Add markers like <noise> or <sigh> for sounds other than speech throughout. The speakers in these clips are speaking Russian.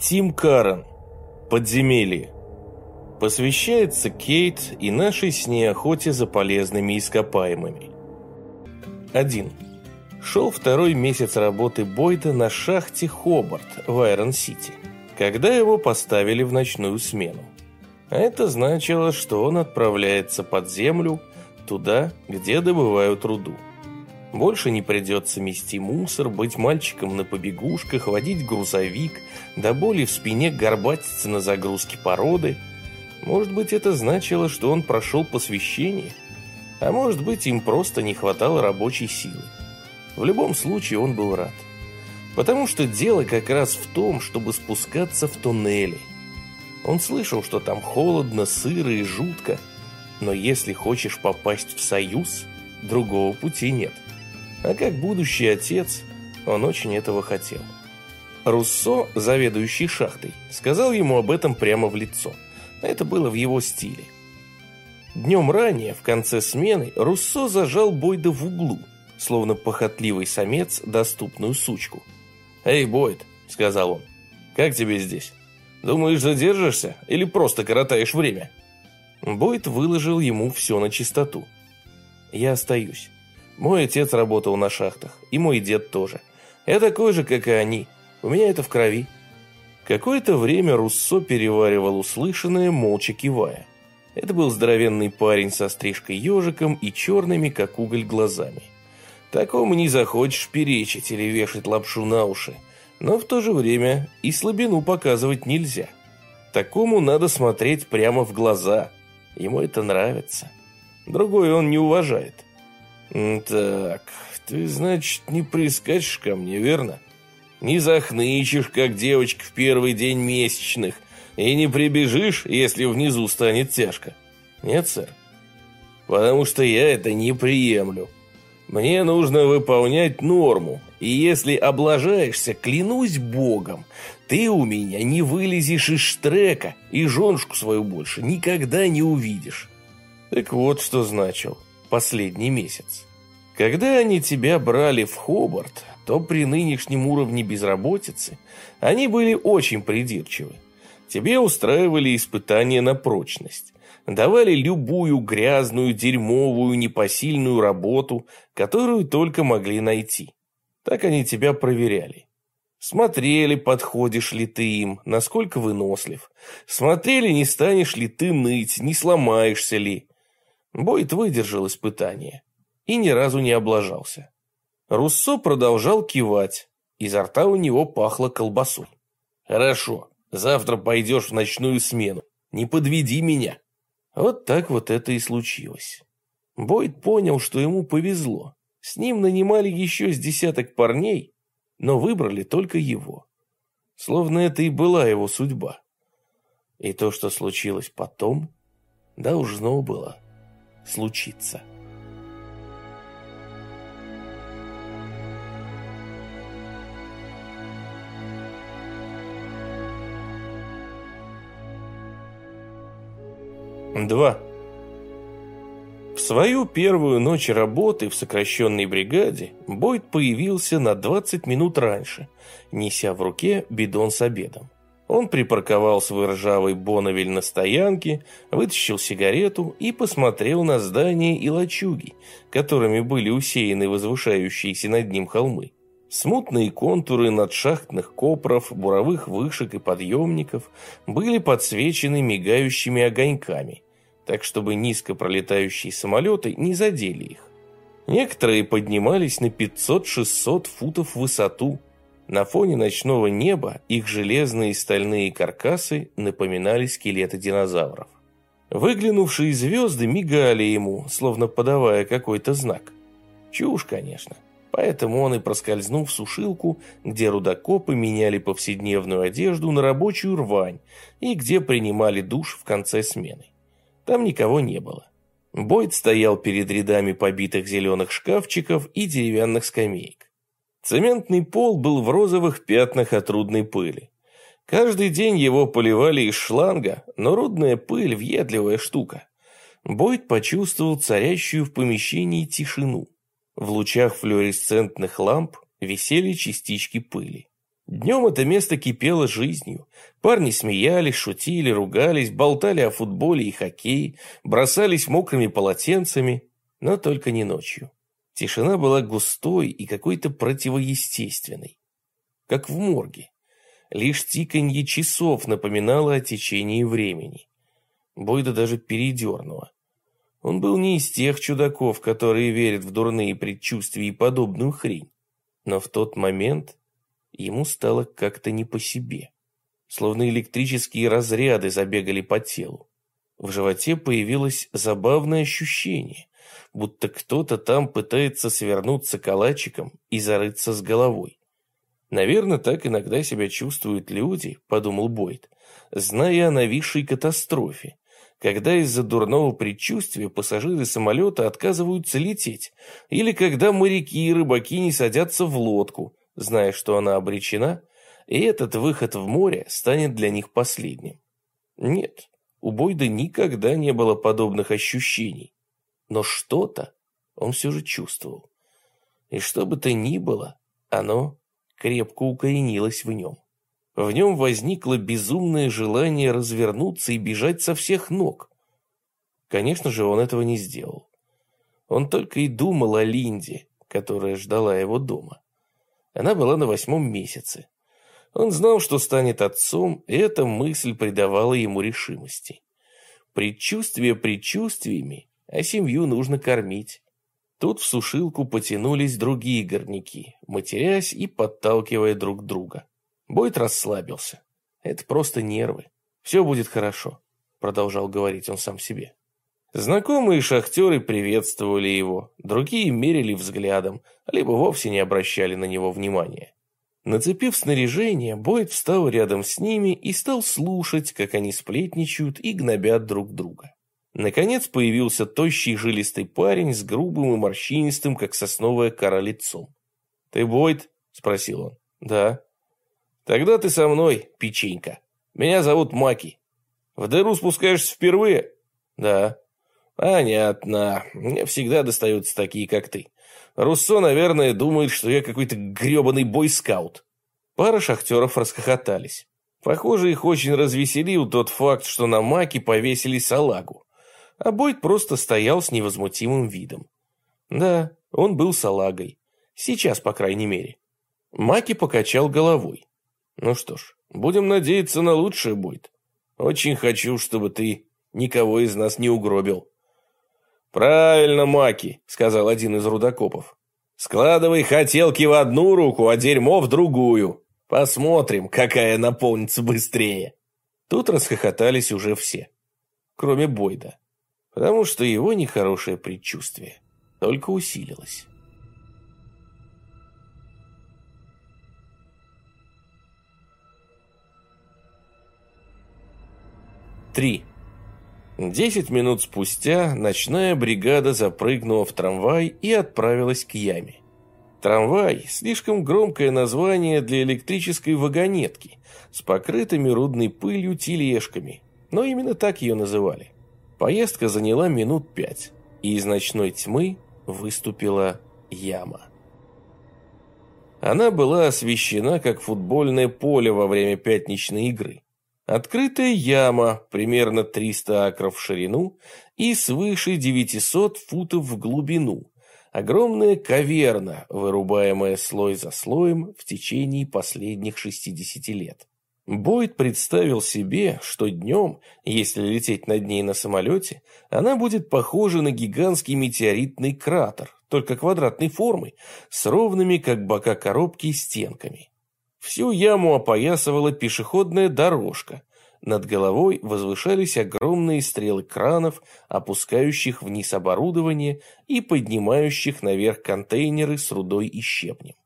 Тим Карен. Подземелье. Посвящается Кейт и нашей с ней охоте за полезными ископаемыми. 1. Шел второй месяц работы Бойда на шахте Хобарт в Айрон-Сити, когда его поставили в ночную смену. Это значило, что он отправляется под землю, туда, где добывают руду. Больше не придется мести мусор, быть мальчиком на побегушках, водить грузовик, до боли в спине горбатиться на загрузке породы. Может быть, это значило, что он прошел посвящение, а может быть, им просто не хватало рабочей силы. В любом случае, он был рад. Потому что дело как раз в том, чтобы спускаться в туннели. Он слышал, что там холодно, сыро и жутко, но если хочешь попасть в Союз, другого пути нет. А как будущий отец, он очень этого хотел. Руссо, заведующий шахтой, сказал ему об этом прямо в лицо. Это было в его стиле. Днем ранее, в конце смены, Руссо зажал Бойда в углу, словно похотливый самец доступную сучку. «Эй, Бойд», — сказал он, — «как тебе здесь? Думаешь, задержишься или просто коротаешь время?» Бойд выложил ему все на чистоту. «Я остаюсь. Мой отец работал на шахтах, и мой дед тоже. Я такой же, как и они. У меня это в крови. Какое-то время Руссо переваривал услышанное, молча кивая. Это был здоровенный парень со стрижкой ежиком и черными, как уголь, глазами. Такому не захочешь перечить или вешать лапшу на уши, но в то же время и слабину показывать нельзя. Такому надо смотреть прямо в глаза. Ему это нравится. Другой он не уважает. «Так, ты, значит, не прискачешь ко мне, верно? Не захнычешь, как девочка в первый день месячных, и не прибежишь, если внизу станет тяжко? Нет, сэр? Потому что я это не приемлю. Мне нужно выполнять норму, и если облажаешься, клянусь богом, ты у меня не вылезешь из штрека и женушку свою больше никогда не увидишь». Так вот, что значил последний месяц. Когда они тебя брали в Хобарт, то при нынешнем уровне безработицы они были очень придирчивы. Тебе устраивали испытания на прочность, давали любую грязную, дерьмовую, непосильную работу, которую только могли найти. Так они тебя проверяли. Смотрели, подходишь ли ты им, насколько вынослив. Смотрели, не станешь ли ты ныть, не сломаешься ли. Бойт выдержал испытание и ни разу не облажался. Руссо продолжал кивать, изо рта у него пахло колбасой. «Хорошо, завтра пойдешь в ночную смену, не подведи меня». Вот так вот это и случилось. Бойд понял, что ему повезло. С ним нанимали еще с десяток парней, но выбрали только его. Словно это и была его судьба. И то, что случилось потом, должно было случиться. Два. В свою первую ночь работы в сокращенной бригаде Бойд появился на 20 минут раньше, неся в руке бидон с обедом. Он припарковал свой ржавый Бонавиль на стоянке, вытащил сигарету и посмотрел на здания и лачуги, которыми были усеяны возвышающиеся над ним холмы. Смутные контуры надшахтных копров, буровых вышек и подъемников были подсвечены мигающими огоньками, так чтобы низко пролетающие самолеты не задели их. Некоторые поднимались на 500-600 футов в высоту, на фоне ночного неба их железные и стальные каркасы напоминали скелеты динозавров. Выглянувшие звезды мигали ему, словно подавая какой-то знак. Чушь, конечно. Поэтому он и проскользнул в сушилку, где рудокопы меняли повседневную одежду на рабочую рвань и где принимали душ в конце смены. Там никого не было. Бойд стоял перед рядами побитых зеленых шкафчиков и деревянных скамеек. Цементный пол был в розовых пятнах от рудной пыли. Каждый день его поливали из шланга, но рудная пыль – въедливая штука. Бойд почувствовал царящую в помещении тишину. В лучах флуоресцентных ламп висели частички пыли. Днем это место кипело жизнью. Парни смеялись, шутили, ругались, болтали о футболе и хоккее, бросались мокрыми полотенцами, но только не ночью. Тишина была густой и какой-то противоестественной, как в морге. Лишь тиканье часов напоминало о течении времени. Бойда даже передернуло. Он был не из тех чудаков, которые верят в дурные предчувствия и подобную хрень. Но в тот момент ему стало как-то не по себе. Словно электрические разряды забегали по телу. В животе появилось забавное ощущение, будто кто-то там пытается свернуться калачиком и зарыться с головой. Наверное, так иногда себя чувствуют люди, подумал Бойд, зная о нависшей катастрофе, когда из-за дурного предчувствия пассажиры самолета отказываются лететь, или когда моряки и рыбаки не садятся в лодку, зная, что она обречена, и этот выход в море станет для них последним. Нет, у Бойда никогда не было подобных ощущений, но что-то он все же чувствовал. И что бы то ни было, оно крепко укоренилось в нем. В нем возникло безумное желание развернуться и бежать со всех ног. Конечно же, он этого не сделал. Он только и думал о Линде, которая ждала его дома. Она была на восьмом месяце. Он знал, что станет отцом, и эта мысль придавала ему решимости. Предчувствие предчувствиями, а семью нужно кормить. Тут в сушилку потянулись другие горняки, матерясь и подталкивая друг друга. Бойт расслабился. Это просто нервы. Все будет хорошо, продолжал говорить он сам себе. Знакомые шахтеры приветствовали его, другие мерили взглядом, либо вовсе не обращали на него внимания. Нацепив снаряжение, Бойд встал рядом с ними и стал слушать, как они сплетничают и гнобят друг друга. Наконец появился тощий жилистый парень с грубым и морщинистым, как сосновая кора, лицом. «Ты Бойд?» – спросил он. «Да». «Тогда ты со мной, печенька. Меня зовут Маки. В дыру спускаешься впервые?» «Да». «Понятно. Мне всегда достаются такие, как ты. Руссо, наверное, думает, что я какой-то гребаный бойскаут». Пара шахтеров расхохотались. Похоже, их очень развеселил тот факт, что на Маке повесили салагу. А Бойд просто стоял с невозмутимым видом. Да, он был салагой. Сейчас, по крайней мере. Маки покачал головой. Ну что ж, будем надеяться на лучшее, Бойд. Очень хочу, чтобы ты никого из нас не угробил. «Правильно, Маки», — сказал один из рудокопов. «Складывай хотелки в одну руку, а дерьмо в другую. Посмотрим, какая наполнится быстрее». Тут расхохотались уже все, кроме Бойда, потому что его нехорошее предчувствие только усилилось. Три. Десять минут спустя ночная бригада запрыгнула в трамвай и отправилась к яме. Трамвай – слишком громкое название для электрической вагонетки с покрытыми рудной пылью тележками, но именно так ее называли. Поездка заняла минут пять, и из ночной тьмы выступила яма. Она была освещена как футбольное поле во время пятничной игры. Открытая яма, примерно 300 акров в ширину и свыше 900 футов в глубину. Огромная каверна, вырубаемая слой за слоем в течение последних 60 лет. Бойд представил себе, что днем, если лететь над ней на самолете, она будет похожа на гигантский метеоритный кратер, только квадратной формы, с ровными, как бока коробки, стенками. Всю яму опоясывала пешеходная дорожка. Над головой возвышались огромные стрелы кранов, опускающих вниз оборудование и поднимающих наверх контейнеры с рудой и щебнем.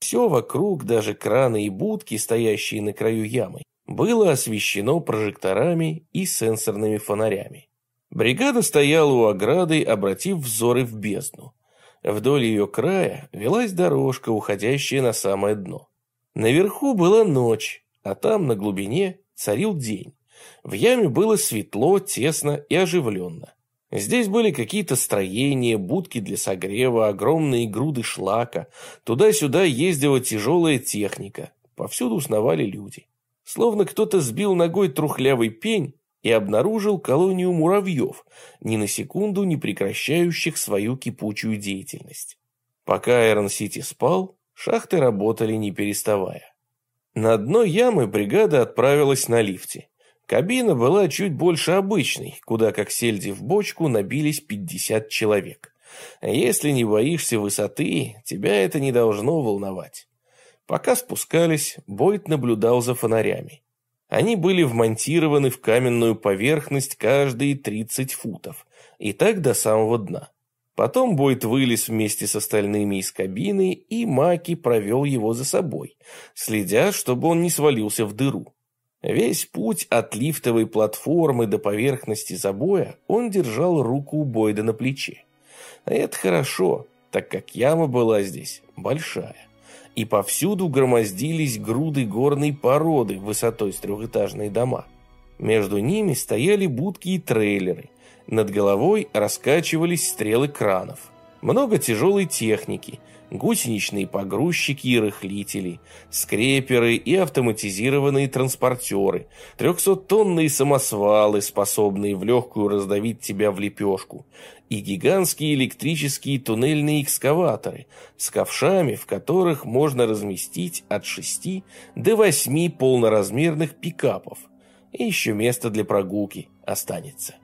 Все вокруг, даже краны и будки, стоящие на краю ямы, было освещено прожекторами и сенсорными фонарями. Бригада стояла у ограды, обратив взоры в бездну. Вдоль ее края велась дорожка, уходящая на самое дно. Наверху была ночь, а там, на глубине, царил день. В яме было светло, тесно и оживленно. Здесь были какие-то строения, будки для согрева, огромные груды шлака. Туда-сюда ездила тяжелая техника. повсюду сновали люди. Словно кто-то сбил ногой трухлявый пень и обнаружил колонию муравьев, ни на секунду не прекращающих свою кипучую деятельность. Пока Айрон-Сити спал, шахты работали не переставая. На дно ямы бригада отправилась на лифте. Кабина была чуть больше обычной, куда как сельди в бочку набились 50 человек. Если не боишься высоты, тебя это не должно волновать. Пока спускались, Бойт наблюдал за фонарями. Они были вмонтированы в каменную поверхность каждые 30 футов, и так до самого дна. Потом Бойт вылез вместе с остальными из кабины, и Маки провел его за собой, следя, чтобы он не свалился в дыру. Весь путь от лифтовой платформы до поверхности забоя он держал руку у Бойда на плече. А это хорошо, так как яма была здесь большая. И повсюду громоздились груды горной породы высотой с трехэтажные дома. Между ними стояли будки и трейлеры. Над головой раскачивались стрелы кранов. Много тяжелой техники, гусеничные погрузчики и рыхлители, скреперы и автоматизированные транспортеры, трехсоттонные самосвалы, способные в легкую раздавить тебя в лепешку, и гигантские электрические туннельные экскаваторы с ковшами, в которых можно разместить от шести до восьми полноразмерных пикапов. И еще место для прогулки останется.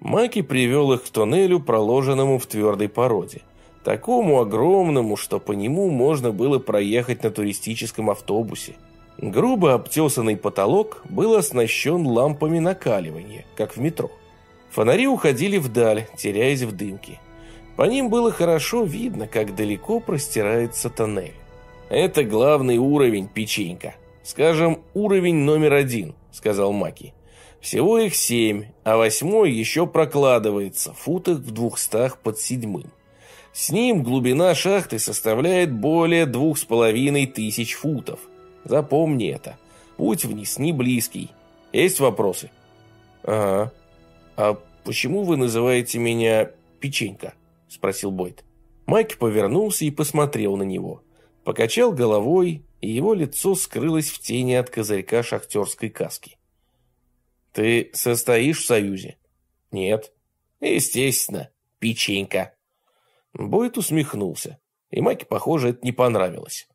Маки привел их к туннелю, проложенному в твердой породе. Такому огромному, что по нему можно было проехать на туристическом автобусе. Грубо обтесанный потолок был оснащен лампами накаливания, как в метро. Фонари уходили вдаль, теряясь в дымке. По ним было хорошо видно, как далеко простирается тоннель. «Это главный уровень, печенька. Скажем, уровень номер один», — сказал Маки. «Всего их семь, а восьмой еще прокладывается, в футах в двухстах под седьмым. С ним глубина шахты составляет более двух с половиной тысяч футов. Запомни это. Путь вниз не близкий. Есть вопросы? Ага. А почему вы называете меня Печенька? Спросил Бойд. Майк повернулся и посмотрел на него. Покачал головой, и его лицо скрылось в тени от козырька шахтерской каски. «Ты состоишь в союзе?» «Нет». «Естественно, печенька». Бойт усмехнулся, и Маке, похоже, это не понравилось.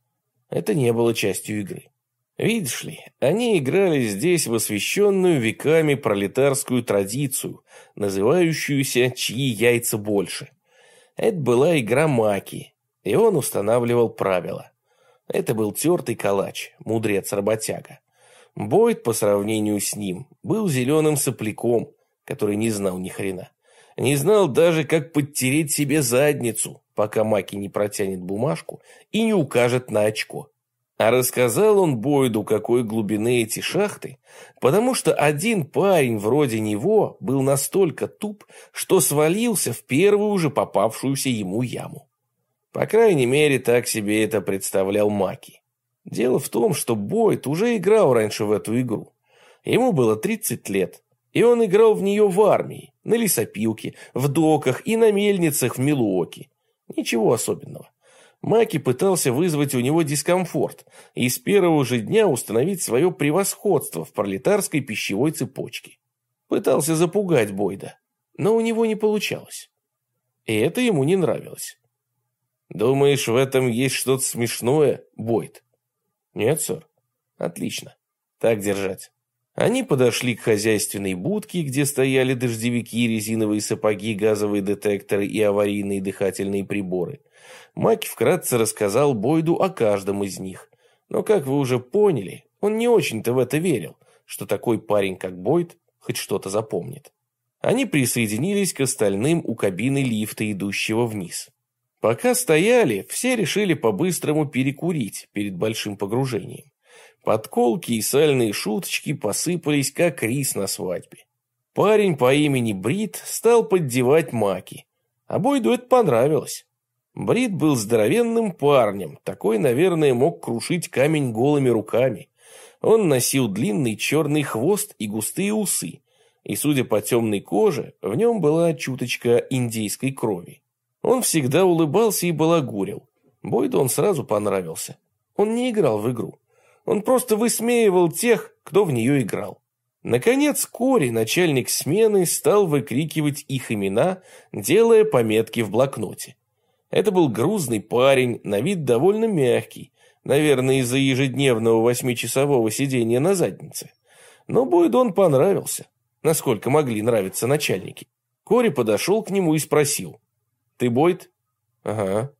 Это не было частью игры. Видишь ли, они играли здесь в освященную веками пролетарскую традицию, называющуюся «Чьи яйца больше?». Это была игра Маки, и он устанавливал правила. Это был тертый калач, мудрец-работяга. Бойд, по сравнению с ним, был зеленым сопляком, который не знал ни хрена. Не знал даже, как подтереть себе задницу, пока Маки не протянет бумажку и не укажет на очко. А рассказал он Бойду, какой глубины эти шахты, потому что один парень вроде него был настолько туп, что свалился в первую же попавшуюся ему яму. По крайней мере, так себе это представлял Маки. Дело в том, что Бойд уже играл раньше в эту игру. Ему было 30 лет, и он играл в нее в армии, на лесопилке, в доках и на мельницах в Милуоке. Ничего особенного. Маки пытался вызвать у него дискомфорт и с первого же дня установить свое превосходство в пролетарской пищевой цепочке. Пытался запугать Бойда, но у него не получалось. И это ему не нравилось. «Думаешь, в этом есть что-то смешное, Бойд?» «Нет, сэр». «Отлично. Так держать». Они подошли к хозяйственной будке, где стояли дождевики, резиновые сапоги, газовые детекторы и аварийные дыхательные приборы. Маки вкратце рассказал Бойду о каждом из них. Но, как вы уже поняли, он не очень-то в это верил, что такой парень, как Бойд, хоть что-то запомнит. Они присоединились к остальным у кабины лифта, идущего вниз. Пока стояли, все решили по-быстрому перекурить перед большим погружением. Подколки и сальные шуточки посыпались, как рис на свадьбе. Парень по имени Брит стал поддевать маки. А Бойду это понравилось. Брит был здоровенным парнем, такой, наверное, мог крушить камень голыми руками. Он носил длинный черный хвост и густые усы, и, судя по темной коже, в нем была чуточка индейской крови. Он всегда улыбался и балагурил. Бойду он сразу понравился. Он не играл в игру. Он просто высмеивал тех, кто в нее играл. Наконец Кори, начальник смены, стал выкрикивать их имена, делая пометки в блокноте. Это был грузный парень, на вид довольно мягкий, наверное, из-за ежедневного восьмичасового сидения на заднице. Но Бойдон понравился, насколько могли нравиться начальники. Кори подошел к нему и спросил. «Ты Бойд?» «Ага».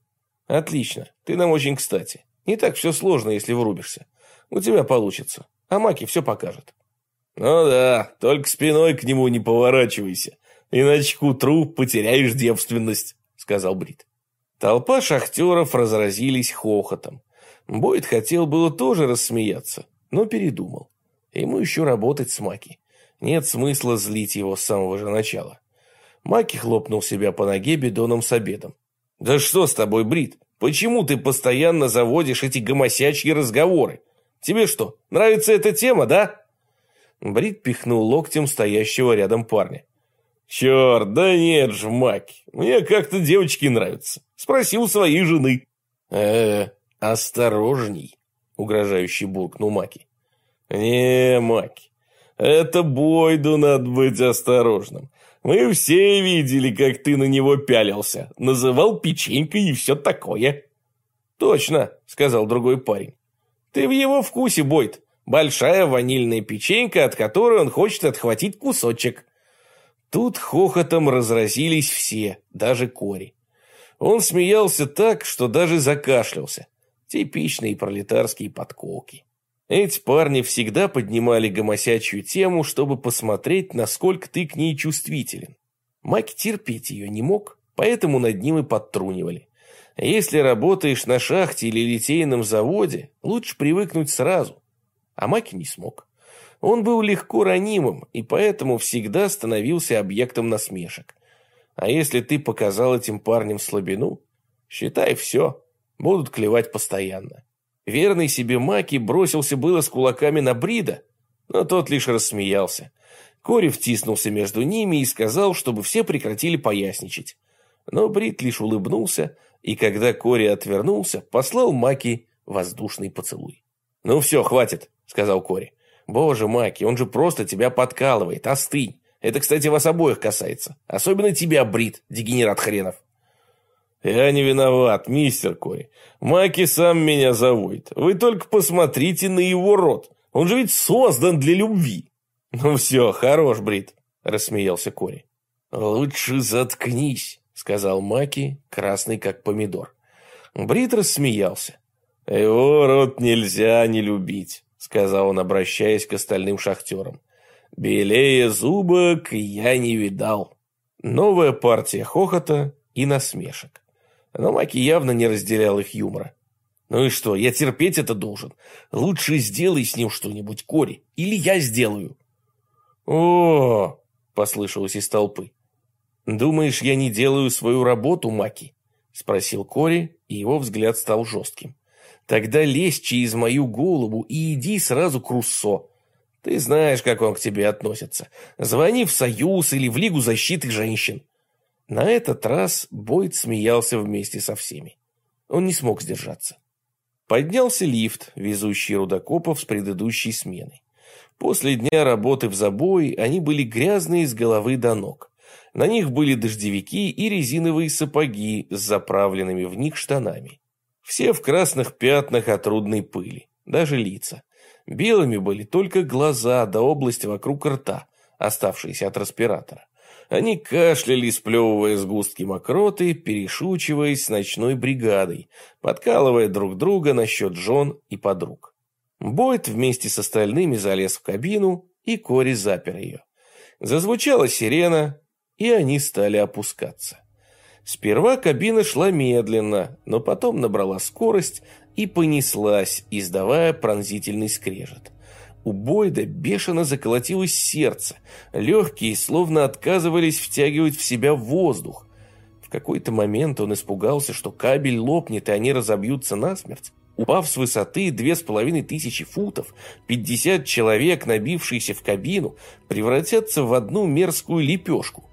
«Отлично, ты нам очень кстати. Не так все сложно, если врубишься. У тебя получится, а Маки все покажет». «Ну да, только спиной к нему не поворачивайся, иначе к утру потеряешь девственность», — сказал Брит. Толпа шахтеров разразились хохотом. Бойд хотел было тоже рассмеяться, но передумал. Ему еще работать с Маки. Нет смысла злить его с самого же начала. Маки хлопнул себя по ноге бидоном с обедом. «Да что с тобой, Брит? Почему ты постоянно заводишь эти гомосячьи разговоры? Тебе что, нравится эта тема, да?» Брит пихнул локтем стоящего рядом парня. «Черт, да нет ж, Маки, мне как-то девочки нравятся. Спроси у своей жены». «Э, осторожней», — угрожающий буркнул Маки. «Не, Маки, это Бойду надо быть осторожным. Мы все видели, как ты на него пялился, называл печенькой и все такое». «Точно», — сказал другой парень. «Ты в его вкусе, Бойд. Большая ванильная печенька, от которой он хочет отхватить кусочек. Тут хохотом разразились все, даже Кори. Он смеялся так, что даже закашлялся. Типичные пролетарские подколки. Эти парни всегда поднимали гомосячью тему, чтобы посмотреть, насколько ты к ней чувствителен. Маки терпеть ее не мог, поэтому над ним и подтрунивали. Если работаешь на шахте или литейном заводе, лучше привыкнуть сразу а Маки не смог. Он был легко ранимым и поэтому всегда становился объектом насмешек. А если ты показал этим парням слабину, считай все, будут клевать постоянно. Верный себе Маки бросился было с кулаками на Брида, но тот лишь рассмеялся. Кори втиснулся между ними и сказал, чтобы все прекратили поясничать. Но Брид лишь улыбнулся, и когда Кори отвернулся, послал Маки воздушный поцелуй. «Ну все, хватит», — сказал Кори. «Боже, Маки, он же просто тебя подкалывает, остынь. Это, кстати, вас обоих касается. Особенно тебя, Брит, дегенерат хренов». «Я не виноват, мистер Кори. Маки сам меня заводит. Вы только посмотрите на его рот. Он же ведь создан для любви». «Ну все, хорош, Брит», — рассмеялся Кори. «Лучше заткнись», — сказал Маки, красный как помидор. Брит рассмеялся. «Его рот нельзя не любить», — сказал он, обращаясь к остальным шахтерам. «Белее зубок я не видал». Новая партия хохота и насмешек. Но Маки явно не разделял их юмора. «Ну и что, я терпеть это должен? Лучше сделай с ним что-нибудь, Кори, или я сделаю». «О!» — послышалось из толпы. «Думаешь, я не делаю свою работу, Маки?» — спросил Кори, и его взгляд стал жестким. Тогда лезь через мою голову и иди сразу к Руссо. Ты знаешь, как он к тебе относится. Звони в Союз или в Лигу защиты женщин. На этот раз Бойд смеялся вместе со всеми. Он не смог сдержаться. Поднялся лифт, везущий рудокопов с предыдущей смены. После дня работы в забое они были грязные с головы до ног. На них были дождевики и резиновые сапоги с заправленными в них штанами. Все в красных пятнах от трудной пыли, даже лица. Белыми были только глаза до области вокруг рта, оставшиеся от респиратора. Они кашляли, сплевывая сгустки мокроты, перешучиваясь с ночной бригадой, подкалывая друг друга насчет жен и подруг. Бойт вместе с остальными залез в кабину, и Кори запер ее. Зазвучала сирена, и они стали опускаться. Сперва кабина шла медленно, но потом набрала скорость и понеслась, издавая пронзительный скрежет. У Бойда бешено заколотилось сердце, легкие словно отказывались втягивать в себя воздух. В какой-то момент он испугался, что кабель лопнет и они разобьются насмерть. Упав с высоты две с половиной тысячи футов, 50 человек, набившиеся в кабину, превратятся в одну мерзкую лепешку.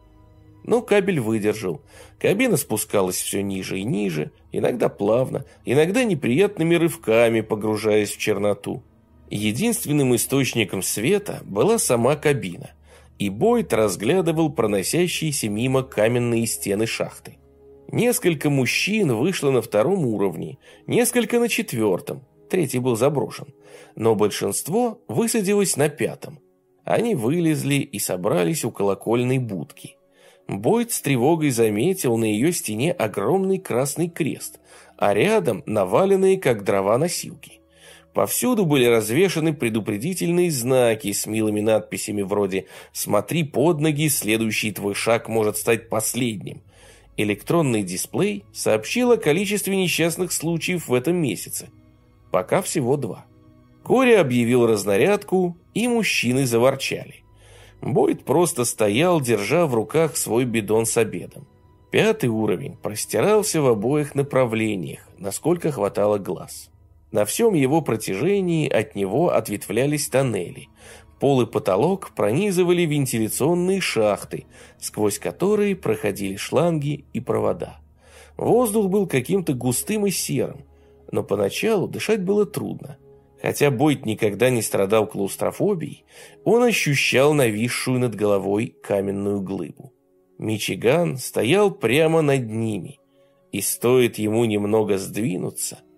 Но кабель выдержал. Кабина спускалась все ниже и ниже, иногда плавно, иногда неприятными рывками, погружаясь в черноту. Единственным источником света была сама кабина, и Бойд разглядывал проносящиеся мимо каменные стены шахты. Несколько мужчин вышло на втором уровне, несколько на четвертом, третий был заброшен, но большинство высадилось на пятом. Они вылезли и собрались у колокольной будки. Бойд с тревогой заметил на ее стене огромный красный крест, а рядом наваленные, как дрова, носилки. Повсюду были развешаны предупредительные знаки с милыми надписями вроде «Смотри под ноги, следующий твой шаг может стать последним». Электронный дисплей сообщил о количестве несчастных случаев в этом месяце. Пока всего два. Кори объявил разнарядку, и мужчины заворчали. Бойд просто стоял, держа в руках свой бидон с обедом. Пятый уровень простирался в обоих направлениях, насколько хватало глаз. На всем его протяжении от него ответвлялись тоннели. Пол и потолок пронизывали вентиляционные шахты, сквозь которые проходили шланги и провода. Воздух был каким-то густым и серым, но поначалу дышать было трудно. Хотя Бойт никогда не страдал клаустрофобией, он ощущал нависшую над головой каменную глыбу. Мичиган стоял прямо над ними, и стоит ему немного сдвинуться –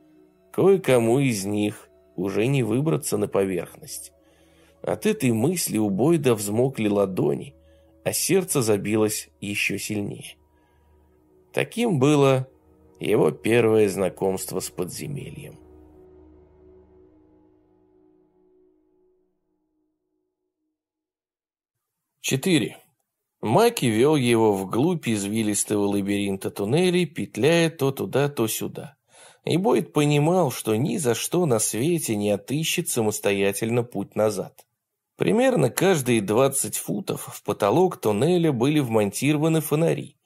Кое-кому из них уже не выбраться на поверхность. От этой мысли у Бойда взмокли ладони, а сердце забилось еще сильнее. Таким было его первое знакомство с подземельем. Четыре. Маки вел его вглубь извилистого лабиринта туннелей, петляя то туда, то сюда. И Бойд понимал, что ни за что на свете не отыщет самостоятельно путь назад. Примерно каждые 20 футов в потолок тоннеля были вмонтированы фонари,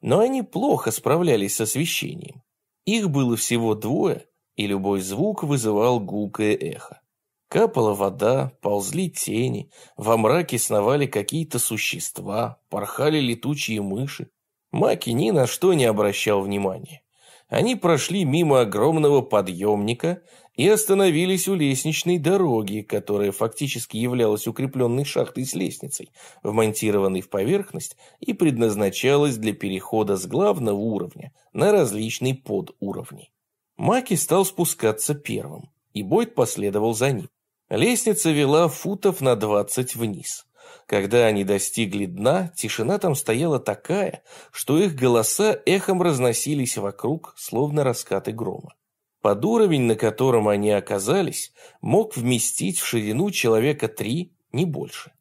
но они плохо справлялись с освещением. Их было всего двое, и любой звук вызывал гулкое эхо. Капала вода, ползли тени, во мраке сновали какие-то существа, порхали летучие мыши. Маки ни на что не обращал внимания. Они прошли мимо огромного подъемника и остановились у лестничной дороги, которая фактически являлась укрепленной шахтой с лестницей, вмонтированной в поверхность и предназначалась для перехода с главного уровня на различные подуровни. Маки стал спускаться первым, и Бойд последовал за ним. Лестница вела футов на двадцать вниз. Когда они достигли дна, тишина там стояла такая, что их голоса эхом разносились вокруг, словно раскаты грома. Под уровень, на котором они оказались, мог вместить в ширину человека три, не больше.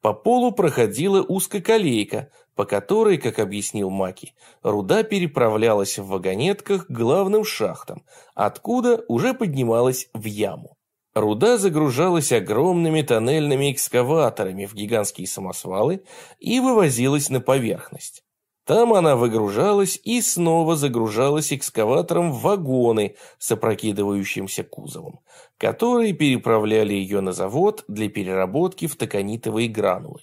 По полу проходила узкоколейка, по которой, как объяснил Маки, руда переправлялась в вагонетках к главным шахтам, откуда уже поднималась в яму. Руда загружалась огромными тоннельными экскаваторами в гигантские самосвалы и вывозилась на поверхность. Там она выгружалась и снова загружалась экскаватором в вагоны с опрокидывающимся кузовом, которые переправляли ее на завод для переработки в токанитовые гранулы.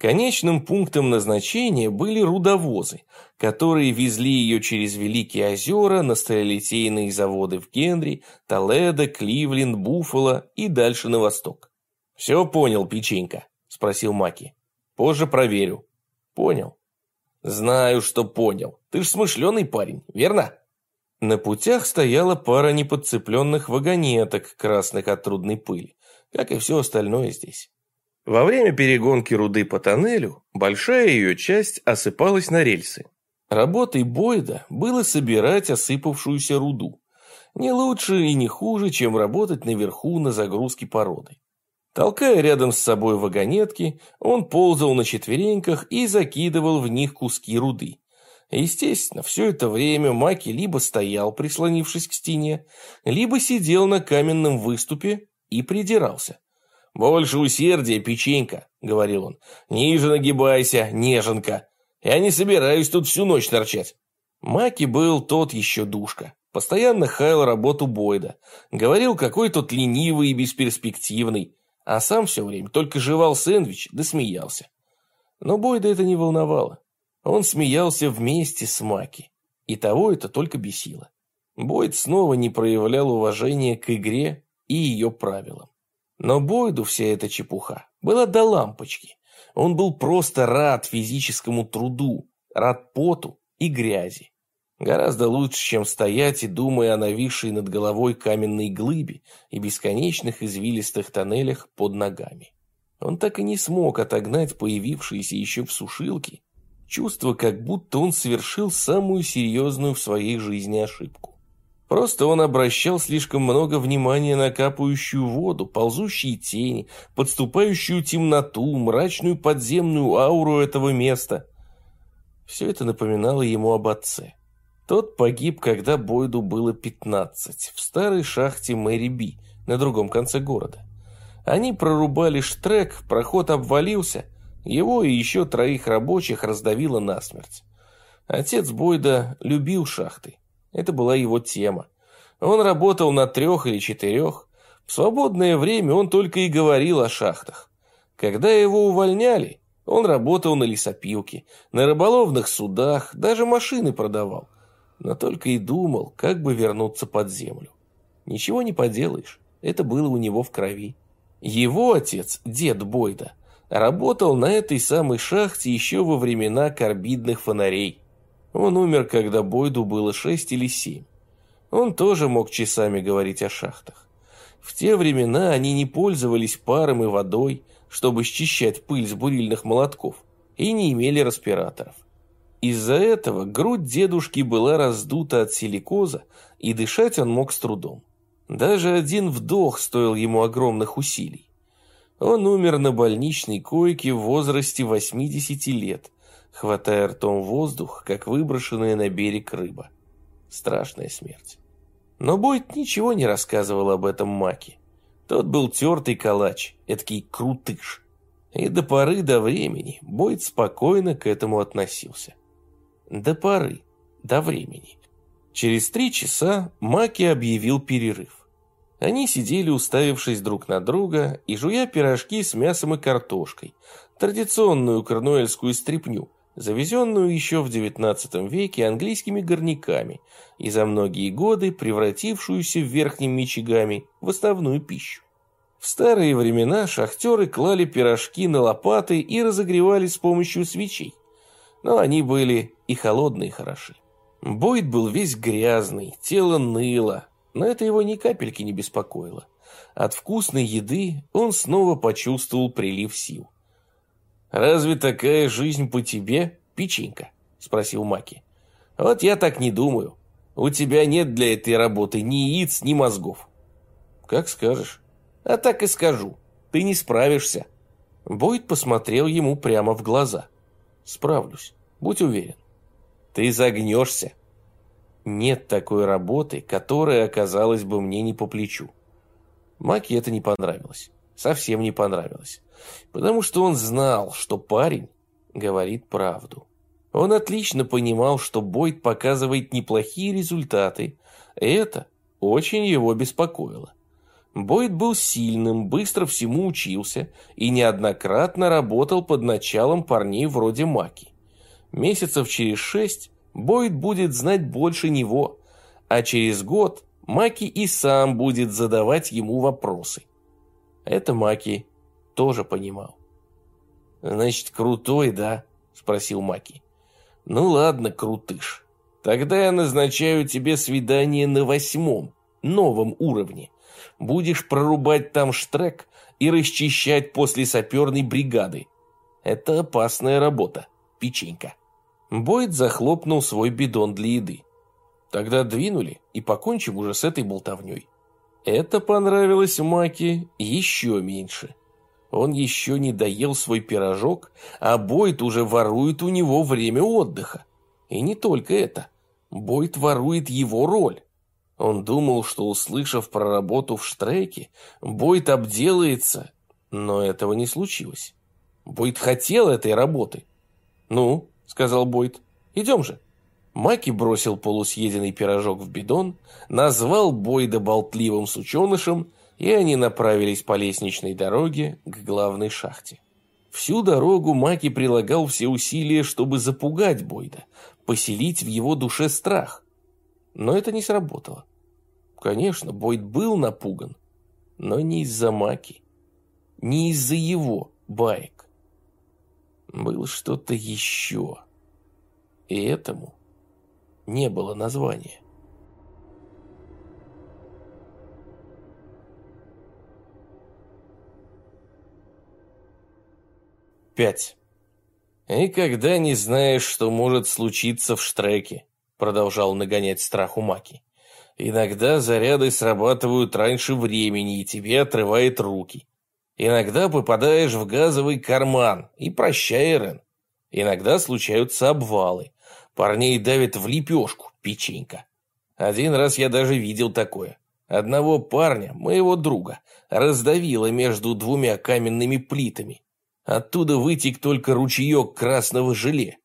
Конечным пунктом назначения были рудовозы, которые везли ее через Великие озера на сталелитейные заводы в Генри, Толедо, Кливленд, Буффало и дальше на восток. «Все понял, печенька?» – спросил Маки. «Позже проверю». «Понял». «Знаю, что понял. Ты ж смышленый парень, верно?» На путях стояла пара неподцепленных вагонеток, красных от трудной пыли, как и все остальное здесь. Во время перегонки руды по тоннелю большая ее часть осыпалась на рельсы. Работой Бойда было собирать осыпавшуюся руду. Не лучше и не хуже, чем работать наверху на загрузке породы. Толкая рядом с собой вагонетки, он ползал на четвереньках и закидывал в них куски руды. Естественно, все это время Маки либо стоял, прислонившись к стене, либо сидел на каменном выступе и придирался. «Больше усердия, печенька», — говорил он. «Ниже нагибайся, неженка. Я не собираюсь тут всю ночь торчать». Маки был тот еще душка. Постоянно хаял работу Бойда. Говорил, какой тот ленивый и бесперспективный. А сам все время только жевал сэндвич да смеялся. Но Бойда это не волновало. Он смеялся вместе с Маки. И того это только бесило. Бойд снова не проявлял уважения к игре и ее правилам. Но Бойду вся эта чепуха была до лампочки. Он был просто рад физическому труду, рад поту и грязи. Гораздо лучше, чем стоять и думая о нависшей над головой каменной глыбе и бесконечных извилистых тоннелях под ногами. Он так и не смог отогнать появившиеся еще в сушилке чувство, как будто он совершил самую серьезную в своей жизни ошибку. Просто он обращал слишком много внимания на капающую воду, ползущие тени, подступающую темноту, мрачную подземную ауру этого места. Все это напоминало ему об отце. Тот погиб, когда Бойду было 15, в старой шахте Мэри Би, на другом конце города. Они прорубали штрек, проход обвалился, его и еще троих рабочих раздавило насмерть. Отец Бойда любил шахты. Это была его тема. Он работал на трех или четырех. В свободное время он только и говорил о шахтах. Когда его увольняли, он работал на лесопилке, на рыболовных судах, даже машины продавал – но только и думал, как бы вернуться под землю. Ничего не поделаешь, это было у него в крови. Его отец, дед Бойда, работал на этой самой шахте еще во времена карбидных фонарей. Он умер, когда Бойду было шесть или семь. Он тоже мог часами говорить о шахтах. В те времена они не пользовались паром и водой, чтобы счищать пыль с бурильных молотков, и не имели респираторов. Из-за этого грудь дедушки была раздута от силикоза, и дышать он мог с трудом. Даже один вдох стоил ему огромных усилий. Он умер на больничной койке в возрасте 80 лет, хватая ртом воздух, как выброшенная на берег рыба. Страшная смерть. Но Бойт ничего не рассказывал об этом Маке. Тот был тертый калач, эдакий крутыш. И до поры до времени Бойт спокойно к этому относился. До поры, до времени. Через три часа Маки объявил перерыв. Они сидели, уставившись друг на друга и жуя пирожки с мясом и картошкой, традиционную корнуэльскую стряпню, завезенную еще в XIX веке английскими горняками и за многие годы превратившуюся в Верхнем Мичигаме в основную пищу. В старые времена шахтеры клали пирожки на лопаты и разогревали с помощью свечей но они были и холодные хороши. Бойд был весь грязный, тело ныло, но это его ни капельки не беспокоило. От вкусной еды он снова почувствовал прилив сил. «Разве такая жизнь по тебе, печенька?» – спросил Маки. «Вот я так не думаю. У тебя нет для этой работы ни яиц, ни мозгов». «Как скажешь». «А так и скажу. Ты не справишься». Бойд посмотрел ему прямо в глаза – Справлюсь, будь уверен. Ты загнешься. Нет такой работы, которая оказалась бы мне не по плечу. Маке это не понравилось. Совсем не понравилось. Потому что он знал, что парень говорит правду. Он отлично понимал, что Бойд показывает неплохие результаты, и это очень его беспокоило. Бойд был сильным, быстро всему учился и неоднократно работал под началом парней вроде Маки. Месяцев через шесть Бойд будет знать больше него, а через год Маки и сам будет задавать ему вопросы. Это Маки тоже понимал. «Значит, крутой, да?» – спросил Маки. «Ну ладно, крутыш. Тогда я назначаю тебе свидание на восьмом, новом уровне будешь прорубать там штрек и расчищать после саперной бригады. Это опасная работа, печенька. Бойд захлопнул свой бидон для еды. Тогда двинули и покончим уже с этой болтовней. Это понравилось Маке еще меньше. Он еще не доел свой пирожок, а Бойд уже ворует у него время отдыха. И не только это. Бойд ворует его роль. Он думал, что, услышав про работу в Штреке, Бойт обделается, но этого не случилось. Бойт хотел этой работы. «Ну», — сказал Бойт, — «идем же». Маки бросил полусъеденный пирожок в бидон, назвал Бойда болтливым сученышем, и они направились по лестничной дороге к главной шахте. Всю дорогу Маки прилагал все усилия, чтобы запугать Бойда, поселить в его душе страх. Но это не сработало. Конечно, Бойд был напуган, но не из-за Маки. не из-за его баек. Было что-то еще. И этому не было названия. Пять. «Никогда не знаешь, что может случиться в штреке», продолжал нагонять страх у Маки. «Иногда заряды срабатывают раньше времени, и тебе отрывает руки. Иногда попадаешь в газовый карман, и прощай, Рен. Иногда случаются обвалы. Парней давит в лепешку, печенька. Один раз я даже видел такое. Одного парня, моего друга, раздавило между двумя каменными плитами. Оттуда вытек только ручеек красного желе.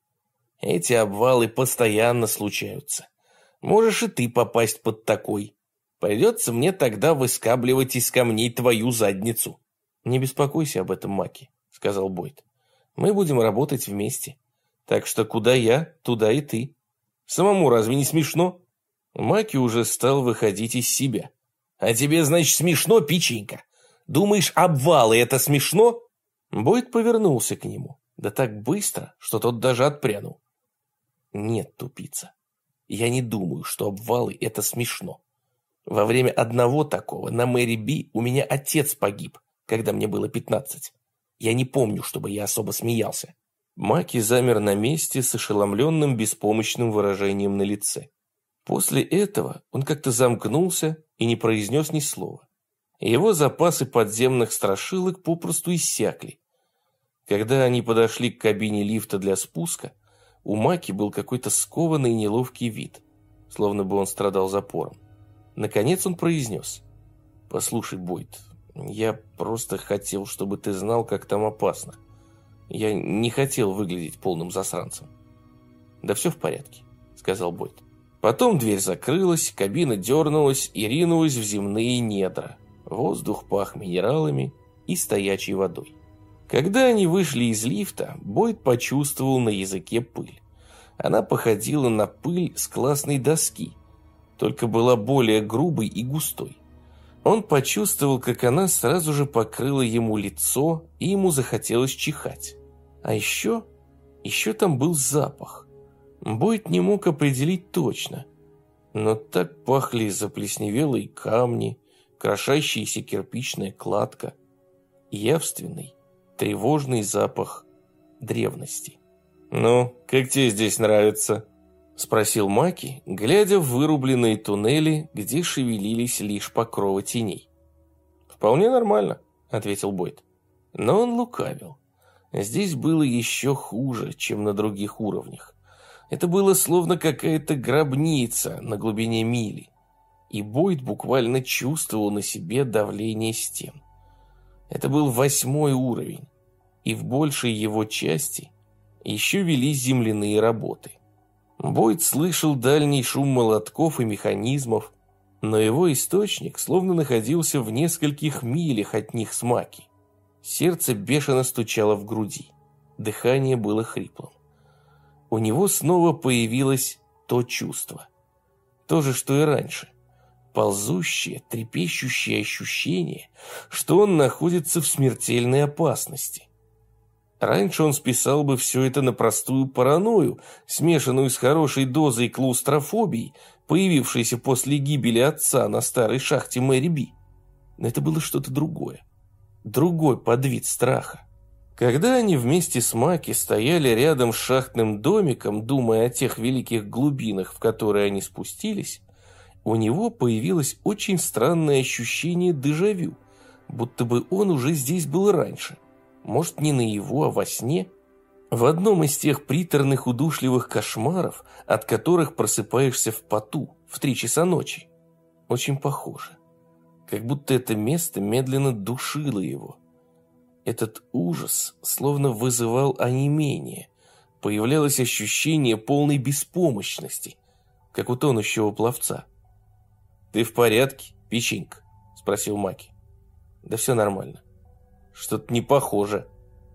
Эти обвалы постоянно случаются. Можешь и ты попасть под такой. Придется мне тогда выскабливать из камней твою задницу. Не беспокойся об этом, Маки, сказал Бойд. Мы будем работать вместе. Так что куда я, туда и ты. Самому разве не смешно? Маки уже стал выходить из себя. А тебе, значит, смешно, печенька? Думаешь, обвалы это смешно? Бойд повернулся к нему, да так быстро, что тот даже отпрянул. Нет, тупица. Я не думаю, что обвалы – это смешно. Во время одного такого на Мэри Би у меня отец погиб, когда мне было пятнадцать. Я не помню, чтобы я особо смеялся. Маки замер на месте с ошеломленным беспомощным выражением на лице. После этого он как-то замкнулся и не произнес ни слова. Его запасы подземных страшилок попросту иссякли, когда они подошли к кабине лифта для спуска, у Маки был какой-то скованный и неловкий вид, словно бы он страдал запором. Наконец он произнес. «Послушай, Бойд, я просто хотел, чтобы ты знал, как там опасно. Я не хотел выглядеть полным засранцем». «Да все в порядке», — сказал Бойд. Потом дверь закрылась, кабина дернулась и ринулась в земные недра. Воздух пах минералами и стоячей водой. Когда они вышли из лифта, Бойд почувствовал на языке пыль. Она походила на пыль с классной доски, только была более грубой и густой. Он почувствовал, как она сразу же покрыла ему лицо, и ему захотелось чихать. А еще, еще там был запах. Бойд не мог определить точно, но так пахли заплесневелые камни, крошащаяся кирпичная кладка, явственный, тревожный запах древности. «Ну, как тебе здесь нравится?» – спросил Маки, глядя в вырубленные туннели, где шевелились лишь покровы теней. «Вполне нормально», – ответил Бойд. Но он лукавил. Здесь было еще хуже, чем на других уровнях. Это было словно какая-то гробница на глубине мили. И Бойд буквально чувствовал на себе давление стен. Это был восьмой уровень, и в большей его части еще велись земляные работы. Бойд слышал дальний шум молотков и механизмов, но его источник словно находился в нескольких милях от них с Маки. Сердце бешено стучало в груди, дыхание было хриплым. У него снова появилось то чувство. То же, что и раньше ползущее, трепещущее ощущение, что он находится в смертельной опасности. Раньше он списал бы все это на простую паранойю, смешанную с хорошей дозой клаустрофобии, появившейся после гибели отца на старой шахте Мэри Би. Но это было что-то другое. Другой подвид страха. Когда они вместе с Маки стояли рядом с шахтным домиком, думая о тех великих глубинах, в которые они спустились, у него появилось очень странное ощущение дежавю, будто бы он уже здесь был раньше. Может, не на его, а во сне? В одном из тех приторных удушливых кошмаров, от которых просыпаешься в поту в три часа ночи. Очень похоже. Как будто это место медленно душило его. Этот ужас словно вызывал онемение. Появлялось ощущение полной беспомощности, как у тонущего пловца. «Ты в порядке, печенька?» – спросил Маки. «Да все нормально. Что-то не похоже».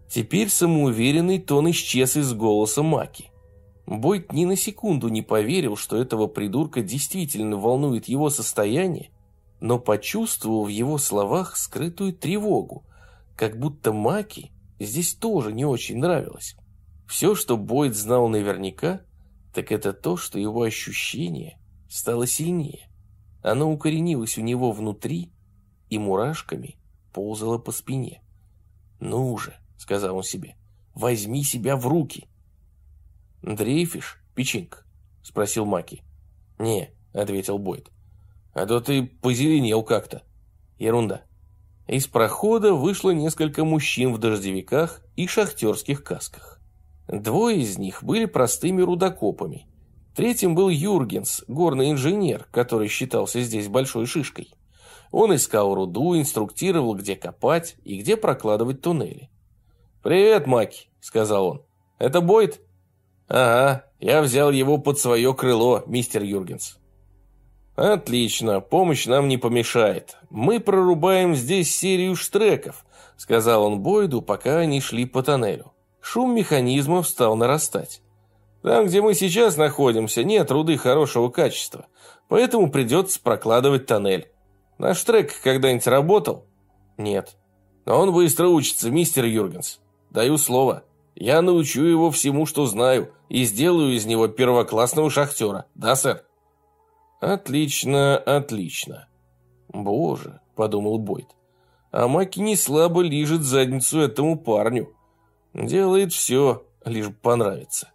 Теперь самоуверенный тон исчез из голоса Маки. Бойт ни на секунду не поверил, что этого придурка действительно волнует его состояние, но почувствовал в его словах скрытую тревогу, как будто Маки здесь тоже не очень нравилось. Все, что Бойд знал наверняка, так это то, что его ощущение стало сильнее. Оно укоренилось у него внутри и мурашками ползало по спине. «Ну же», — сказал он себе, — «возьми себя в руки». «Дрейфишь, печенька?» — спросил Маки. «Не», — ответил Бойд. «А то ты позеленел как-то». «Ерунда». Из прохода вышло несколько мужчин в дождевиках и шахтерских касках. Двое из них были простыми рудокопами. Третьим был Юргенс, горный инженер, который считался здесь большой шишкой. Он искал руду, инструктировал, где копать и где прокладывать туннели. «Привет, Маки», — сказал он. «Это Бойд?» «Ага, я взял его под свое крыло, мистер Юргенс». «Отлично, помощь нам не помешает. Мы прорубаем здесь серию штреков», — сказал он Бойду, пока они шли по тоннелю. Шум механизмов стал нарастать. «Там, где мы сейчас находимся, нет руды хорошего качества, поэтому придется прокладывать тоннель. Наш трек когда-нибудь работал? Нет. Но он быстро учится, мистер Юргенс. Даю слово. Я научу его всему, что знаю, и сделаю из него первоклассного шахтера. Да, сэр? Отлично, отлично. Боже, подумал Бойд. А Маки не слабо лижет задницу этому парню. Делает все, лишь понравится.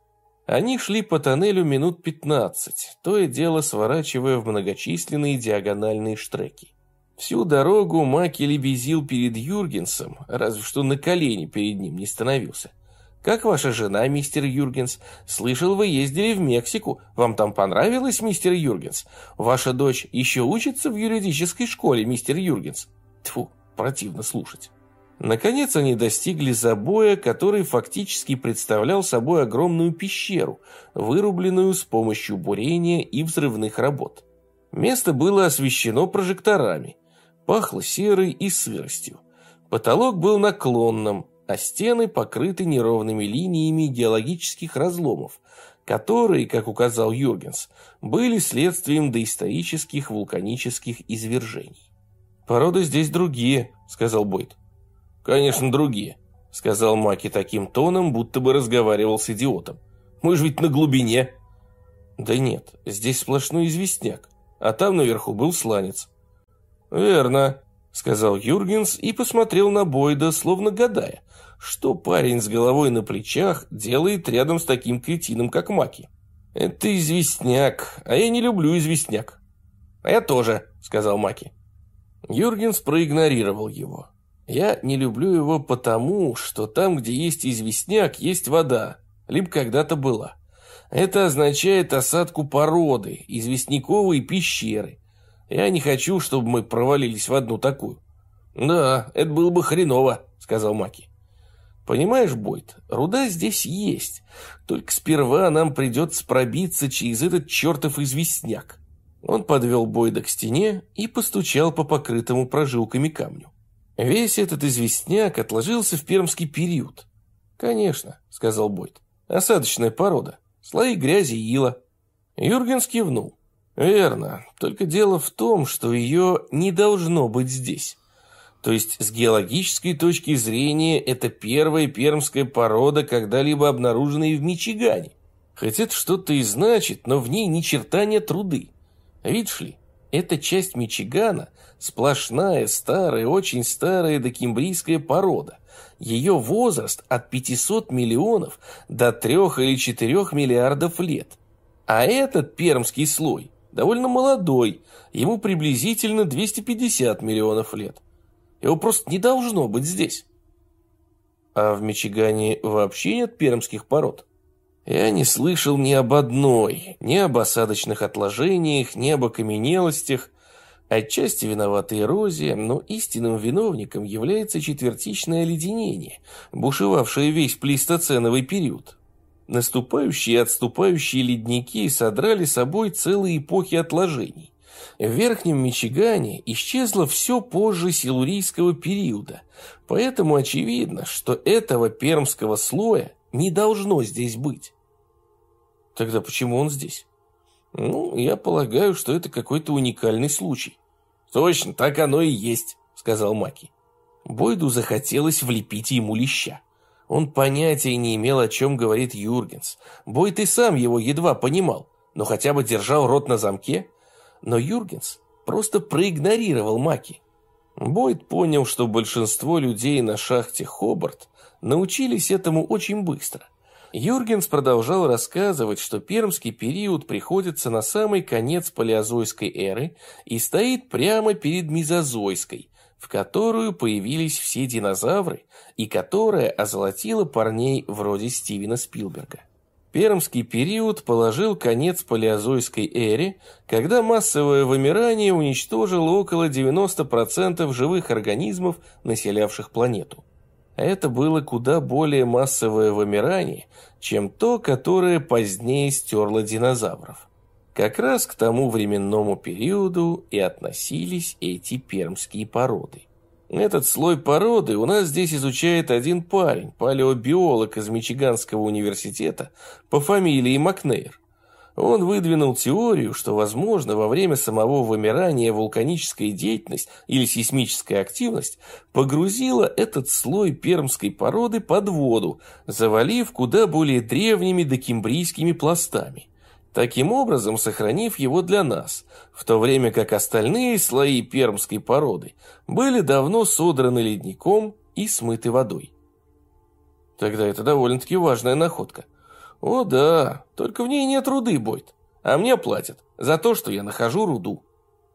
Они шли по тоннелю минут пятнадцать, то и дело сворачивая в многочисленные диагональные штреки. Всю дорогу Маки лебезил перед Юргенсом, разве что на колени перед ним не становился. «Как ваша жена, мистер Юргенс? Слышал, вы ездили в Мексику. Вам там понравилось, мистер Юргенс? Ваша дочь еще учится в юридической школе, мистер Юргенс?» Тьфу, противно слушать. Наконец они достигли забоя, который фактически представлял собой огромную пещеру, вырубленную с помощью бурения и взрывных работ. Место было освещено прожекторами. Пахло серой и сыростью. Потолок был наклонным, а стены покрыты неровными линиями геологических разломов, которые, как указал Юргенс, были следствием доисторических вулканических извержений. «Породы здесь другие», — сказал Бойд. «Конечно, другие», — сказал Маки таким тоном, будто бы разговаривал с идиотом. «Мы же ведь на глубине». «Да нет, здесь сплошной известняк, а там наверху был сланец». «Верно», — сказал Юргенс и посмотрел на Бойда, словно гадая, что парень с головой на плечах делает рядом с таким кретином, как Маки. «Это известняк, а я не люблю известняк». «А я тоже», — сказал Маки. Юргенс проигнорировал его. «Я не люблю его потому, что там, где есть известняк, есть вода, либо когда-то была. Это означает осадку породы, известняковой пещеры, я не хочу, чтобы мы провалились в одну такую. Да, это было бы хреново, сказал Маки. Понимаешь, Бойд, руда здесь есть. Только сперва нам придется пробиться через этот чертов известняк. Он подвел Бойда к стене и постучал по покрытому прожилками камню. Весь этот известняк отложился в пермский период. «Конечно», — сказал Бойд. «Осадочная порода. Слои грязи и ила». Юрген кивнул. Верно, только дело в том, что ее не должно быть здесь. То есть с геологической точки зрения это первая пермская порода, когда-либо обнаруженная в Мичигане. Хоть это что-то и значит, но в ней ни черта нет труды. Видишь ли, эта часть Мичигана сплошная, старая, очень старая докембрийская порода. Ее возраст от 500 миллионов до 3 или 4 миллиардов лет. А этот пермский слой довольно молодой, ему приблизительно 250 миллионов лет. Его просто не должно быть здесь. А в Мичигане вообще нет пермских пород? Я не слышал ни об одной, ни об осадочных отложениях, ни об окаменелостях. Отчасти виновата эрозия, но истинным виновником является четвертичное оледенение, бушевавшее весь плейстоценовый период. Наступающие и отступающие ледники содрали собой целые эпохи отложений. В Верхнем Мичигане исчезло все позже силурийского периода, поэтому очевидно, что этого пермского слоя не должно здесь быть. Тогда почему он здесь? Ну, я полагаю, что это какой-то уникальный случай. Точно, так оно и есть, сказал Маки. Бойду захотелось влепить ему леща. Он понятия не имел, о чем говорит Юргенс. Бойд и сам его едва понимал, но хотя бы держал рот на замке. Но Юргенс просто проигнорировал Маки. Бойд понял, что большинство людей на шахте Хобарт научились этому очень быстро. Юргенс продолжал рассказывать, что пермский период приходится на самый конец палеозойской эры и стоит прямо перед мезозойской, в которую появились все динозавры и которая озолотила парней вроде Стивена Спилберга. Пермский период положил конец палеозойской эре, когда массовое вымирание уничтожило около 90% живых организмов, населявших планету. Это было куда более массовое вымирание, чем то, которое позднее стерло динозавров. Как раз к тому временному периоду и относились эти пермские породы. Этот слой породы у нас здесь изучает один парень, палеобиолог из Мичиганского университета по фамилии Макнейр. Он выдвинул теорию, что, возможно, во время самого вымирания вулканическая деятельность или сейсмическая активность погрузила этот слой пермской породы под воду, завалив куда более древними докембрийскими пластами таким образом сохранив его для нас, в то время как остальные слои пермской породы были давно содраны ледником и смыты водой. Тогда это довольно-таки важная находка. О да, только в ней нет руды, Бойт, а мне платят за то, что я нахожу руду.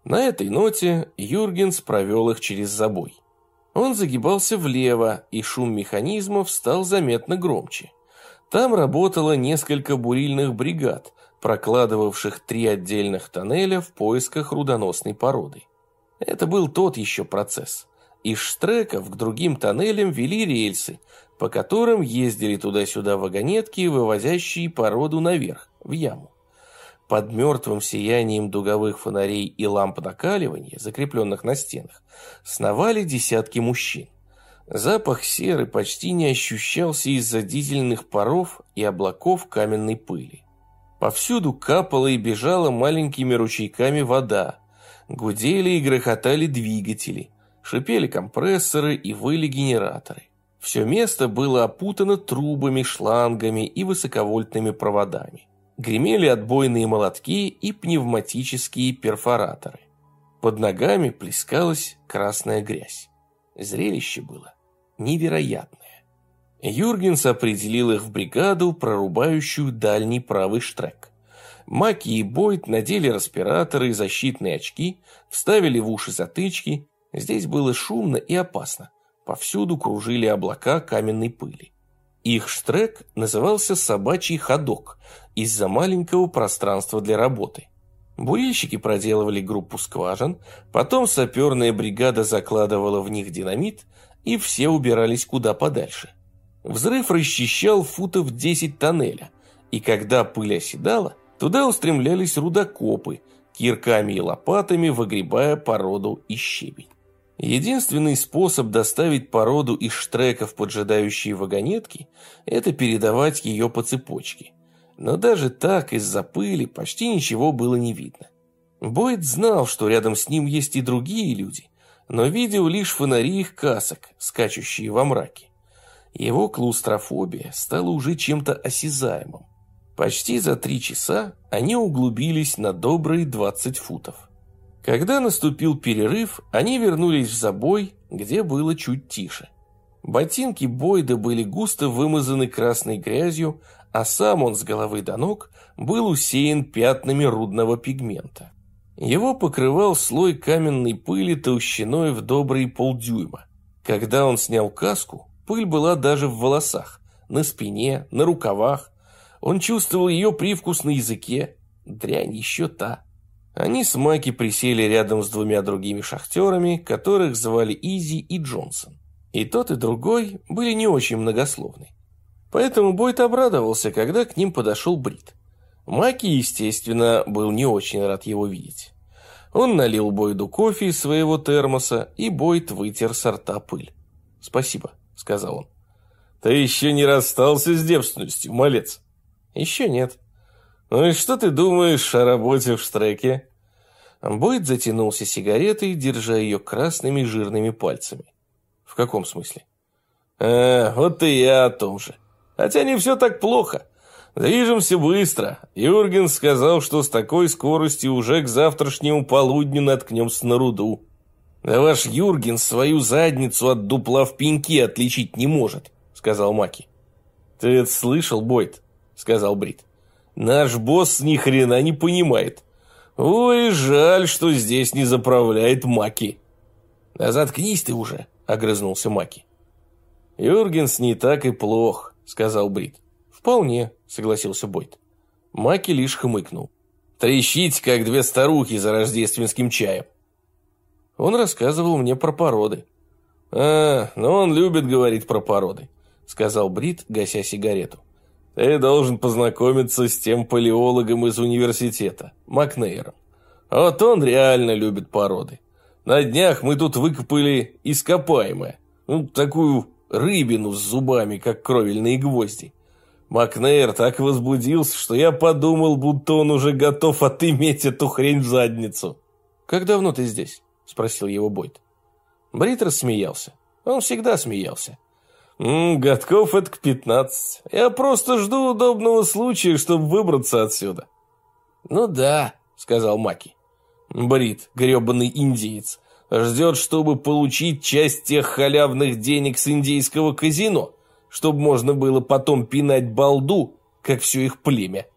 На этой ноте Юргенс провел их через забой. Он загибался влево, и шум механизмов стал заметно громче. Там работало несколько бурильных бригад, прокладывавших три отдельных тоннеля в поисках рудоносной породы. Это был тот еще процесс. Из штреков к другим тоннелям вели рельсы, по которым ездили туда-сюда вагонетки, вывозящие породу наверх, в яму. Под мертвым сиянием дуговых фонарей и ламп накаливания, закрепленных на стенах, сновали десятки мужчин. Запах серы почти не ощущался из-за дизельных паров и облаков каменной пыли. Повсюду капала и бежала маленькими ручейками вода. Гудели и грохотали двигатели. Шипели компрессоры и выли генераторы. Все место было опутано трубами, шлангами и высоковольтными проводами. Гремели отбойные молотки и пневматические перфораторы. Под ногами плескалась красная грязь. Зрелище было невероятное. Юргенс определил их в бригаду, прорубающую дальний правый штрек. Маки и Бойт надели респираторы и защитные очки, вставили в уши затычки. Здесь было шумно и опасно. Повсюду кружили облака каменной пыли. Их штрек назывался «собачий ходок» из-за маленького пространства для работы. Бурильщики проделывали группу скважин, потом саперная бригада закладывала в них динамит, и все убирались куда подальше. Взрыв расчищал футов 10 тоннеля, и когда пыль оседала, туда устремлялись рудокопы, кирками и лопатами выгребая породу и щебень. Единственный способ доставить породу из штреков поджидающие вагонетки – это передавать ее по цепочке. Но даже так из-за пыли почти ничего было не видно. Бойд знал, что рядом с ним есть и другие люди, но видел лишь фонари их касок, скачущие во мраке. Его клаустрофобия стала уже чем-то осязаемым. Почти за три часа они углубились на добрые 20 футов. Когда наступил перерыв, они вернулись в забой, где было чуть тише. Ботинки Бойда были густо вымазаны красной грязью, а сам он с головы до ног был усеян пятнами рудного пигмента. Его покрывал слой каменной пыли толщиной в добрые полдюйма. Когда он снял каску, Пыль была даже в волосах, на спине, на рукавах. Он чувствовал ее привкус на языке. Дрянь еще та. Они с Маки присели рядом с двумя другими шахтерами, которых звали Изи и Джонсон. И тот, и другой были не очень многословны. Поэтому Бойт обрадовался, когда к ним подошел Брит. Маки, естественно, был не очень рад его видеть. Он налил Бойду кофе из своего термоса, и Бойд вытер сорта пыль. «Спасибо», сказал он. Ты еще не расстался с девственностью, малец? Еще нет. Ну и что ты думаешь о работе в штреке? Бойд затянулся сигаретой, держа ее красными жирными пальцами. В каком смысле? «А, вот и я о том же. Хотя не все так плохо. Движемся быстро. Юрген сказал, что с такой скоростью уже к завтрашнему полудню наткнемся на руду. Да ваш Юрген свою задницу от дупла в пеньке отличить не может, сказал Маки. Ты это слышал, Бойт? сказал Брит. Наш босс ни хрена не понимает. Ой, жаль, что здесь не заправляет Маки. Да заткнись ты уже, огрызнулся Маки. Юргенс не так и плох, сказал Брит. Вполне, согласился Бойт. Маки лишь хмыкнул. Трещите, как две старухи за рождественским чаем. Он рассказывал мне про породы. А, ну он любит говорить про породы, сказал Брит, гася сигарету. Ты должен познакомиться с тем палеологом из университета, Макнейром. Вот он реально любит породы. На днях мы тут выкопали ископаемое. Ну, такую рыбину с зубами, как кровельные гвозди. Макнейр так возбудился, что я подумал, будто он уже готов отыметь эту хрень в задницу. «Как давно ты здесь?» – спросил его Бойд. Брит рассмеялся. Он всегда смеялся. «М -м, «Годков это к пятнадцать. Я просто жду удобного случая, чтобы выбраться отсюда». «Ну да», – сказал Маки. Брит, гребаный индиец, ждет, чтобы получить часть тех халявных денег с индейского казино, чтобы можно было потом пинать балду, как все их племя.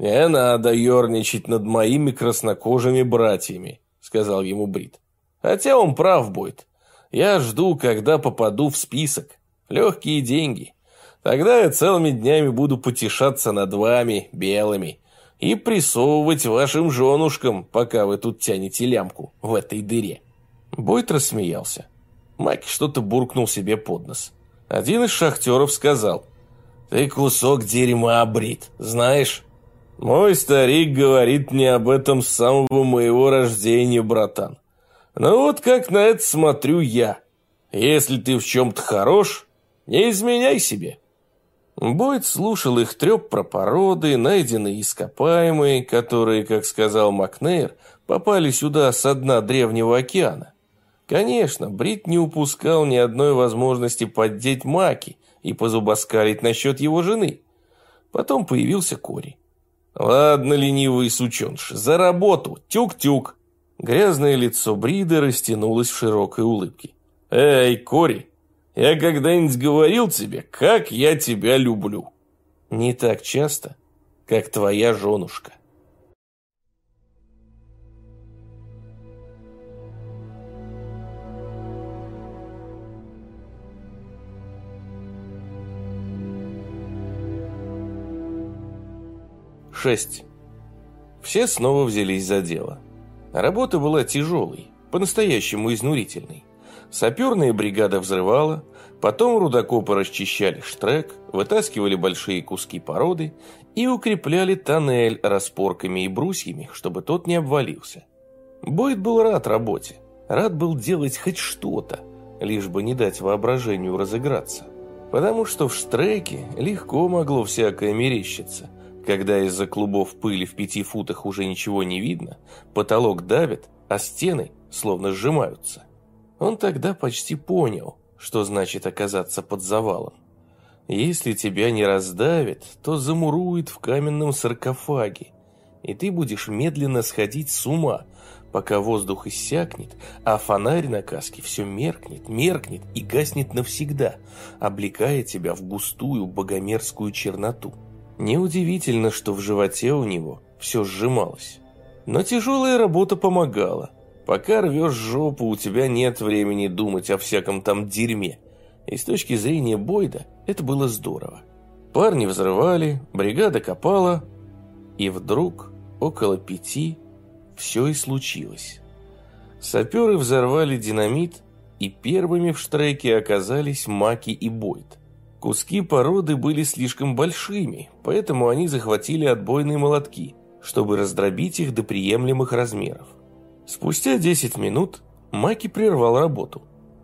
«Не надо ерничать над моими краснокожими братьями», — сказал ему Брит. «Хотя он прав будет. Я жду, когда попаду в список. Легкие деньги. Тогда я целыми днями буду потешаться над вами, белыми, и присовывать вашим женушкам, пока вы тут тянете лямку в этой дыре». Бойт рассмеялся. Майк что-то буркнул себе под нос. Один из шахтеров сказал, «Ты кусок дерьма, Брит, знаешь?» «Мой старик говорит мне об этом с самого моего рождения, братан. Ну вот как на это смотрю я. Если ты в чем-то хорош, не изменяй себе». Бойд слушал их треп про породы, найденные ископаемые, которые, как сказал Макнейр, попали сюда со дна древнего океана. Конечно, Брит не упускал ни одной возможности поддеть Маки и позубоскалить насчет его жены. Потом появился Кори. «Ладно, ленивый сученыш, за работу, тюк-тюк!» Грязное лицо Брида растянулось в широкой улыбке. «Эй, Кори, я когда-нибудь говорил тебе, как я тебя люблю?» «Не так часто, как твоя женушка». 6. Все снова взялись за дело. Работа была тяжелой, по-настоящему изнурительной. Саперная бригада взрывала, потом рудокопы расчищали штрек, вытаскивали большие куски породы и укрепляли тоннель распорками и брусьями, чтобы тот не обвалился. Бойд был рад работе, рад был делать хоть что-то, лишь бы не дать воображению разыграться. Потому что в штреке легко могло всякое мерещиться – когда из-за клубов пыли в пяти футах уже ничего не видно, потолок давит, а стены словно сжимаются. Он тогда почти понял, что значит оказаться под завалом. Если тебя не раздавит, то замурует в каменном саркофаге, и ты будешь медленно сходить с ума, пока воздух иссякнет, а фонарь на каске все меркнет, меркнет и гаснет навсегда, облекая тебя в густую богомерзкую черноту. Неудивительно, что в животе у него все сжималось. Но тяжелая работа помогала. Пока рвешь жопу, у тебя нет времени думать о всяком там дерьме. И с точки зрения Бойда это было здорово. Парни взрывали, бригада копала, и вдруг, около пяти, все и случилось. Саперы взорвали динамит, и первыми в штреке оказались Маки и Бойд. Куски породы были слишком большими, поэтому они захватили отбойные молотки, чтобы раздробить их до приемлемых размеров. Спустя 10 минут Маки прервал работу.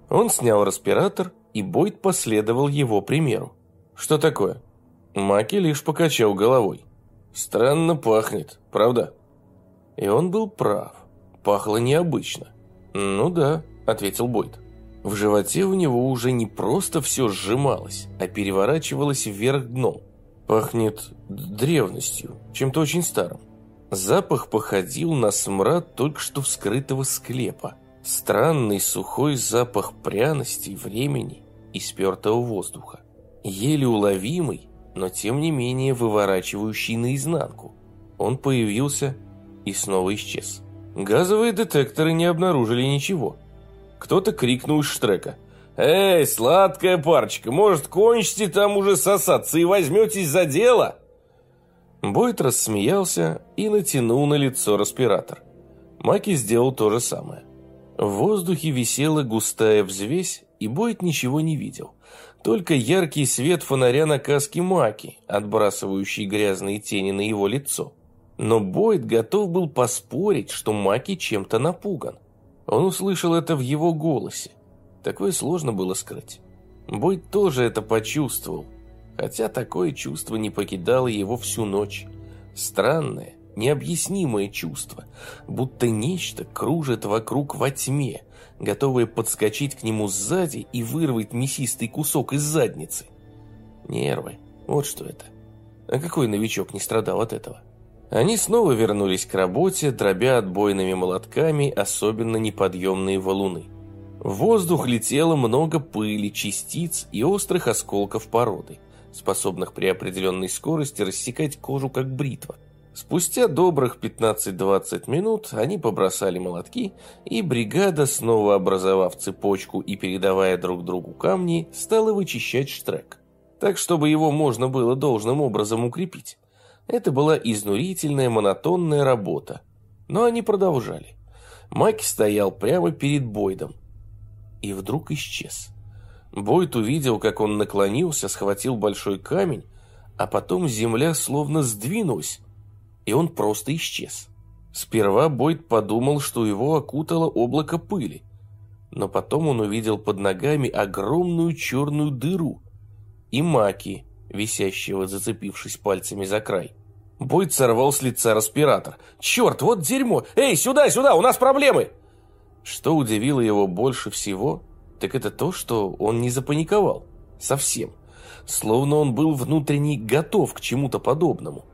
Он снял респиратор, и Бойд последовал его примеру. «Что такое?» Маки лишь покачал головой. «Странно пахнет, правда?» И он был прав. Пахло необычно. «Ну да», — ответил Бойд. В животе у него уже не просто все сжималось, а переворачивалось вверх дном. Пахнет древностью, чем-то очень старым. Запах походил на смрад только что вскрытого склепа. Странный сухой запах пряностей, времени и спертого воздуха. Еле уловимый, но тем не менее выворачивающий наизнанку. Он появился и снова исчез. Газовые детекторы не обнаружили ничего. Кто-то крикнул из штрека. «Эй, сладкая парочка, может, кончите там уже сосаться и возьметесь за дело?» Бойт рассмеялся и натянул на лицо респиратор. Маки сделал то же самое. В воздухе висела густая взвесь, и Бойт ничего не видел. Только яркий свет фонаря на каске Маки, отбрасывающий грязные тени на его лицо. Но Бойт готов был поспорить, что Маки чем-то напуган. Он услышал это в его голосе. Такое сложно было скрыть. Бойт тоже это почувствовал, хотя такое чувство не покидало его всю ночь. Странное, необъяснимое чувство, будто нечто кружит вокруг во тьме, готовое подскочить к нему сзади и вырвать мясистый кусок из задницы. Нервы, вот что это. А какой новичок не страдал от этого? Они снова вернулись к работе, дробя отбойными молотками особенно неподъемные валуны. В воздух летело много пыли, частиц и острых осколков породы, способных при определенной скорости рассекать кожу как бритва. Спустя добрых 15-20 минут они побросали молотки, и бригада, снова образовав цепочку и передавая друг другу камни, стала вычищать штрек. Так, чтобы его можно было должным образом укрепить. Это была изнурительная монотонная работа. Но они продолжали. Маки стоял прямо перед Бойдом. И вдруг исчез. Бойд увидел, как он наклонился, схватил большой камень, а потом земля словно сдвинулась, и он просто исчез. Сперва Бойд подумал, что его окутало облако пыли, но потом он увидел под ногами огромную черную дыру и маки, висящего, зацепившись пальцами за край. Бойд сорвал с лица респиратор. «Черт, вот дерьмо! Эй, сюда, сюда, у нас проблемы!» Что удивило его больше всего, так это то, что он не запаниковал. Совсем. Словно он был внутренне готов к чему-то подобному.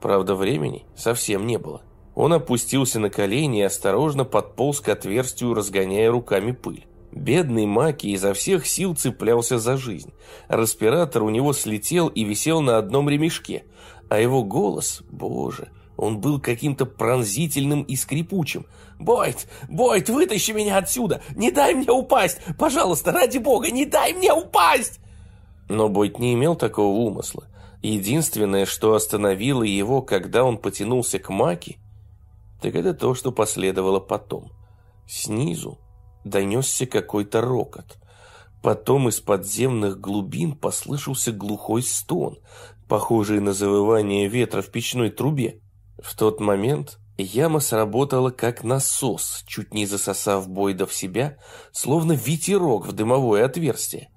Правда, времени совсем не было. Он опустился на колени и осторожно подполз к отверстию, разгоняя руками пыль. Бедный Маки изо всех сил цеплялся за жизнь. Респиратор у него слетел и висел на одном ремешке, а его голос, боже, он был каким-то пронзительным и скрипучим. «Бойт! Бойт, вытащи меня отсюда! Не дай мне упасть! Пожалуйста, ради бога, не дай мне упасть!» Но Бойт не имел такого умысла. Единственное, что остановило его, когда он потянулся к Маке, так это то, что последовало потом. Снизу донесся какой-то рокот. Потом из подземных глубин послышался глухой стон, похожий на завывание ветра в печной трубе. В тот момент яма сработала как насос, чуть не засосав Бойда в себя, словно ветерок в дымовое отверстие.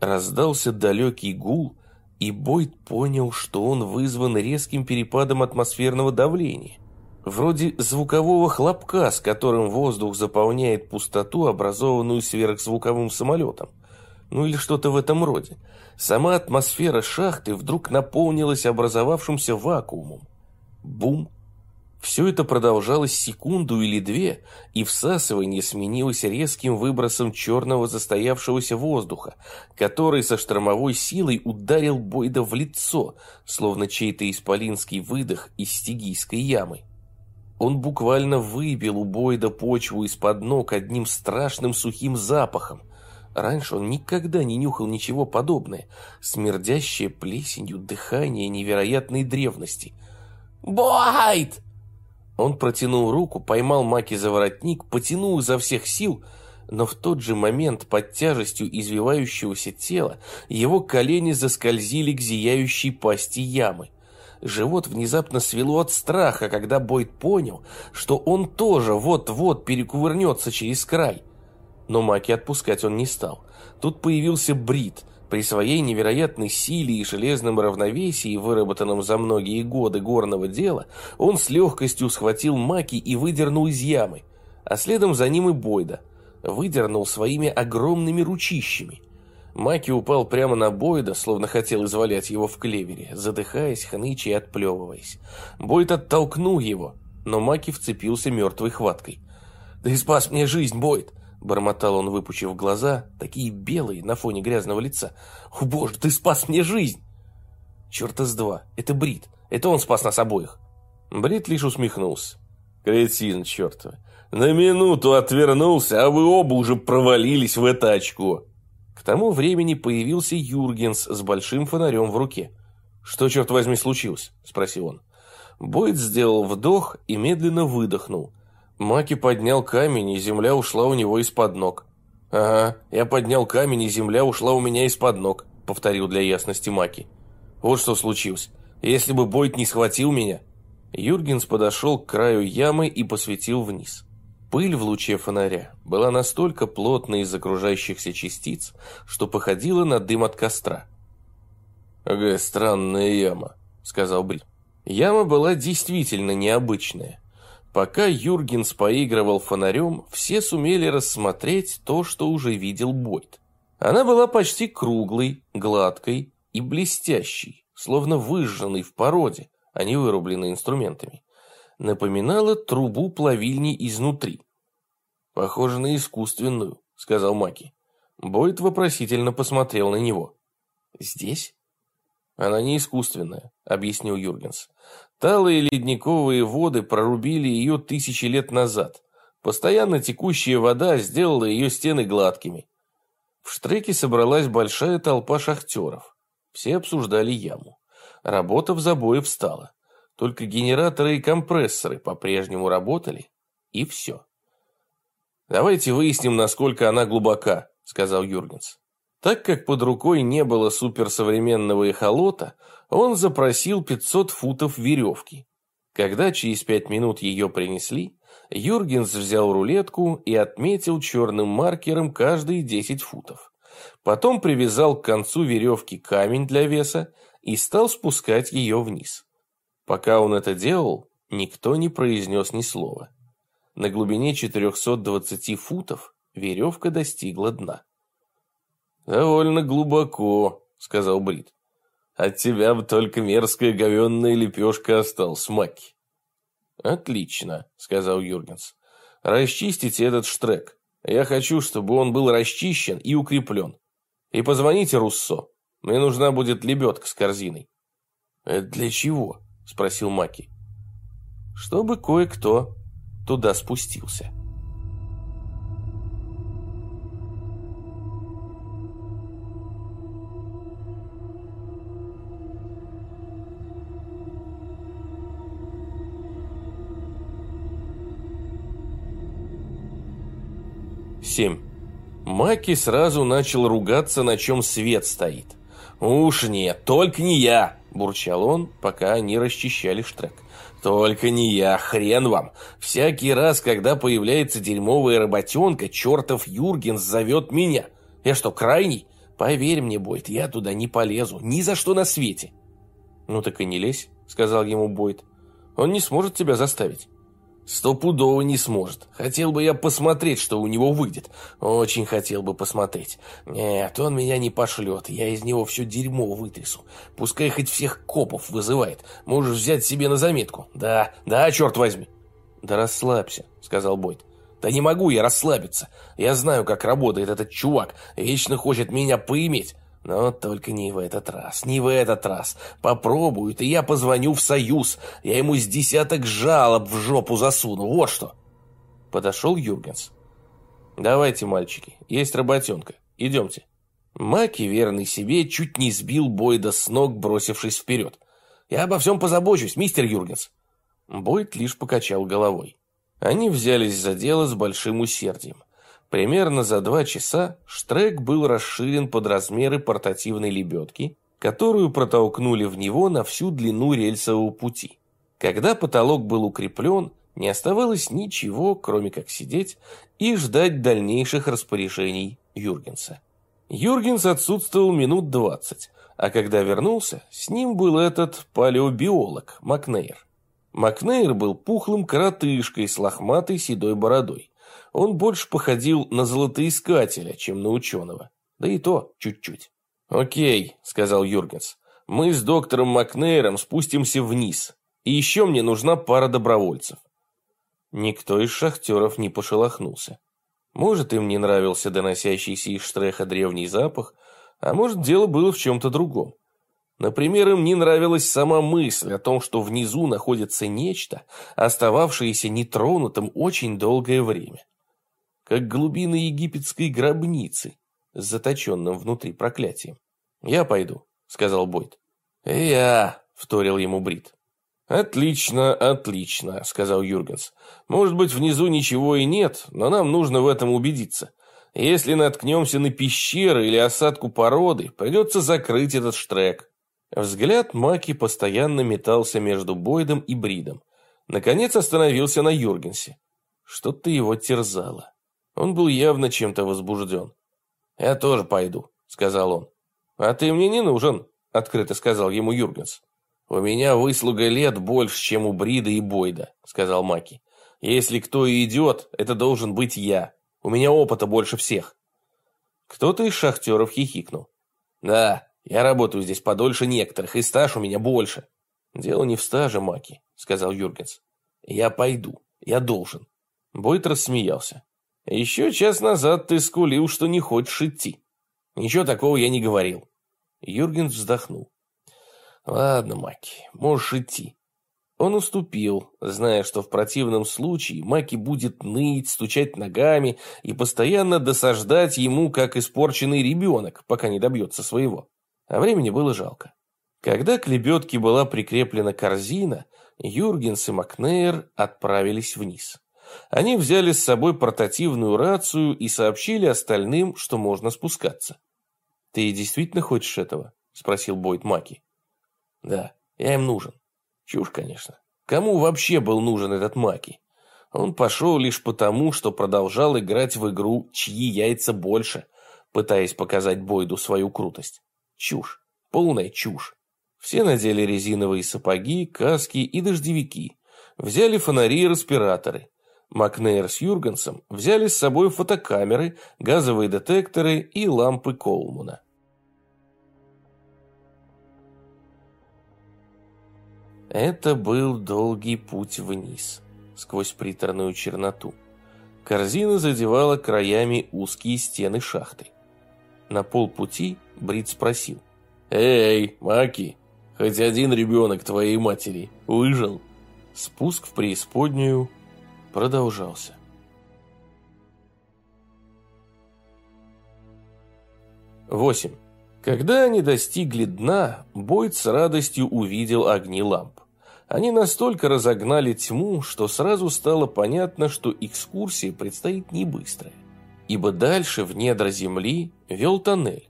Раздался далекий гул, и Бойд понял, что он вызван резким перепадом атмосферного давления. Вроде звукового хлопка, с которым воздух заполняет пустоту, образованную сверхзвуковым самолетом. Ну или что-то в этом роде. Сама атмосфера шахты вдруг наполнилась образовавшимся вакуумом. Бум! Все это продолжалось секунду или две, и всасывание сменилось резким выбросом черного застоявшегося воздуха, который со штормовой силой ударил Бойда в лицо, словно чей-то исполинский выдох из стигийской ямы. Он буквально выбил у Бойда почву из-под ног одним страшным сухим запахом. Раньше он никогда не нюхал ничего подобное, смердящее плесенью дыхание невероятной древности. «Бойд!» Он протянул руку, поймал Маки за воротник, потянул изо всех сил, но в тот же момент под тяжестью извивающегося тела его колени заскользили к зияющей пасти ямы. Живот внезапно свело от страха, когда Бойд понял, что он тоже вот-вот перекувырнется через край. Но Маки отпускать он не стал. Тут появился Брит, при своей невероятной силе и железном равновесии, выработанном за многие годы горного дела, он с легкостью схватил Маки и выдернул из ямы, а следом за ним и Бойда. выдернул своими огромными ручищами. Маки упал прямо на Бойда, словно хотел извалять его в клевере, задыхаясь, хныча и отплевываясь. Бойд оттолкнул его, но Маки вцепился мертвой хваткой. «Ты спас мне жизнь, Бойд!» Бормотал он, выпучив глаза, такие белые на фоне грязного лица. «О боже, ты спас мне жизнь!» «Черта с два, это Брит, это он спас нас обоих!» Брит лишь усмехнулся. «Кретин чертова! На минуту отвернулся, а вы оба уже провалились в это очко!» К тому времени появился Юргенс с большим фонарем в руке. «Что, черт возьми, случилось?» – спросил он. Бойд сделал вдох и медленно выдохнул – Маки поднял камень, и земля ушла у него из-под ног. «Ага, я поднял камень, и земля ушла у меня из-под ног», — повторил для ясности Маки. «Вот что случилось. Если бы Бойт не схватил меня...» Юргенс подошел к краю ямы и посветил вниз. Пыль в луче фонаря была настолько плотной из окружающихся частиц, что походила на дым от костра. «Ага, странная яма», — сказал Брит. Яма была действительно необычная. Пока Юргенс поигрывал фонарем, все сумели рассмотреть то, что уже видел Бойд. Она была почти круглой, гладкой и блестящей, словно выжженной в породе, а не вырубленной инструментами. Напоминала трубу плавильни изнутри. «Похоже на искусственную», — сказал Маки. Бойд вопросительно посмотрел на него. «Здесь?» «Она не искусственная», — объяснил Юргенс. Талые ледниковые воды прорубили ее тысячи лет назад. Постоянно текущая вода сделала ее стены гладкими. В штреке собралась большая толпа шахтеров. Все обсуждали яму. Работа в забое встала. Только генераторы и компрессоры по-прежнему работали, и все. «Давайте выясним, насколько она глубока», — сказал Юргенс. Так как под рукой не было суперсовременного эхолота, он запросил 500 футов веревки. Когда через пять минут ее принесли, Юргенс взял рулетку и отметил черным маркером каждые 10 футов. Потом привязал к концу веревки камень для веса и стал спускать ее вниз. Пока он это делал, никто не произнес ни слова. На глубине 420 футов веревка достигла дна. «Довольно глубоко», — сказал Брит. «От тебя бы только мерзкая говенная лепешка осталась, Маки». «Отлично», — сказал Юргенс. «Расчистите этот штрек. Я хочу, чтобы он был расчищен и укреплен. И позвоните Руссо. Мне нужна будет лебедка с корзиной». «Это для чего?» — спросил Маки. «Чтобы кое-кто туда спустился». 7. Маки сразу начал ругаться, на чем свет стоит. «Уж нет, только не я!» – бурчал он, пока они расчищали штрек. «Только не я, хрен вам! Всякий раз, когда появляется дерьмовая работенка, чертов Юргенс зовет меня. Я что, крайний? Поверь мне, Бойд, я туда не полезу, ни за что на свете!» «Ну так и не лезь», – сказал ему Бойд. «Он не сможет тебя заставить». Стопудово не сможет. Хотел бы я посмотреть, что у него выйдет. Очень хотел бы посмотреть. Нет, он меня не пошлет. Я из него все дерьмо вытрясу. Пускай хоть всех копов вызывает. Можешь взять себе на заметку. Да, да, черт возьми. Да расслабься, сказал Бойд. Да не могу я расслабиться. Я знаю, как работает этот чувак. Вечно хочет меня поиметь. Но только не в этот раз, не в этот раз. Попробуют, и я позвоню в Союз. Я ему с десяток жалоб в жопу засуну. Вот что. Подошел Юргенс. Давайте, мальчики, есть работенка. Идемте. Маки, верный себе, чуть не сбил Бойда с ног, бросившись вперед. Я обо всем позабочусь, мистер Юргенс. Бойд лишь покачал головой. Они взялись за дело с большим усердием. Примерно за два часа штрек был расширен под размеры портативной лебедки, которую протолкнули в него на всю длину рельсового пути. Когда потолок был укреплен, не оставалось ничего, кроме как сидеть и ждать дальнейших распоряжений Юргенса. Юргенс отсутствовал минут двадцать, а когда вернулся, с ним был этот палеобиолог Макнейр. Макнейр был пухлым коротышкой с лохматой седой бородой. Он больше походил на золотоискателя, чем на ученого. Да и то чуть-чуть. «Окей», — сказал Юргенс. «Мы с доктором Макнейром спустимся вниз. И еще мне нужна пара добровольцев». Никто из шахтеров не пошелохнулся. Может, им не нравился доносящийся из штреха древний запах, а может, дело было в чем-то другом. Например, им не нравилась сама мысль о том, что внизу находится нечто, остававшееся нетронутым очень долгое время. Как глубины египетской гробницы, с заточенным внутри проклятием. «Я пойду», — сказал Бойд. «И я», — вторил ему Брит. «Отлично, отлично», — сказал Юргенс. «Может быть, внизу ничего и нет, но нам нужно в этом убедиться. Если наткнемся на пещеры или осадку породы, придется закрыть этот штрек». Взгляд Маки постоянно метался между Бойдом и Бридом. Наконец остановился на Юргенсе. Что-то его терзало. Он был явно чем-то возбужден. «Я тоже пойду», — сказал он. «А ты мне не нужен», — открыто сказал ему Юргенс. «У меня выслуга лет больше, чем у Брида и Бойда», — сказал Маки. «Если кто и идет, это должен быть я. У меня опыта больше всех». Кто-то из шахтеров хихикнул. «Да, я работаю здесь подольше некоторых, и стаж у меня больше. Дело не в стаже, Маки, сказал Юргенс. Я пойду, я должен. Бойт рассмеялся. Еще час назад ты скулил, что не хочешь идти. Ничего такого я не говорил. Юргенс вздохнул. Ладно, Маки, можешь идти. Он уступил, зная, что в противном случае Маки будет ныть, стучать ногами и постоянно досаждать ему, как испорченный ребенок, пока не добьется своего а времени было жалко. Когда к лебедке была прикреплена корзина, Юргенс и Макнейр отправились вниз. Они взяли с собой портативную рацию и сообщили остальным, что можно спускаться. «Ты действительно хочешь этого?» – спросил Бойд Маки. «Да, я им нужен. Чушь, конечно. Кому вообще был нужен этот Маки? Он пошел лишь потому, что продолжал играть в игру «Чьи яйца больше», пытаясь показать Бойду свою крутость. Чушь. Полная чушь. Все надели резиновые сапоги, каски и дождевики. Взяли фонари и респираторы. Макнейр с Юргенсом взяли с собой фотокамеры, газовые детекторы и лампы Коулмана. Это был долгий путь вниз, сквозь приторную черноту. Корзина задевала краями узкие стены шахты. На полпути Брит спросил. «Эй, Маки, хоть один ребенок твоей матери выжил?» Спуск в преисподнюю продолжался. Восемь. Когда они достигли дна, Бойд с радостью увидел огни ламп. Они настолько разогнали тьму, что сразу стало понятно, что экскурсия предстоит не быстрая ибо дальше в недра земли вел тоннель.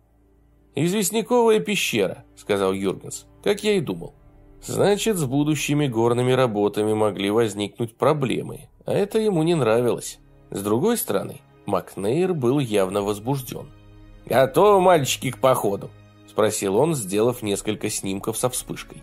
«Известняковая пещера», — сказал Юргенс, — «как я и думал. Значит, с будущими горными работами могли возникнуть проблемы, это ему не нравилось. С другой стороны, Макнейр был явно возбужден. «Готовы, мальчики, к походу?» – спросил он, сделав несколько снимков со вспышкой.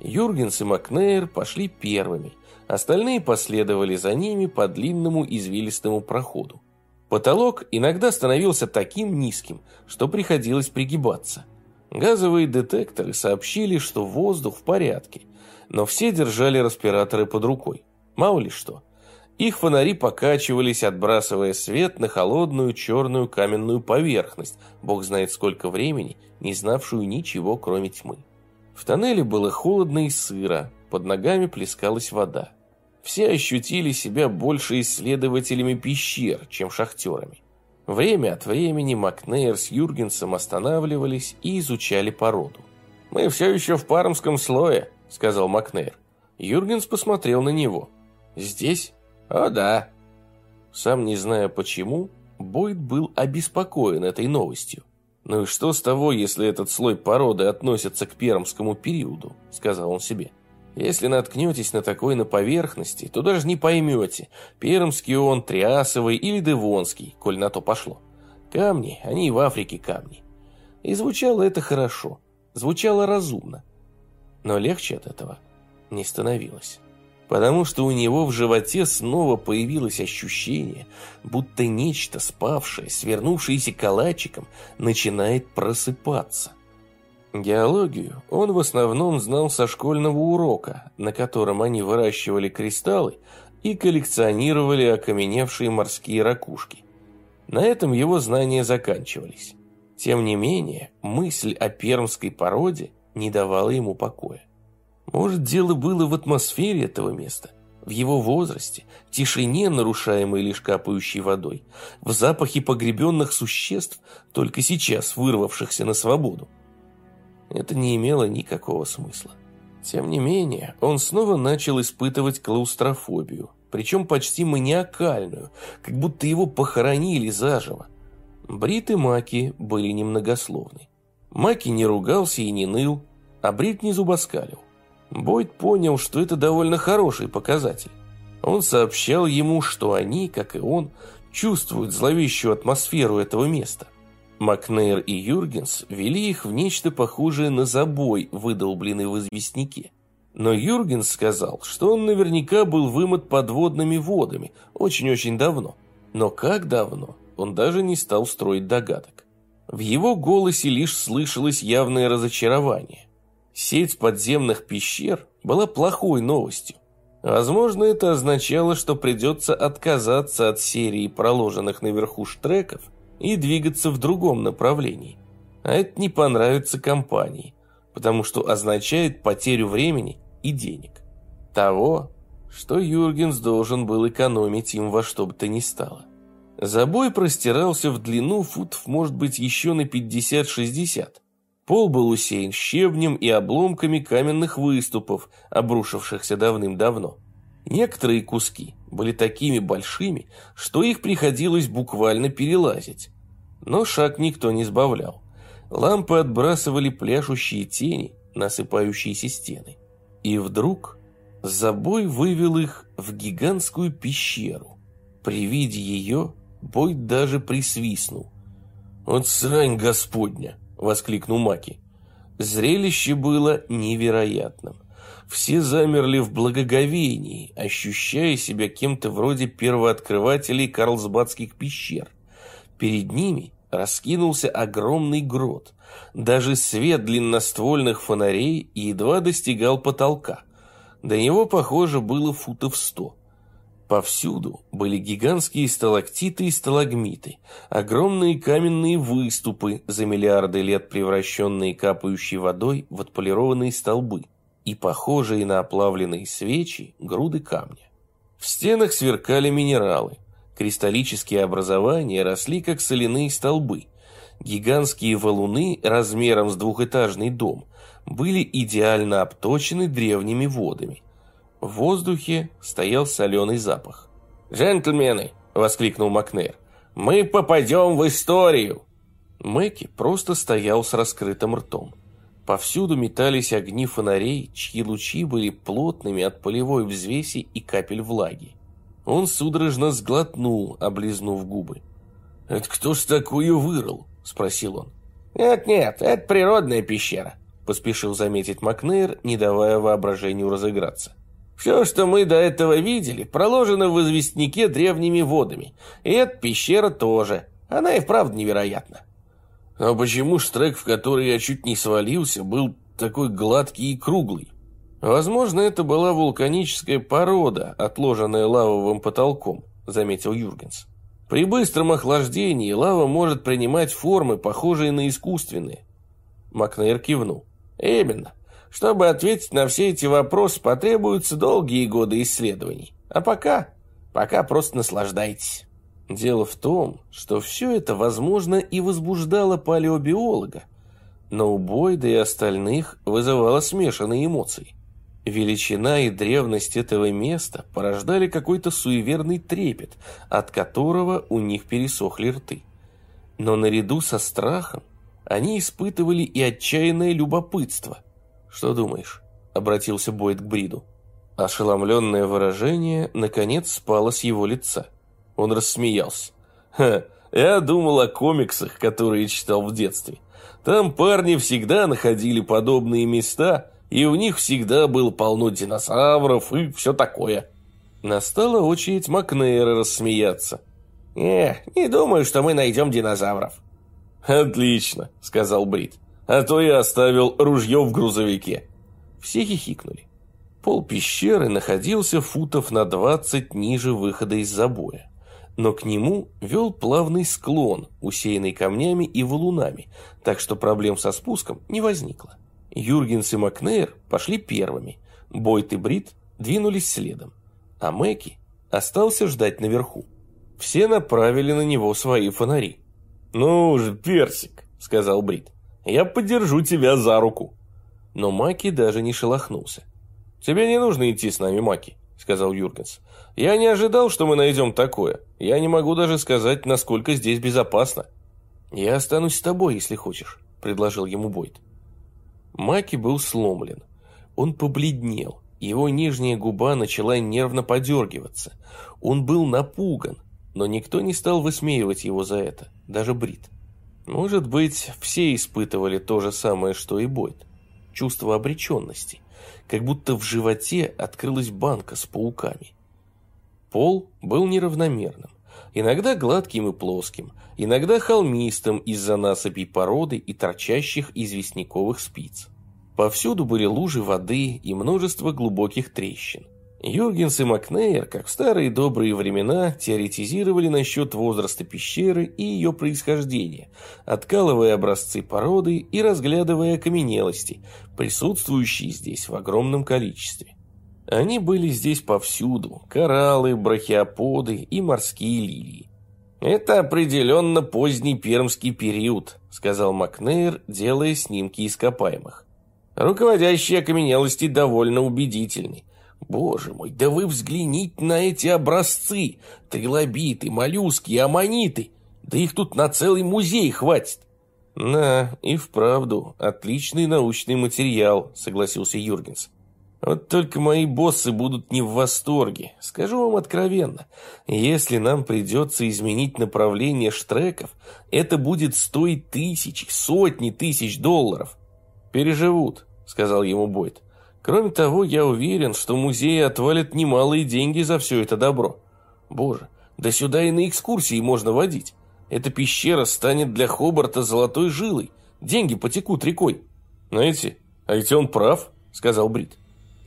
Юргенс и Макнейр пошли первыми, остальные последовали за ними по длинному извилистому проходу. Потолок иногда становился таким низким, что приходилось пригибаться. Газовые детекторы сообщили, что воздух в порядке, но все держали респираторы под рукой. Мало ли что. Их фонари покачивались, отбрасывая свет на холодную черную каменную поверхность, бог знает сколько времени, не знавшую ничего, кроме тьмы. В тоннеле было холодно и сыро, под ногами плескалась вода. Все ощутили себя больше исследователями пещер, чем шахтерами. Время от времени Макнейр с Юргенсом останавливались и изучали породу. «Мы все еще в пармском слое», — сказал Макнейр. Юргенс посмотрел на него. «Здесь?» «О, да». Сам не зная почему, Бойд был обеспокоен этой новостью. «Ну и что с того, если этот слой породы относится к пермскому периоду?» — сказал он себе. Если наткнетесь на такой на поверхности, то даже не поймете, пермский он, триасовый или девонский, коль на то пошло. Камни, они и в Африке камни. И звучало это хорошо, звучало разумно. Но легче от этого не становилось. Потому что у него в животе снова появилось ощущение, будто нечто спавшее, свернувшееся калачиком, начинает просыпаться. Геологию он в основном знал со школьного урока, на котором они выращивали кристаллы и коллекционировали окаменевшие морские ракушки. На этом его знания заканчивались. Тем не менее, мысль о пермской породе не давала ему покоя. Может, дело было в атмосфере этого места, в его возрасте, тишине, нарушаемой лишь капающей водой, в запахе погребенных существ, только сейчас вырвавшихся на свободу. Это не имело никакого смысла. Тем не менее, он снова начал испытывать клаустрофобию, причем почти маниакальную, как будто его похоронили заживо. Брит и Маки были немногословны. Маки не ругался и не ныл, а Брит не зубоскалил. Бойд понял, что это довольно хороший показатель. Он сообщал ему, что они, как и он, чувствуют зловещую атмосферу этого места. Макнейр и Юргенс вели их в нечто похожее на забой, выдолбленный в известняке. Но Юргенс сказал, что он наверняка был вымыт подводными водами очень-очень давно. Но как давно, он даже не стал строить догадок. В его голосе лишь слышалось явное разочарование. Сеть подземных пещер была плохой новостью. Возможно, это означало, что придется отказаться от серии проложенных наверху штреков и двигаться в другом направлении. А это не понравится компании, потому что означает потерю времени и денег. Того, что Юргенс должен был экономить им во что бы то ни стало. Забой простирался в длину футов, может быть, еще на 50-60. Пол был усеян щебнем и обломками каменных выступов, обрушившихся давным-давно. Некоторые куски были такими большими, что их приходилось буквально перелазить. Но шаг никто не сбавлял. Лампы отбрасывали пляшущие тени, насыпающиеся стены. И вдруг забой вывел их в гигантскую пещеру. При виде ее Бой даже присвистнул. «Вот срань господня!» Воскликнул Маки. Зрелище было невероятным. Все замерли в благоговении, ощущая себя кем-то вроде первооткрывателей Карлсбадских пещер. Перед ними раскинулся огромный грот. Даже свет длинноствольных фонарей едва достигал потолка. До него, похоже, было футов сто. Повсюду были гигантские сталактиты и сталагмиты, огромные каменные выступы, за миллиарды лет превращенные капающей водой в отполированные столбы, и похожие на оплавленные свечи груды камня. В стенах сверкали минералы, кристаллические образования росли как соляные столбы, гигантские валуны размером с двухэтажный дом были идеально обточены древними водами – в воздухе стоял соленый запах. «Джентльмены!» – воскликнул Макнейр. «Мы попадем в историю!» Мэки просто стоял с раскрытым ртом. Повсюду метались огни фонарей, чьи лучи были плотными от полевой взвеси и капель влаги. Он судорожно сглотнул, облизнув губы. «Это кто ж такую вырыл?» – спросил он. «Нет-нет, это природная пещера», – поспешил заметить Макнейр, не давая воображению разыграться. Все, что мы до этого видели, проложено в известняке древними водами. И эта пещера тоже. Она и вправду невероятна. А почему штрек, в который я чуть не свалился, был такой гладкий и круглый? Возможно, это была вулканическая порода, отложенная лавовым потолком, заметил Юргенс. При быстром охлаждении лава может принимать формы, похожие на искусственные. Макнейр кивнул. Именно. Чтобы ответить на все эти вопросы, потребуются долгие годы исследований. А пока, пока просто наслаждайтесь. Дело в том, что все это, возможно, и возбуждало палеобиолога, но у Бойда и остальных вызывало смешанные эмоции. Величина и древность этого места порождали какой-то суеверный трепет, от которого у них пересохли рты. Но наряду со страхом они испытывали и отчаянное любопытство – «Что думаешь?» – обратился Бойд к Бриду. Ошеломленное выражение, наконец, спало с его лица. Он рассмеялся. «Ха, я думал о комиксах, которые читал в детстве. Там парни всегда находили подобные места, и у них всегда было полно динозавров и все такое. Настала очередь Макнейра рассмеяться. «Не, не думаю, что мы найдем динозавров». «Отлично», — сказал Брит. «А то я оставил ружье в грузовике». Все хихикнули. Пол пещеры находился футов на двадцать ниже выхода из забоя. Но к нему вел плавный склон, усеянный камнями и валунами, так что проблем со спуском не возникло. Юргенс и Макнейр пошли первыми, Бойт и Брит двинулись следом, а Мэки остался ждать наверху. Все направили на него свои фонари. «Ну же, Персик», — сказал Брит, — «я подержу тебя за руку». Но Маки даже не шелохнулся. «Тебе не нужно идти с нами, Маки», — сказал Юргенс. «Я не ожидал, что мы найдем такое. Я не могу даже сказать, насколько здесь безопасно». «Я останусь с тобой, если хочешь», — предложил ему Бойд. Маки был сломлен. Он побледнел. Его нижняя губа начала нервно подергиваться. Он был напуган, но никто не стал высмеивать его за это, даже Брит. Может быть, все испытывали то же самое, что и Бойд. Чувство обреченности. Как будто в животе открылась банка с пауками. Пол был неравномерным. Иногда гладким и плоским, иногда холмистым из-за насыпей породы и торчащих известняковых спиц. Повсюду были лужи воды и множество глубоких трещин. Юргенс и Макнейр, как в старые добрые времена, теоретизировали насчет возраста пещеры и ее происхождения, откалывая образцы породы и разглядывая окаменелости, присутствующие здесь в огромном количестве. Они были здесь повсюду – кораллы, брахиоподы и морские лилии. «Это определенно поздний пермский период», – сказал Макнейр, делая снимки ископаемых. «Руководящие окаменелости довольно убедительны. Боже мой, да вы взгляните на эти образцы! Трилобиты, моллюски, аммониты! Да их тут на целый музей хватит!» «Да, и вправду, отличный научный материал», – согласился Юргенс. «Вот только мои боссы будут не в восторге. Скажу вам откровенно, если нам придется изменить направление штреков, это будет стоить тысячи, сотни тысяч долларов». «Переживут», – сказал ему Бойд. Кроме того, я уверен, что музеи отвалят немалые деньги за все это добро. Боже, да сюда и на экскурсии можно водить. Эта пещера станет для Хобарта золотой жилой. Деньги потекут рекой. Знаете, а ведь он прав, сказал Брит.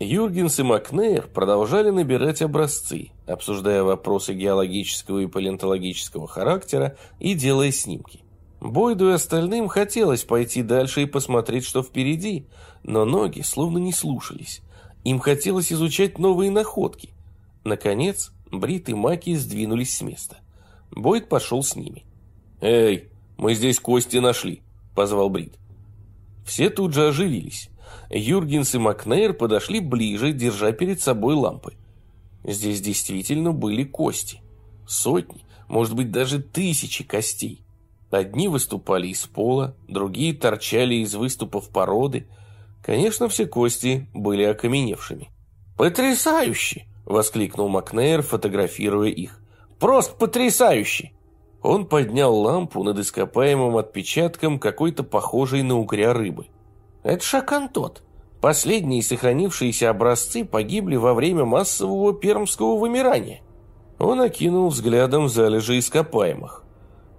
Юргенс и Макнейр продолжали набирать образцы, обсуждая вопросы геологического и палеонтологического характера и делая снимки. Бойду и остальным хотелось пойти дальше и посмотреть, что впереди, но ноги словно не слушались. Им хотелось изучать новые находки. Наконец, Брит и Маки сдвинулись с места. Бойд пошел с ними. «Эй, мы здесь кости нашли», — позвал Брит. Все тут же оживились. Юргенс и Макнейр подошли ближе, держа перед собой лампы. Здесь действительно были кости. Сотни, может быть, даже тысячи костей. Одни выступали из пола, другие торчали из выступов породы — Конечно, все кости были окаменевшими. «Потрясающе!» — воскликнул Макнейр, фотографируя их. «Просто потрясающе!» Он поднял лампу над ископаемым отпечатком какой-то похожей на угря рыбы. «Это шакантот. Последние сохранившиеся образцы погибли во время массового пермского вымирания». Он окинул взглядом залежи ископаемых.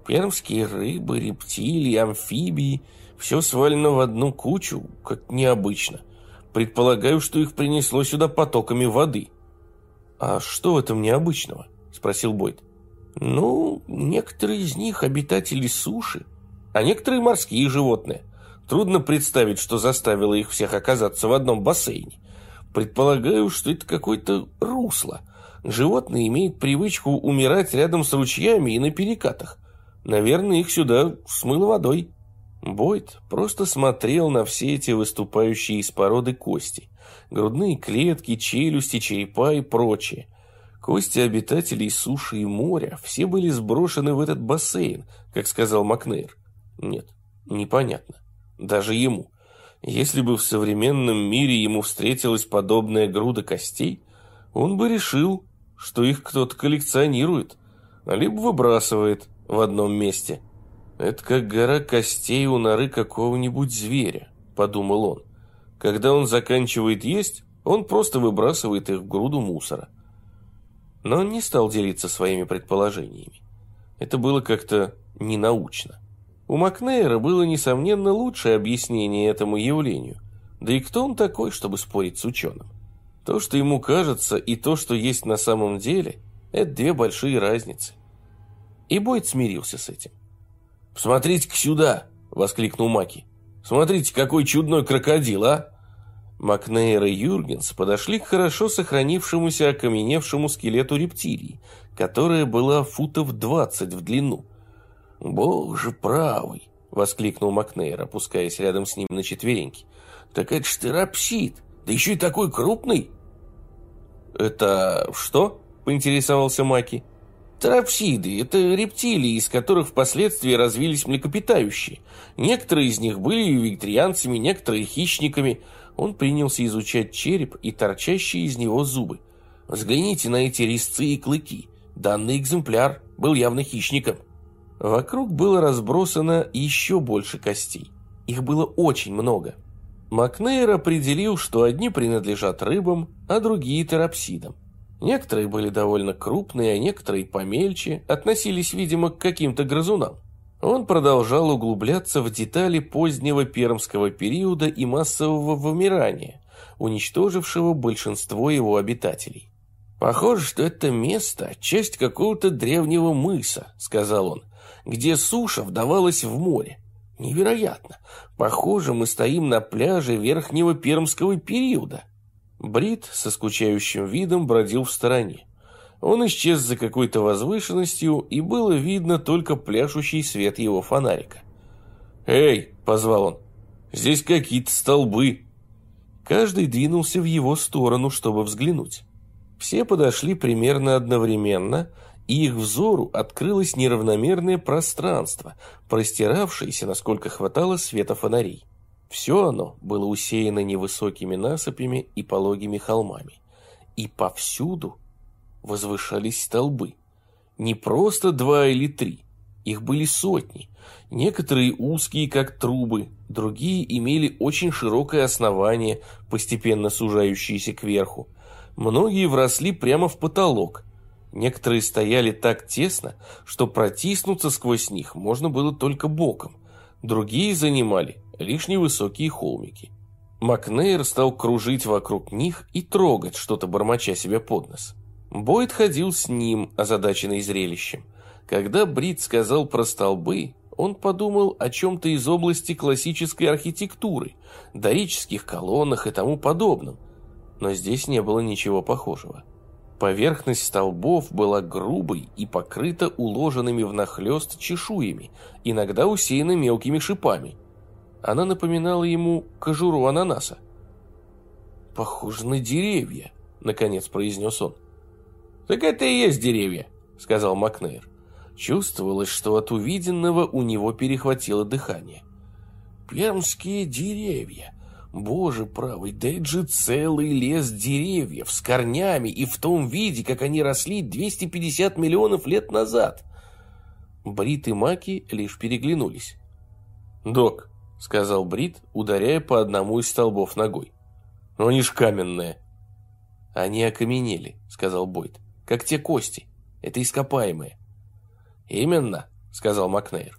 Пермские рыбы, рептилии, амфибии — все свалено в одну кучу, как необычно. Предполагаю, что их принесло сюда потоками воды. А что в этом необычного? Спросил Бойд. Ну, некоторые из них обитатели суши, а некоторые морские животные. Трудно представить, что заставило их всех оказаться в одном бассейне. Предполагаю, что это какое-то русло. Животные имеют привычку умирать рядом с ручьями и на перекатах. Наверное, их сюда смыло водой. Бойд просто смотрел на все эти выступающие из породы кости. Грудные клетки, челюсти, черепа и прочее. Кости обитателей суши и моря все были сброшены в этот бассейн, как сказал Макнейр. Нет, непонятно. Даже ему. Если бы в современном мире ему встретилась подобная груда костей, он бы решил, что их кто-то коллекционирует, либо выбрасывает в одном месте – это как гора костей у норы какого-нибудь зверя, подумал он. Когда он заканчивает есть, он просто выбрасывает их в груду мусора. Но он не стал делиться своими предположениями. Это было как-то ненаучно. У Макнейра было, несомненно, лучшее объяснение этому явлению. Да и кто он такой, чтобы спорить с ученым? То, что ему кажется, и то, что есть на самом деле, это две большие разницы. И Бойд смирился с этим. «Посмотрите-ка сюда!» — воскликнул Маки. «Смотрите, какой чудной крокодил, а!» Макнейр и Юргенс подошли к хорошо сохранившемуся окаменевшему скелету рептилии, которая была футов двадцать в длину. «Боже правый!» — воскликнул Макнейр, опускаясь рядом с ним на четвереньки. «Так это ж терапсид! Да еще и такой крупный!» «Это что?» — поинтересовался Маки. Терапсиды – это рептилии, из которых впоследствии развились млекопитающие. Некоторые из них были вегетарианцами, некоторые – хищниками. Он принялся изучать череп и торчащие из него зубы. Взгляните на эти резцы и клыки. Данный экземпляр был явно хищником. Вокруг было разбросано еще больше костей. Их было очень много. Макнейр определил, что одни принадлежат рыбам, а другие – терапсидам. Некоторые были довольно крупные, а некоторые помельче, относились, видимо, к каким-то грызунам. Он продолжал углубляться в детали позднего пермского периода и массового вымирания, уничтожившего большинство его обитателей. «Похоже, что это место – часть какого-то древнего мыса», – сказал он, – «где суша вдавалась в море. Невероятно. Похоже, мы стоим на пляже верхнего пермского периода». Брит со скучающим видом бродил в стороне. Он исчез за какой-то возвышенностью, и было видно только пляшущий свет его фонарика. «Эй!» – позвал он. «Здесь какие-то столбы!» Каждый двинулся в его сторону, чтобы взглянуть. Все подошли примерно одновременно, и их взору открылось неравномерное пространство, простиравшееся, насколько хватало света фонарей. Все оно было усеяно невысокими насыпями и пологими холмами. И повсюду возвышались столбы. Не просто два или три, их были сотни. Некоторые узкие, как трубы, другие имели очень широкое основание, постепенно сужающееся кверху. Многие вросли прямо в потолок. Некоторые стояли так тесно, что протиснуться сквозь них можно было только боком. Другие занимали лишь невысокие холмики. Макнейр стал кружить вокруг них и трогать что-то, бормоча себе под нос. Бойд ходил с ним, озадаченный зрелищем. Когда Брит сказал про столбы, он подумал о чем-то из области классической архитектуры, дорических колоннах и тому подобном. Но здесь не было ничего похожего. Поверхность столбов была грубой и покрыта уложенными внахлёст чешуями, иногда усеяна мелкими шипами. Она напоминала ему кожуру ананаса. «Похоже на деревья», — наконец произнес он. «Так это и есть деревья», — сказал Макнейр. Чувствовалось, что от увиденного у него перехватило дыхание. «Пермские деревья. Боже правый, да это же целый лес деревьев с корнями и в том виде, как они росли 250 миллионов лет назад». Брит и Маки лишь переглянулись. «Док, — сказал Брит, ударяя по одному из столбов ногой. «Но они ж каменные». «Они окаменели», — сказал Бойд, — «как те кости. Это ископаемые». «Именно», — сказал Макнейр.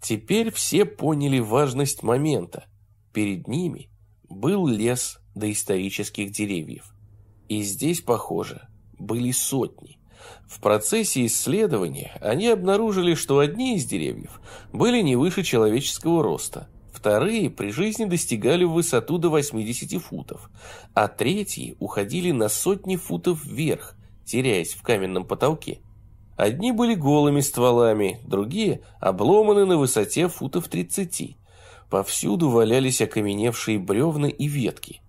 Теперь все поняли важность момента. Перед ними был лес доисторических деревьев. И здесь, похоже, были сотни. В процессе исследования они обнаружили, что одни из деревьев были не выше человеческого роста, Вторые при жизни достигали высоту до 80 футов, а третьи уходили на сотни футов вверх, теряясь в каменном потолке. Одни были голыми стволами, другие обломаны на высоте футов 30. Повсюду валялись окаменевшие бревна и ветки.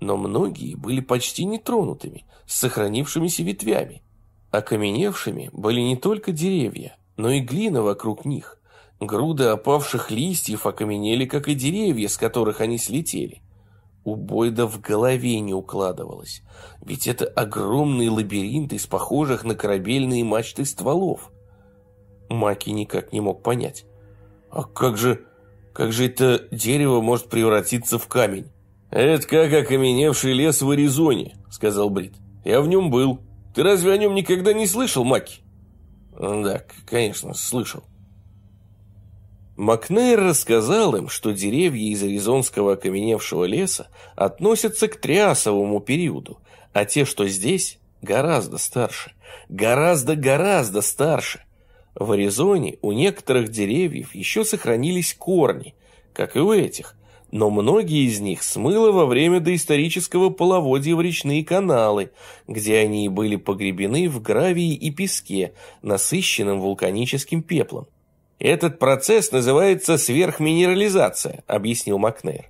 Но многие были почти нетронутыми, с сохранившимися ветвями. Окаменевшими были не только деревья, но и глина вокруг них. Груды опавших листьев окаменели, как и деревья, с которых они слетели. У Бойда в голове не укладывалось, ведь это огромный лабиринт из похожих на корабельные мачты стволов. Маки никак не мог понять. А как же, как же это дерево может превратиться в камень? «Это как окаменевший лес в Аризоне», — сказал Брит. «Я в нем был. Ты разве о нем никогда не слышал, Маки?» «Да, конечно, слышал». Макнейр рассказал им, что деревья из аризонского окаменевшего леса относятся к триасовому периоду, а те, что здесь, гораздо старше. Гораздо-гораздо старше. В Аризоне у некоторых деревьев еще сохранились корни, как и у этих, но многие из них смыло во время доисторического половодья в речные каналы, где они и были погребены в гравии и песке, насыщенном вулканическим пеплом. «Этот процесс называется сверхминерализация», — объяснил Макнейр.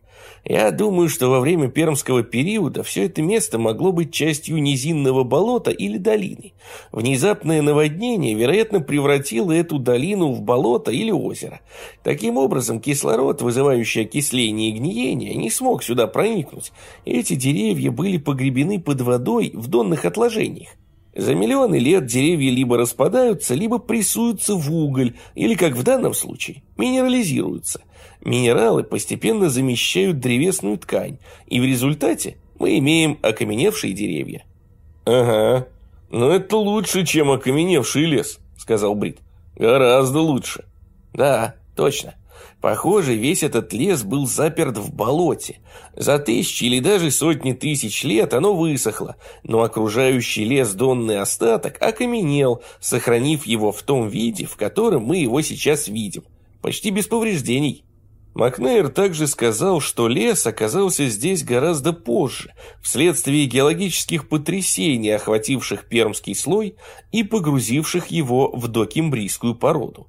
«Я думаю, что во время пермского периода все это место могло быть частью низинного болота или долины. Внезапное наводнение, вероятно, превратило эту долину в болото или озеро. Таким образом, кислород, вызывающий окисление и гниение, не смог сюда проникнуть. Эти деревья были погребены под водой в донных отложениях. За миллионы лет деревья либо распадаются, либо прессуются в уголь, или, как в данном случае, минерализируются. Минералы постепенно замещают древесную ткань, и в результате мы имеем окаменевшие деревья. «Ага, но это лучше, чем окаменевший лес», — сказал Брит. «Гораздо лучше». «Да, точно. Похоже, весь этот лес был заперт в болоте. За тысячи или даже сотни тысяч лет оно высохло, но окружающий лес донный остаток окаменел, сохранив его в том виде, в котором мы его сейчас видим. Почти без повреждений. Макнейр также сказал, что лес оказался здесь гораздо позже, вследствие геологических потрясений, охвативших пермский слой и погрузивших его в докембрийскую породу.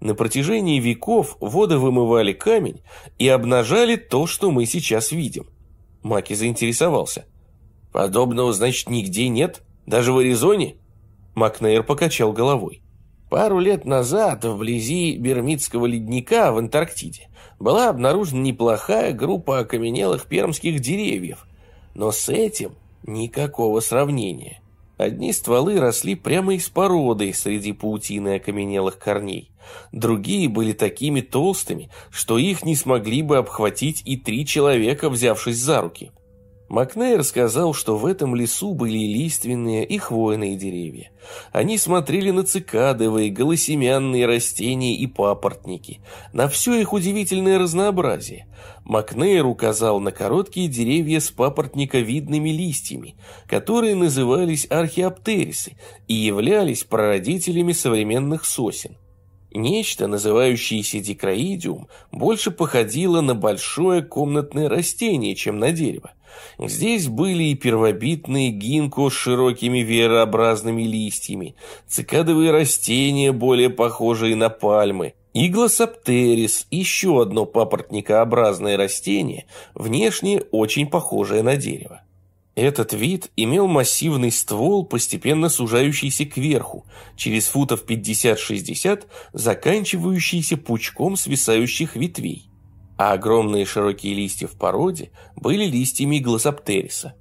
На протяжении веков воды вымывали камень и обнажали то, что мы сейчас видим. Маки заинтересовался. «Подобного, значит, нигде нет? Даже в Аризоне?» Макнейр покачал головой. Пару лет назад вблизи Бермидского ледника в Антарктиде была обнаружена неплохая группа окаменелых пермских деревьев, но с этим никакого сравнения. Одни стволы росли прямо из породы среди паутины окаменелых корней. Другие были такими толстыми, что их не смогли бы обхватить и три человека, взявшись за руки. Макнейр сказал, что в этом лесу были лиственные и хвойные деревья. Они смотрели на цикадовые, голосемянные растения и папоротники, на все их удивительное разнообразие. Макнейр указал на короткие деревья с папоротниковидными листьями, которые назывались археоптерисы и являлись прародителями современных сосен. Нечто, называющееся дикроидиум, больше походило на большое комнатное растение, чем на дерево. Здесь были и первобитные гинко с широкими веерообразными листьями, цикадовые растения, более похожие на пальмы, иглосаптерис, еще одно папоротникообразное растение, внешне очень похожее на дерево. Этот вид имел массивный ствол, постепенно сужающийся кверху, через футов 50-60, заканчивающийся пучком свисающих ветвей. А огромные широкие листья в породе были листьями глоссоптериса.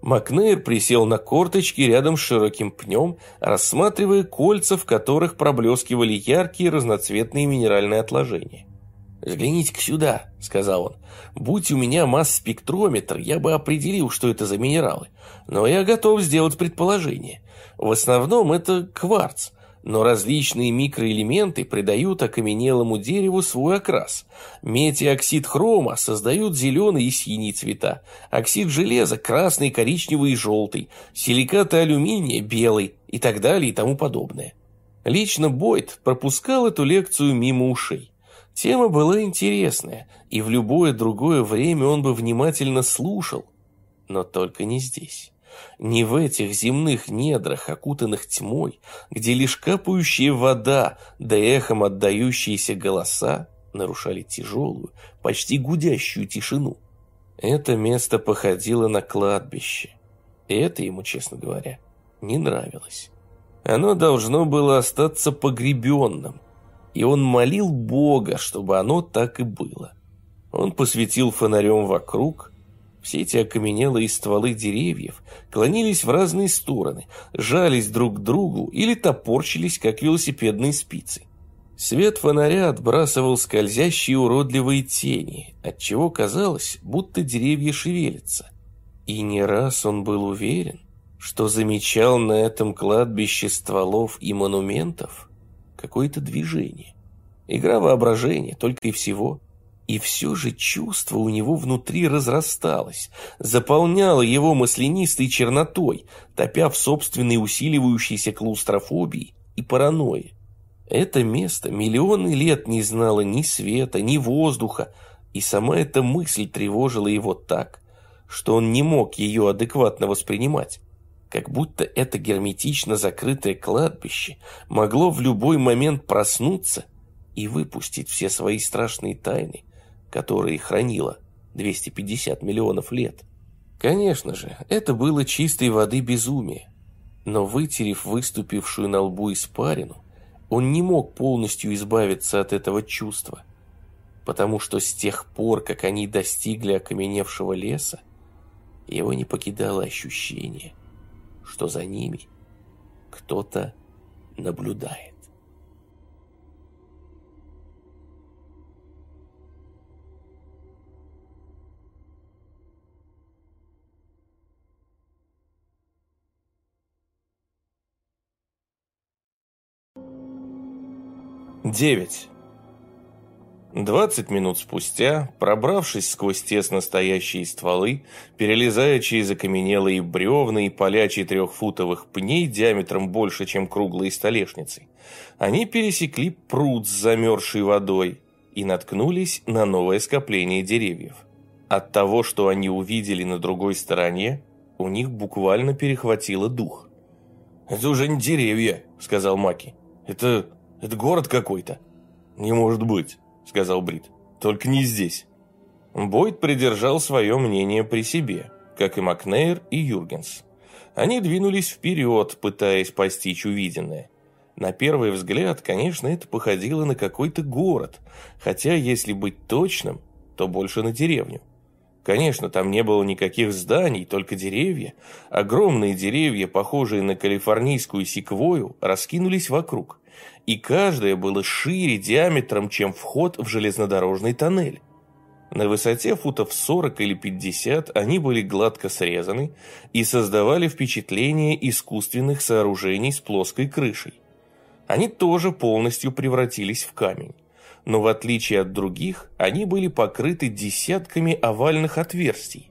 Макнейр присел на корточки рядом с широким пнем, рассматривая кольца, в которых проблескивали яркие разноцветные минеральные отложения. «Взгляните-ка сюда», — сказал он. «Будь у меня масс-спектрометр, я бы определил, что это за минералы. Но я готов сделать предположение. В основном это кварц, но различные микроэлементы придают окаменелому дереву свой окрас. Медь и оксид хрома создают зеленый и синий цвета, оксид железа – красный, коричневый и желтый, силикаты алюминия – белый и так далее и тому подобное. Лично Бойд пропускал эту лекцию мимо ушей. Тема была интересная, и в любое другое время он бы внимательно слушал, но только не здесь. Не в этих земных недрах, окутанных тьмой, где лишь капающая вода да эхом отдающиеся голоса нарушали тяжелую, почти гудящую тишину. Это место походило на кладбище. И это ему, честно говоря, не нравилось. Оно должно было остаться погребенным, и он молил Бога, чтобы оно так и было. Он посветил фонарем вокруг. Все эти окаменелые стволы деревьев клонились в разные стороны, жались друг к другу или топорщились, как велосипедные спицы. Свет фонаря отбрасывал скользящие уродливые тени, отчего казалось, будто деревья шевелятся. И не раз он был уверен, что замечал на этом кладбище стволов и монументов какое-то движение. Игра воображения, только и всего. И все же чувство у него внутри разрасталось, заполняло его маслянистой чернотой, топя в собственной усиливающейся клаустрофобии и паранойи. Это место миллионы лет не знало ни света, ни воздуха, и сама эта мысль тревожила его так, что он не мог ее адекватно воспринимать. Как будто это герметично закрытое кладбище могло в любой момент проснуться и выпустить все свои страшные тайны, которые хранило 250 миллионов лет. Конечно же, это было чистой воды безумие. Но вытерев выступившую на лбу испарину, он не мог полностью избавиться от этого чувства, потому что с тех пор, как они достигли окаменевшего леса, его не покидало ощущение, что за ними кто-то наблюдает. Девять. Двадцать минут спустя, пробравшись сквозь тесно стоящие стволы, перелезая через окаменелые бревна и полячи трехфутовых пней диаметром больше, чем круглые столешницы, они пересекли пруд с замерзшей водой и наткнулись на новое скопление деревьев. От того, что они увидели на другой стороне, у них буквально перехватило дух. «Это уже не деревья», — сказал Маки. «Это это город какой-то». «Не может быть», — сказал Брит. «Только не здесь». Бойд придержал свое мнение при себе, как и Макнейр и Юргенс. Они двинулись вперед, пытаясь постичь увиденное. На первый взгляд, конечно, это походило на какой-то город, хотя, если быть точным, то больше на деревню. Конечно, там не было никаких зданий, только деревья. Огромные деревья, похожие на калифорнийскую секвою, раскинулись вокруг и каждое было шире диаметром, чем вход в железнодорожный тоннель. На высоте футов 40 или 50 они были гладко срезаны и создавали впечатление искусственных сооружений с плоской крышей. Они тоже полностью превратились в камень. Но в отличие от других, они были покрыты десятками овальных отверстий,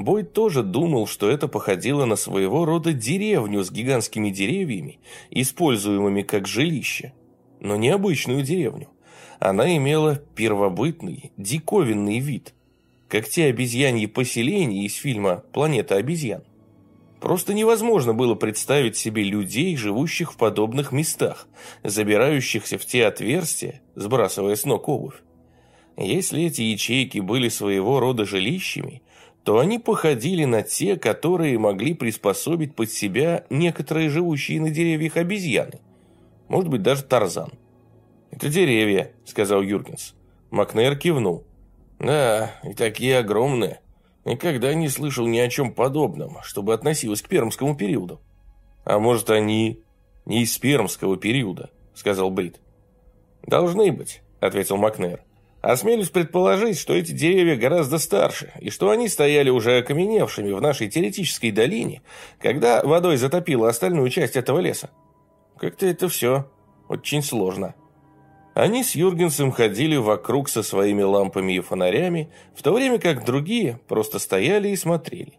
Бой тоже думал, что это походило на своего рода деревню с гигантскими деревьями, используемыми как жилище. Но не обычную деревню. Она имела первобытный, диковинный вид, как те обезьяньи поселения из фильма «Планета обезьян». Просто невозможно было представить себе людей, живущих в подобных местах, забирающихся в те отверстия, сбрасывая с ног обувь. Если эти ячейки были своего рода жилищами, то они походили на те, которые могли приспособить под себя некоторые живущие на деревьях обезьяны. Может быть, даже Тарзан. «Это деревья», — сказал Юргенс. Макнейр кивнул. «Да, и такие огромные. Никогда не слышал ни о чем подобном, чтобы относилось к пермскому периоду». «А может, они не из пермского периода», — сказал Брит. «Должны быть», — ответил Макнейр. Осмелюсь предположить, что эти деревья гораздо старше, и что они стояли уже окаменевшими в нашей теоретической долине, когда водой затопило остальную часть этого леса. Как-то это все очень сложно. Они с Юргенсом ходили вокруг со своими лампами и фонарями, в то время как другие просто стояли и смотрели.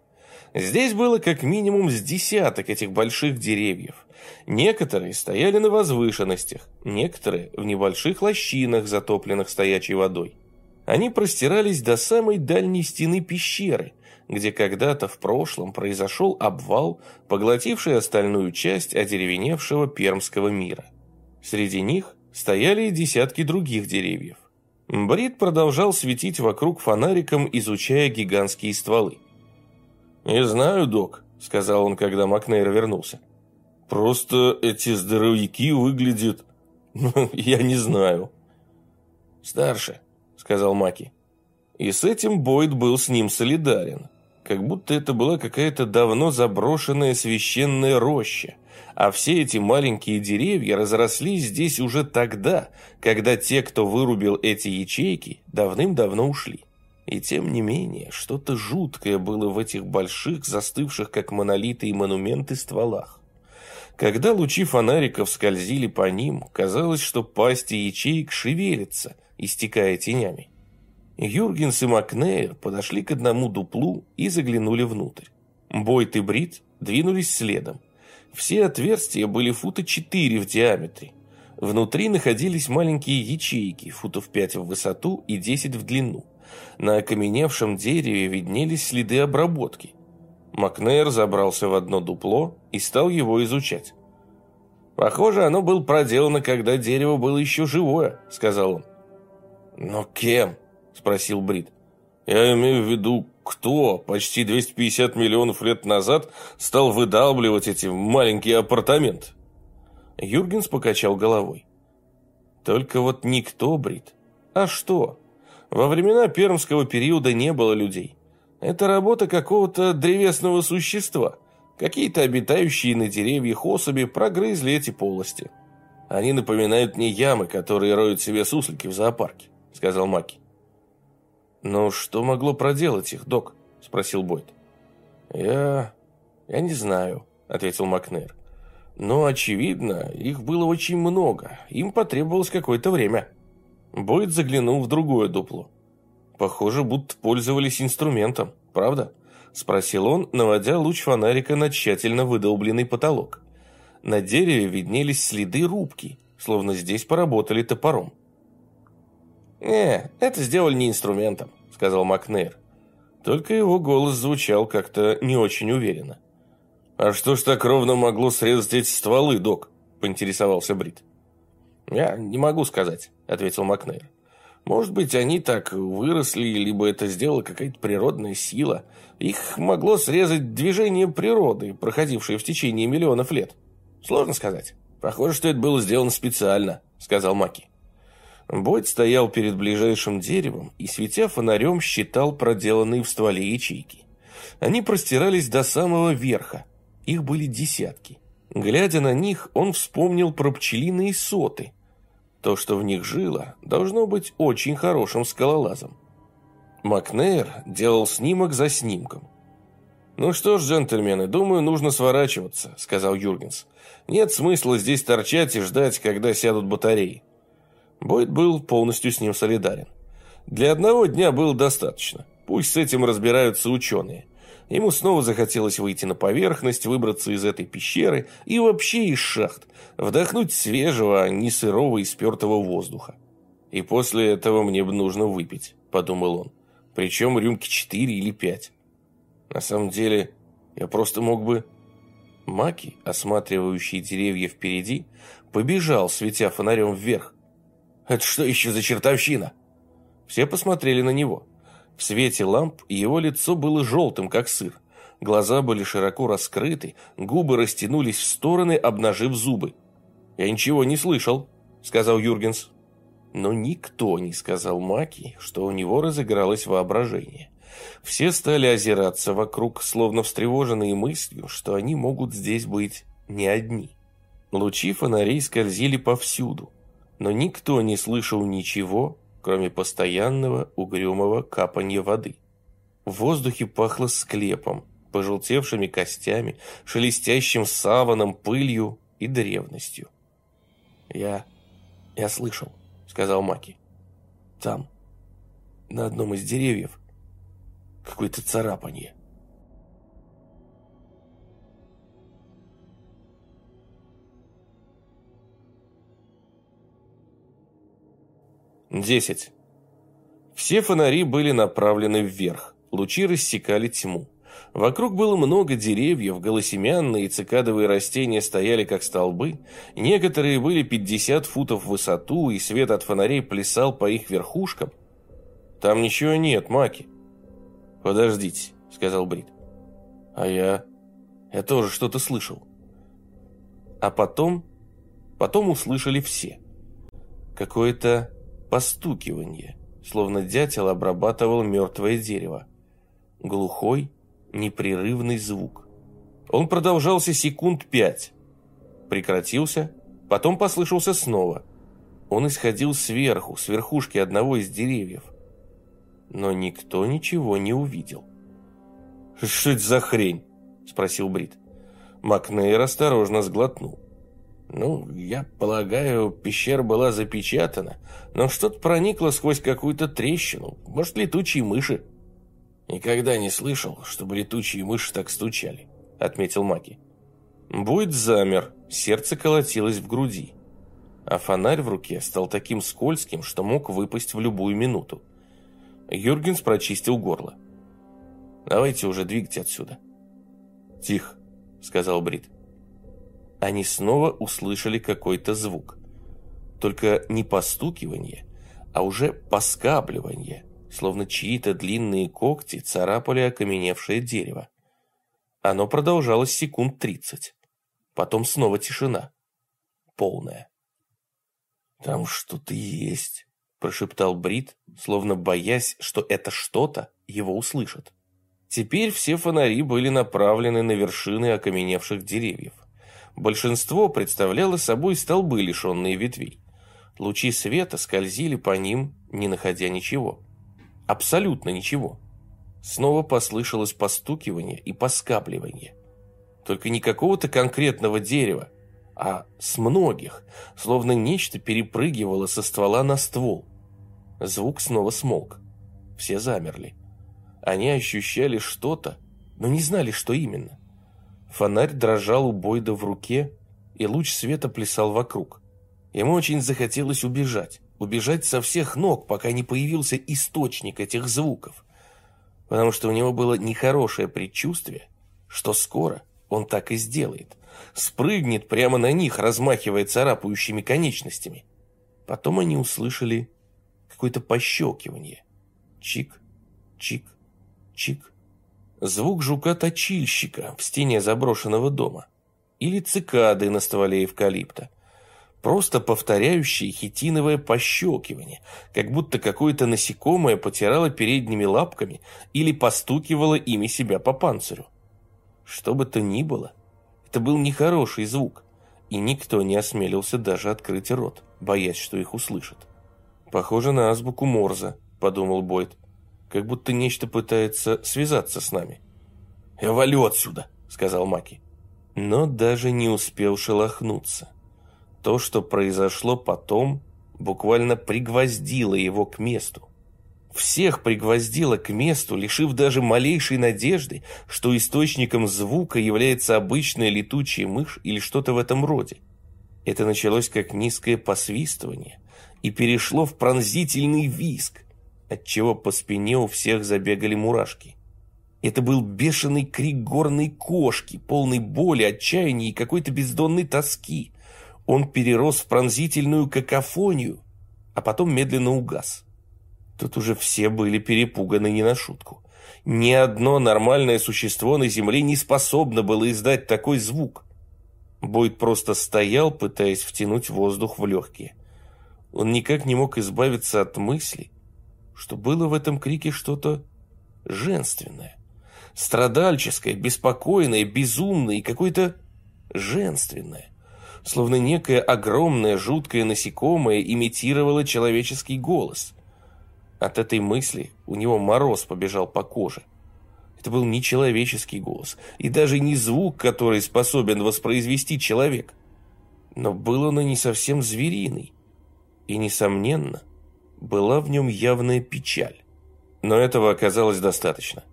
Здесь было как минимум с десяток этих больших деревьев. Некоторые стояли на возвышенностях, некоторые в небольших лощинах, затопленных стоячей водой. Они простирались до самой дальней стены пещеры, где когда-то в прошлом произошел обвал, поглотивший остальную часть одеревеневшего пермского мира. Среди них стояли и десятки других деревьев. Брит продолжал светить вокруг фонариком, изучая гигантские стволы. «Не знаю, док», — сказал он, когда Макнейр вернулся. «Просто эти здоровяки выглядят... Ну, <laughs> я не знаю». «Старше», — сказал Маки. И с этим Бойд был с ним солидарен. Как будто это была какая-то давно заброшенная священная роща, А все эти маленькие деревья разрослись здесь уже тогда, когда те, кто вырубил эти ячейки, давным-давно ушли. И тем не менее, что-то жуткое было в этих больших, застывших как монолиты и монументы стволах. Когда лучи фонариков скользили по ним, казалось, что пасти ячеек шевелятся, истекая тенями. Юргенс и Макнейр подошли к одному дуплу и заглянули внутрь. Бойт и Брит двинулись следом. Все отверстия были фута 4 в диаметре. Внутри находились маленькие ячейки, футов 5 в высоту и 10 в длину. На окаменевшем дереве виднелись следы обработки. Макнейр забрался в одно дупло и стал его изучать. «Похоже, оно было проделано, когда дерево было еще живое», — сказал он. «Но кем?» — спросил Брит. «Я имею в виду, кто почти 250 миллионов лет назад стал выдалбливать эти маленькие апартаменты?» Юргенс покачал головой. «Только вот никто, Брит. А что? Во времена пермского периода не было людей. Это работа какого-то древесного существа. Какие-то обитающие на деревьях особи прогрызли эти полости. Они напоминают мне ямы, которые роют себе суслики в зоопарке, сказал Маки. «Но что могло проделать их, док?» – спросил Бойд. «Я... я не знаю», – ответил Макнер. «Но, очевидно, их было очень много. Им потребовалось какое-то время». Бойд заглянул в другое дупло. Похоже, будто пользовались инструментом, правда? Спросил он, наводя луч фонарика на тщательно выдолбленный потолок. На дереве виднелись следы рубки, словно здесь поработали топором. «Не, это сделали не инструментом», — сказал Макнейр. Только его голос звучал как-то не очень уверенно. «А что ж так ровно могло срезать эти стволы, док?» — поинтересовался Брит. «Я не могу сказать», — ответил Макнейр. «Может быть, они так выросли, либо это сделала какая-то природная сила. Их могло срезать движение природы, проходившее в течение миллионов лет. Сложно сказать. Похоже, что это было сделано специально», — сказал Маки. Бойд стоял перед ближайшим деревом и, светя фонарем, считал проделанные в стволе ячейки. Они простирались до самого верха. Их были десятки. Глядя на них, он вспомнил про пчелиные соты, то, что в них жило, должно быть очень хорошим скалолазом. Макнейр делал снимок за снимком. «Ну что ж, джентльмены, думаю, нужно сворачиваться», — сказал Юргенс. «Нет смысла здесь торчать и ждать, когда сядут батареи». Бойд был полностью с ним солидарен. Для одного дня было достаточно. Пусть с этим разбираются ученые. Ему снова захотелось выйти на поверхность, выбраться из этой пещеры и вообще из шахт, вдохнуть свежего, а не сырого и спертого воздуха. «И после этого мне бы нужно выпить», — подумал он. «Причем рюмки четыре или пять. На самом деле, я просто мог бы...» Маки, осматривающий деревья впереди, побежал, светя фонарем вверх. «Это что еще за чертовщина?» Все посмотрели на него. В свете ламп его лицо было желтым, как сыр. Глаза были широко раскрыты, губы растянулись в стороны, обнажив зубы. «Я ничего не слышал», — сказал Юргенс. Но никто не сказал Маки, что у него разыгралось воображение. Все стали озираться вокруг, словно встревоженные мыслью, что они могут здесь быть не одни. Лучи фонарей скользили повсюду, но никто не слышал ничего, кроме постоянного угрюмого капанья воды. В воздухе пахло склепом, пожелтевшими костями, шелестящим саваном, пылью и древностью. «Я... я слышал», — сказал Маки. «Там, на одном из деревьев, какое-то царапанье». Десять. Все фонари были направлены вверх, лучи рассекали тьму. Вокруг было много деревьев, голосемянные и цикадовые растения стояли как столбы, некоторые были 50 футов в высоту, и свет от фонарей плясал по их верхушкам. «Там ничего нет, Маки». «Подождите», — сказал Брит. «А я... я тоже что-то слышал». А потом... потом услышали все. Какое-то постукивание, словно дятел обрабатывал мертвое дерево. Глухой, непрерывный звук. Он продолжался секунд пять. прекратился, потом послышался снова. Он исходил сверху, с верхушки одного из деревьев. Но никто ничего не увидел. «Что это за хрень?» – спросил Брит. Макнейр осторожно сглотнул. «Ну, я полагаю, пещера была запечатана, но что-то проникло сквозь какую-то трещину. Может, летучие мыши?» «Никогда не слышал, чтобы летучие мыши так стучали», — отметил Маки. Буйт замер, сердце колотилось в груди. А фонарь в руке стал таким скользким, что мог выпасть в любую минуту. Юргенс прочистил горло. «Давайте уже двигайте отсюда». «Тихо», — сказал Брит. Они снова услышали какой-то звук. Только не постукивание, а уже поскабливание, словно чьи-то длинные когти царапали окаменевшее дерево. Оно продолжалось секунд тридцать. Потом снова тишина. Полная. «Там что-то есть», – прошептал Брит, словно боясь, что это что-то его услышат. Теперь все фонари были направлены на вершины окаменевших деревьев. Большинство представляло собой столбы, лишенные ветвей. Лучи света скользили по ним, не находя ничего. Абсолютно ничего. Снова послышалось постукивание и поскапливание. Только не какого-то конкретного дерева, а с многих, словно нечто перепрыгивало со ствола на ствол. Звук снова смолк. Все замерли. Они ощущали что-то, но не знали, что именно. Фонарь дрожал у Бойда в руке, и луч света плясал вокруг. Ему очень захотелось убежать, убежать со всех ног, пока не появился источник этих звуков, потому что у него было нехорошее предчувствие, что скоро он так и сделает. Спрыгнет прямо на них, размахивая царапающими конечностями. Потом они услышали какое-то пощелкивание. Чик, чик, чик. Звук жука-точильщика в стене заброшенного дома. Или цикады на стволе эвкалипта. Просто повторяющее хитиновое пощелкивание, как будто какое-то насекомое потирало передними лапками или постукивало ими себя по панцирю. Что бы то ни было, это был нехороший звук, и никто не осмелился даже открыть рот, боясь, что их услышат. «Похоже на азбуку Морза», — подумал Бойд, как будто нечто пытается связаться с нами. «Я валю отсюда», — сказал Маки. Но даже не успел шелохнуться. То, что произошло потом, буквально пригвоздило его к месту. Всех пригвоздило к месту, лишив даже малейшей надежды, что источником звука является обычная летучая мышь или что-то в этом роде. Это началось как низкое посвистывание и перешло в пронзительный визг, отчего по спине у всех забегали мурашки. Это был бешеный крик горной кошки, полный боли, отчаяния и какой-то бездонной тоски. Он перерос в пронзительную какофонию, а потом медленно угас. Тут уже все были перепуганы не на шутку. Ни одно нормальное существо на Земле не способно было издать такой звук. Бойд просто стоял, пытаясь втянуть воздух в легкие. Он никак не мог избавиться от мысли, что было в этом крике что-то женственное. Страдальческое, беспокойное, безумное и какое-то женственное. Словно некое огромное жуткое насекомое имитировало человеческий голос – от этой мысли у него мороз побежал по коже. Это был не человеческий голос, и даже не звук, который способен воспроизвести человек. Но был он и не совсем звериный. И, несомненно, была в нем явная печаль. Но этого оказалось достаточно.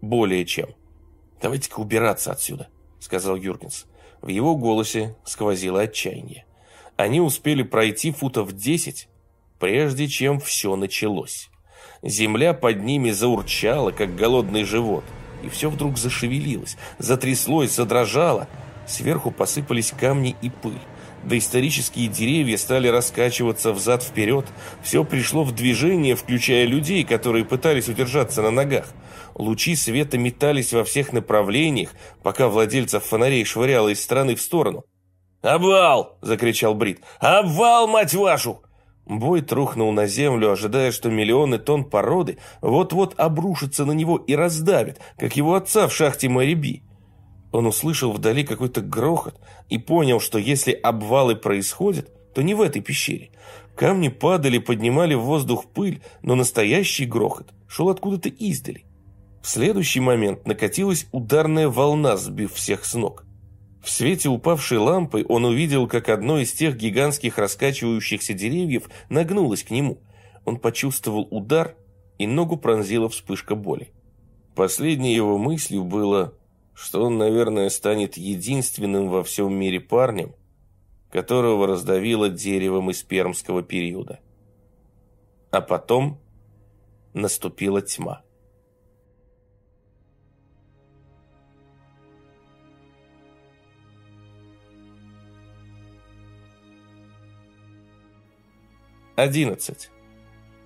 Более чем. «Давайте-ка убираться отсюда», — сказал Юргенс. В его голосе сквозило отчаяние. Они успели пройти футов десять, прежде чем все началось. Земля под ними заурчала, как голодный живот. И все вдруг зашевелилось, затряслось, задрожало. Сверху посыпались камни и пыль. Доисторические деревья стали раскачиваться взад-вперед. Все пришло в движение, включая людей, которые пытались удержаться на ногах. Лучи света метались во всех направлениях, пока владельцев фонарей швыряло из стороны в сторону. «Обвал!» – закричал Брит. «Обвал, мать вашу!» Бой трухнул на землю, ожидая, что миллионы тонн породы вот-вот обрушатся на него и раздавят, как его отца в шахте Мэриби. Он услышал вдали какой-то грохот и понял, что если обвалы происходят, то не в этой пещере. Камни падали, поднимали в воздух пыль, но настоящий грохот шел откуда-то издали. В следующий момент накатилась ударная волна, сбив всех с ног. В свете упавшей лампы он увидел, как одно из тех гигантских раскачивающихся деревьев нагнулось к нему. Он почувствовал удар, и ногу пронзила вспышка боли. Последней его мыслью было, что он, наверное, станет единственным во всем мире парнем, которого раздавило деревом из пермского периода. А потом наступила тьма. Одиннадцать.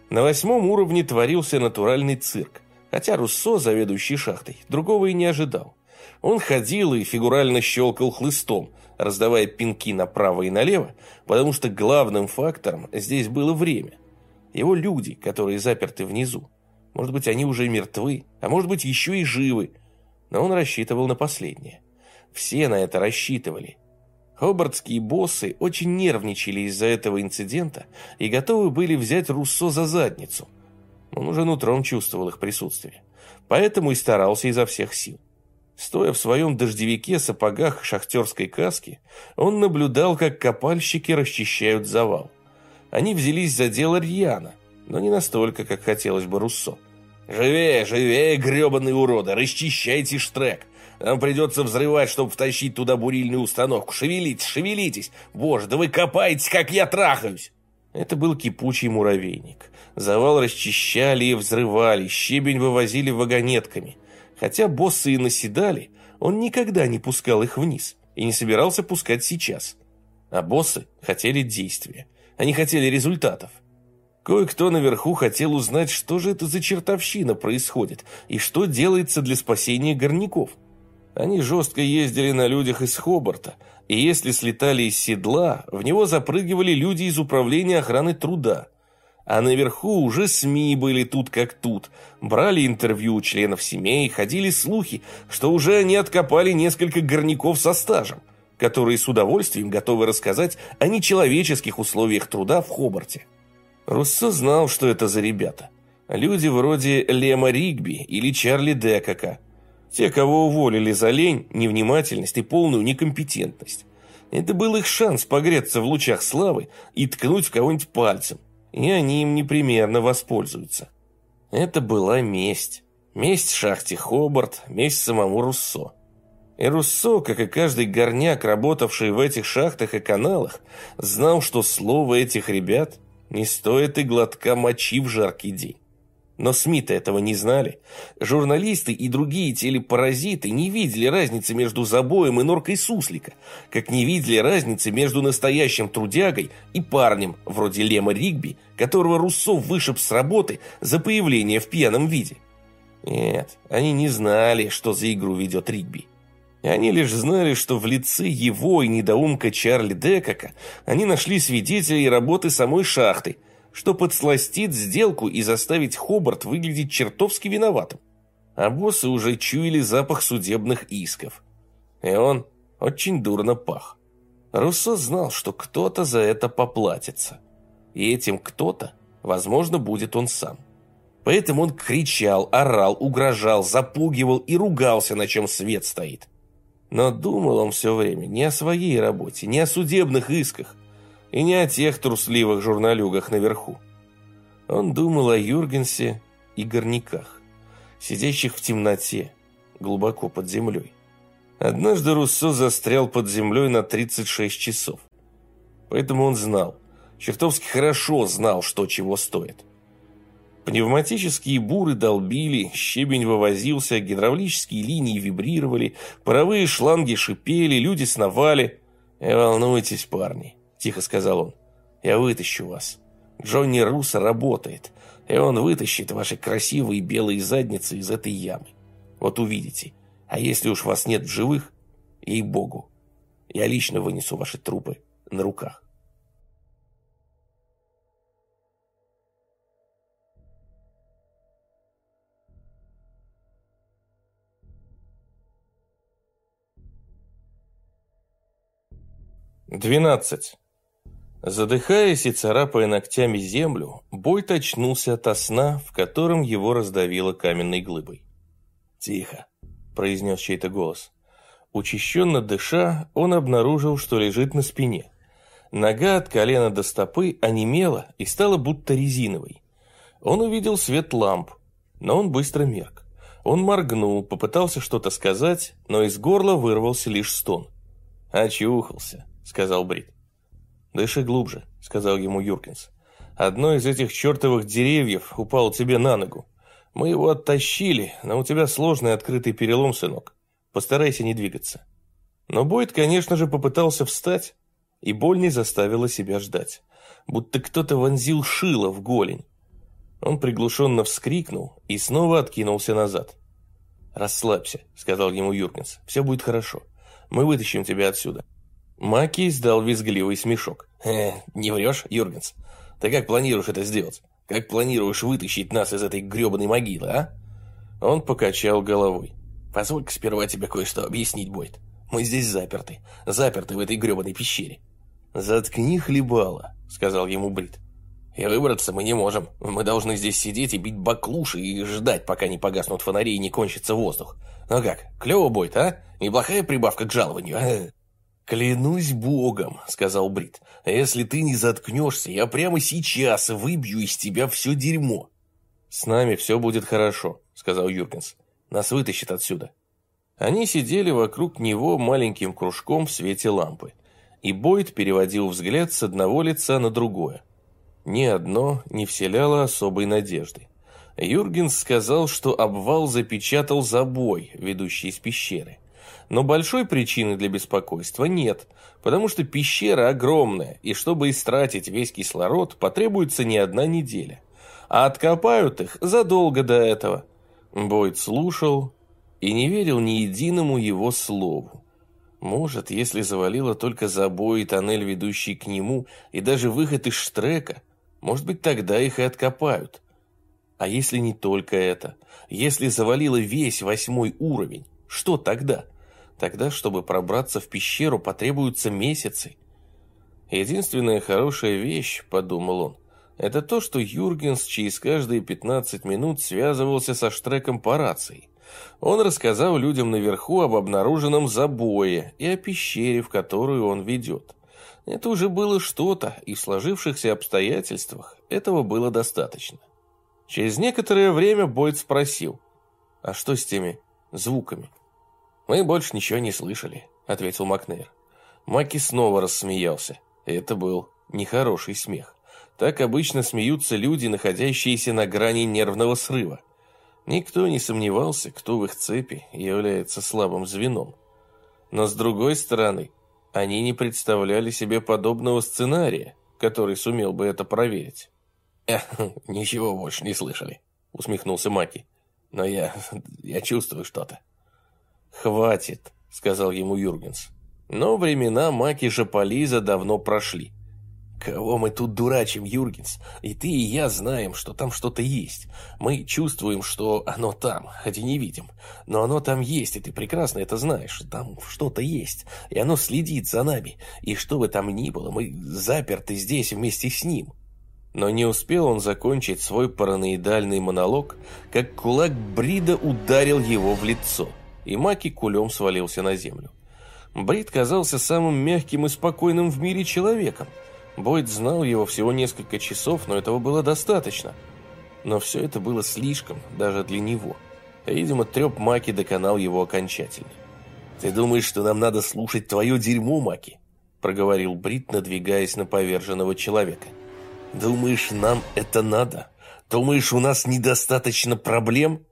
На восьмом уровне творился натуральный цирк, хотя Руссо, заведующий шахтой, другого и не ожидал. Он ходил и фигурально щелкал хлыстом, раздавая пинки направо и налево, потому что главным фактором здесь было время. Его люди, которые заперты внизу. Может быть, они уже мертвы, а может быть, еще и живы. Но он рассчитывал на последнее. Все на это рассчитывали. Хобартские боссы очень нервничали из-за этого инцидента и готовы были взять Руссо за задницу. Он уже нутром чувствовал их присутствие. Поэтому и старался изо всех сил. Стоя в своем дождевике, сапогах, шахтерской каске, он наблюдал, как копальщики расчищают завал. Они взялись за дело рьяно, но не настолько, как хотелось бы Руссо. «Живее, живее, гребаные уроды, расчищайте штрек! Нам придется взрывать, чтобы втащить туда бурильную установку. Шевелитесь, шевелитесь! Боже, да вы копаете, как я трахаюсь!» Это был кипучий муравейник. Завал расчищали и взрывали, щебень вывозили вагонетками – Хотя боссы и наседали, он никогда не пускал их вниз и не собирался пускать сейчас. А боссы хотели действия. Они хотели результатов. Кое-кто наверху хотел узнать, что же это за чертовщина происходит и что делается для спасения горняков. Они жестко ездили на людях из Хобарта, и если слетали из седла, в него запрыгивали люди из управления охраны труда – а наверху уже СМИ были тут как тут. Брали интервью у членов семей, ходили слухи, что уже они откопали несколько горняков со стажем, которые с удовольствием готовы рассказать о нечеловеческих условиях труда в Хобарте. Руссо знал, что это за ребята. Люди вроде Лема Ригби или Чарли Декака. Те, кого уволили за лень, невнимательность и полную некомпетентность. Это был их шанс погреться в лучах славы и ткнуть в кого-нибудь пальцем и они им непременно воспользуются. Это была месть. Месть шахте Хобарт, месть самому Руссо. И Руссо, как и каждый горняк, работавший в этих шахтах и каналах, знал, что слово этих ребят не стоит и глотка мочи в жаркий день. Но СМИ-то этого не знали. Журналисты и другие телепаразиты не видели разницы между забоем и норкой суслика, как не видели разницы между настоящим трудягой и парнем, вроде Лема Ригби, которого Руссо вышиб с работы за появление в пьяном виде. Нет, они не знали, что за игру ведет Ригби. Они лишь знали, что в лице его и недоумка Чарли Декака они нашли свидетелей работы самой шахты – что подсластит сделку и заставить Хобарт выглядеть чертовски виноватым. А боссы уже чуяли запах судебных исков. И он очень дурно пах. Руссо знал, что кто-то за это поплатится. И этим кто-то, возможно, будет он сам. Поэтому он кричал, орал, угрожал, запугивал и ругался, на чем свет стоит. Но думал он все время не о своей работе, не о судебных исках, и не о тех трусливых журналюгах наверху. Он думал о Юргенсе и горняках, сидящих в темноте, глубоко под землей. Однажды Руссо застрял под землей на 36 часов. Поэтому он знал, чертовски хорошо знал, что чего стоит. Пневматические буры долбили, щебень вывозился, гидравлические линии вибрировали, паровые шланги шипели, люди сновали. «Не волнуйтесь, парни, – тихо сказал он. «Я вытащу вас. Джонни Руссо работает, и он вытащит ваши красивые белые задницы из этой ямы. Вот увидите. А если уж вас нет в живых, ей-богу, я лично вынесу ваши трупы на руках». 12. Задыхаясь и царапая ногтями землю, Бойт очнулся ото сна, в котором его раздавило каменной глыбой. «Тихо», — произнес чей-то голос. Учащенно дыша, он обнаружил, что лежит на спине. Нога от колена до стопы онемела и стала будто резиновой. Он увидел свет ламп, но он быстро мерк. Он моргнул, попытался что-то сказать, но из горла вырвался лишь стон. «Очухался», — сказал Брит. «Дыши глубже», — сказал ему Юркинс. «Одно из этих чертовых деревьев упало тебе на ногу. Мы его оттащили, но у тебя сложный открытый перелом, сынок. Постарайся не двигаться». Но Бойд, конечно же, попытался встать, и боль не заставила себя ждать. Будто кто-то вонзил шило в голень. Он приглушенно вскрикнул и снова откинулся назад. «Расслабься», — сказал ему Юркинс. «Все будет хорошо. Мы вытащим тебя отсюда». Маки издал визгливый смешок. «Э, не врешь, Юргенс? Ты как планируешь это сделать? Как планируешь вытащить нас из этой гребаной могилы, а?» Он покачал головой. «Позволь-ка сперва тебе кое-что объяснить, Бойд. Мы здесь заперты. Заперты в этой гребаной пещере». «Заткни хлебало», — сказал ему Брит. «И выбраться мы не можем. Мы должны здесь сидеть и бить баклуши и ждать, пока не погаснут фонари и не кончится воздух. Ну как, клево, Бойд, а? Неплохая прибавка к жалованию, а?» «Клянусь богом», — сказал Брит, — «если ты не заткнешься, я прямо сейчас выбью из тебя все дерьмо». «С нами все будет хорошо», — сказал Юркинс. «Нас вытащит отсюда». Они сидели вокруг него маленьким кружком в свете лампы, и Бойд переводил взгляд с одного лица на другое. Ни одно не вселяло особой надежды. Юргенс сказал, что обвал запечатал забой, ведущий из пещеры. Но большой причины для беспокойства нет, потому что пещера огромная, и чтобы истратить весь кислород, потребуется не одна неделя. А откопают их задолго до этого. Бойд слушал и не верил ни единому его слову. Может, если завалило только забой и тоннель, ведущий к нему, и даже выход из штрека, может быть, тогда их и откопают. А если не только это? Если завалило весь восьмой уровень, что тогда? Тогда, чтобы пробраться в пещеру, потребуются месяцы. Единственная хорошая вещь, подумал он, это то, что Юргенс через каждые 15 минут связывался со Штреком по рации. Он рассказал людям наверху об обнаруженном забое и о пещере, в которую он ведет. Это уже было что-то, и в сложившихся обстоятельствах этого было достаточно. Через некоторое время Бойд спросил, а что с теми звуками? «Мы больше ничего не слышали», — ответил Макнейр. Маки снова рассмеялся. Это был нехороший смех. Так обычно смеются люди, находящиеся на грани нервного срыва. Никто не сомневался, кто в их цепи является слабым звеном. Но с другой стороны, они не представляли себе подобного сценария, который сумел бы это проверить. «Эх, ничего больше не слышали», — усмехнулся Маки. «Но я... я чувствую что-то». «Хватит», — сказал ему Юргенс. Но времена Маки Жополиза давно прошли. «Кого мы тут дурачим, Юргенс? И ты, и я знаем, что там что-то есть. Мы чувствуем, что оно там, хоть и не видим. Но оно там есть, и ты прекрасно это знаешь. Там что-то есть, и оно следит за нами. И что бы там ни было, мы заперты здесь вместе с ним». Но не успел он закончить свой параноидальный монолог, как кулак Брида ударил его в лицо и Маки кулем свалился на землю. Брит казался самым мягким и спокойным в мире человеком. Бойд знал его всего несколько часов, но этого было достаточно. Но все это было слишком, даже для него. Видимо, треп Маки доконал его окончательно. «Ты думаешь, что нам надо слушать твое дерьмо, Маки?» проговорил Брит, надвигаясь на поверженного человека. «Думаешь, нам это надо? Думаешь, у нас недостаточно проблем?»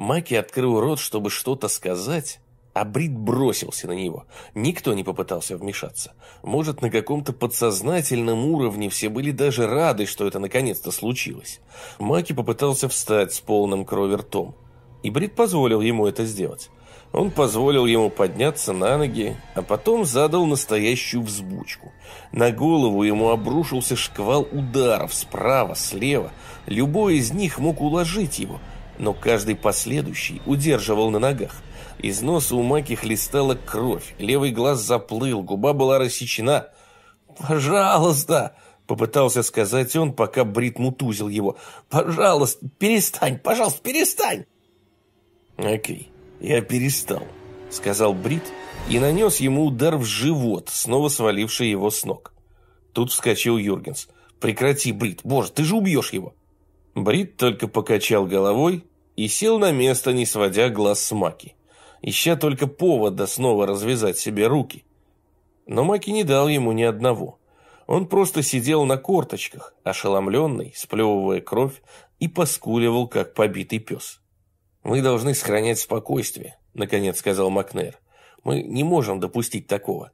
Маки открыл рот, чтобы что-то сказать, а Брит бросился на него. Никто не попытался вмешаться. Может, на каком-то подсознательном уровне все были даже рады, что это наконец-то случилось. Маки попытался встать с полным крови ртом. И Брит позволил ему это сделать. Он позволил ему подняться на ноги, а потом задал настоящую взбучку. На голову ему обрушился шквал ударов справа, слева. Любой из них мог уложить его – но каждый последующий удерживал на ногах. Из носа у Маки хлестала кровь, левый глаз заплыл, губа была рассечена. «Пожалуйста!» — попытался сказать он, пока Брит мутузил его. «Пожалуйста, перестань! Пожалуйста, перестань!» «Окей, я перестал», — сказал Брит и нанес ему удар в живот, снова сваливший его с ног. Тут вскочил Юргенс. «Прекрати, Брит! Боже, ты же убьешь его!» Брит только покачал головой и сел на место, не сводя глаз с Маки, ища только повода снова развязать себе руки. Но Маки не дал ему ни одного. Он просто сидел на корточках, ошеломленный, сплевывая кровь, и поскуливал, как побитый пес. «Мы должны сохранять спокойствие», — наконец сказал Макнейр. «Мы не можем допустить такого».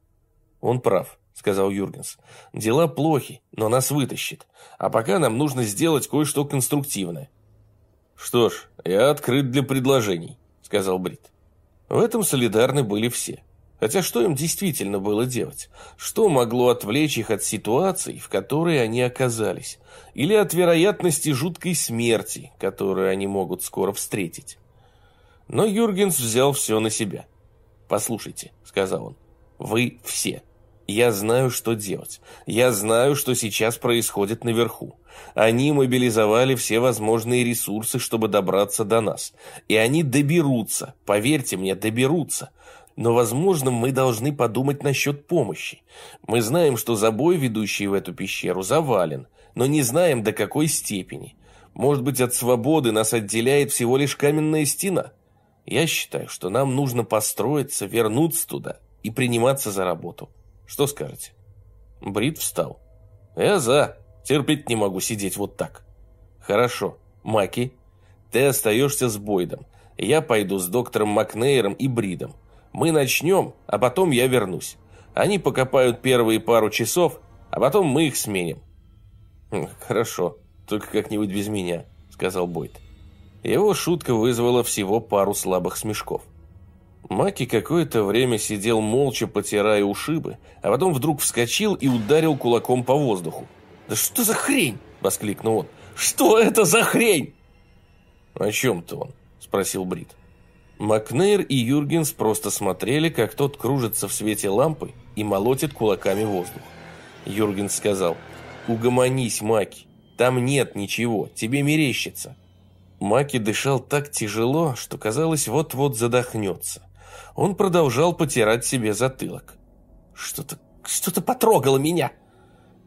Он прав сказал Юргенс. «Дела плохи, но нас вытащит. А пока нам нужно сделать кое-что конструктивное». «Что ж, я открыт для предложений», — сказал Брит. В этом солидарны были все. Хотя что им действительно было делать? Что могло отвлечь их от ситуации, в которой они оказались? Или от вероятности жуткой смерти, которую они могут скоро встретить? Но Юргенс взял все на себя. «Послушайте», — сказал он, — «вы все я знаю, что делать. Я знаю, что сейчас происходит наверху. Они мобилизовали все возможные ресурсы, чтобы добраться до нас. И они доберутся, поверьте мне, доберутся. Но, возможно, мы должны подумать насчет помощи. Мы знаем, что забой, ведущий в эту пещеру, завален, но не знаем, до какой степени. Может быть, от свободы нас отделяет всего лишь каменная стена? Я считаю, что нам нужно построиться, вернуться туда и приниматься за работу. Что скажете?» Брит встал. «Я за. Терпеть не могу сидеть вот так». «Хорошо. Маки, ты остаешься с Бойдом. Я пойду с доктором Макнейром и Бридом. Мы начнем, а потом я вернусь. Они покопают первые пару часов, а потом мы их сменим». «Хм, «Хорошо, только как-нибудь без меня», — сказал Бойд. Его шутка вызвала всего пару слабых смешков. Маки какое-то время сидел молча, потирая ушибы, а потом вдруг вскочил и ударил кулаком по воздуху. «Да что за хрень?» – воскликнул он. «Что это за хрень?» «О чем-то он?» – спросил Брит. Макнейр и Юргенс просто смотрели, как тот кружится в свете лампы и молотит кулаками воздух. Юргенс сказал, «Угомонись, Маки, там нет ничего, тебе мерещится». Маки дышал так тяжело, что казалось, вот-вот задохнется. Он продолжал потирать себе затылок. «Что-то что-то потрогало меня!»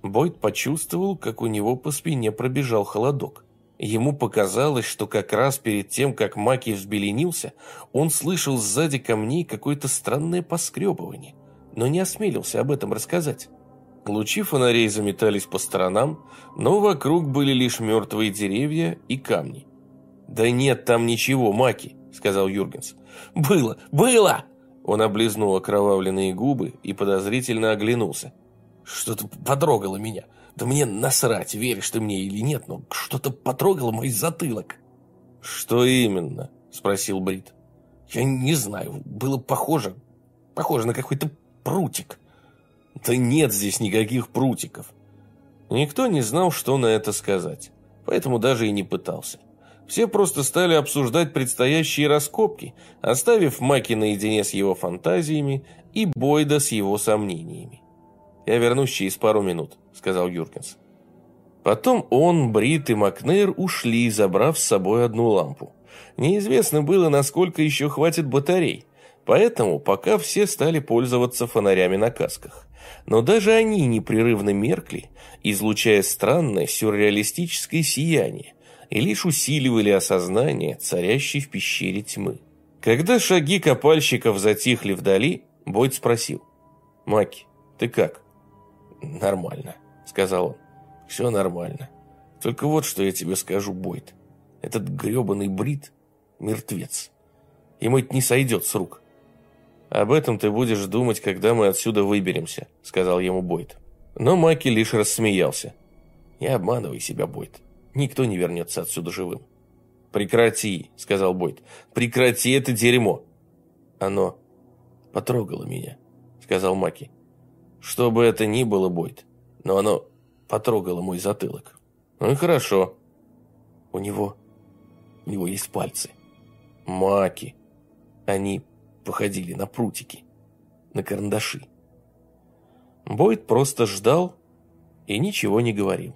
Бойд почувствовал, как у него по спине пробежал холодок. Ему показалось, что как раз перед тем, как Маки взбеленился, он слышал сзади камней какое-то странное поскребывание, но не осмелился об этом рассказать. Лучи фонарей заметались по сторонам, но вокруг были лишь мертвые деревья и камни. «Да нет там ничего, Маки», — сказал Юргенс. «Было! Было!» Он облизнул окровавленные губы и подозрительно оглянулся. «Что-то потрогало меня. Да мне насрать, веришь ты мне или нет, но что-то потрогало мой затылок». «Что именно?» – спросил Брит. «Я не знаю. Было похоже. Похоже на какой-то прутик». «Да нет здесь никаких прутиков». Никто не знал, что на это сказать, поэтому даже и не пытался. Все просто стали обсуждать предстоящие раскопки, оставив Маки наедине с его фантазиями и Бойда с его сомнениями. «Я вернусь через пару минут», — сказал Юркинс. Потом он, Брит и Макнейр ушли, забрав с собой одну лампу. Неизвестно было, насколько еще хватит батарей, поэтому пока все стали пользоваться фонарями на касках. Но даже они непрерывно меркли, излучая странное сюрреалистическое сияние, и лишь усиливали осознание царящей в пещере тьмы. Когда шаги копальщиков затихли вдали, Бойд спросил. «Маки, ты как?» «Нормально», — сказал он. «Все нормально. Только вот что я тебе скажу, Бойд. Этот гребаный брит — мертвец. Ему это не сойдет с рук». «Об этом ты будешь думать, когда мы отсюда выберемся», — сказал ему Бойд. Но Маки лишь рассмеялся. «Не обманывай себя, Бойд. Никто не вернется отсюда живым. «Прекрати», — сказал Бойд. «Прекрати это дерьмо». «Оно потрогало меня», — сказал Маки. «Что бы это ни было, Бойд, но оно потрогало мой затылок». «Ну и хорошо». «У него... у него есть пальцы». «Маки». «Они походили на прутики, на карандаши. Бойд просто ждал и ничего не говорил.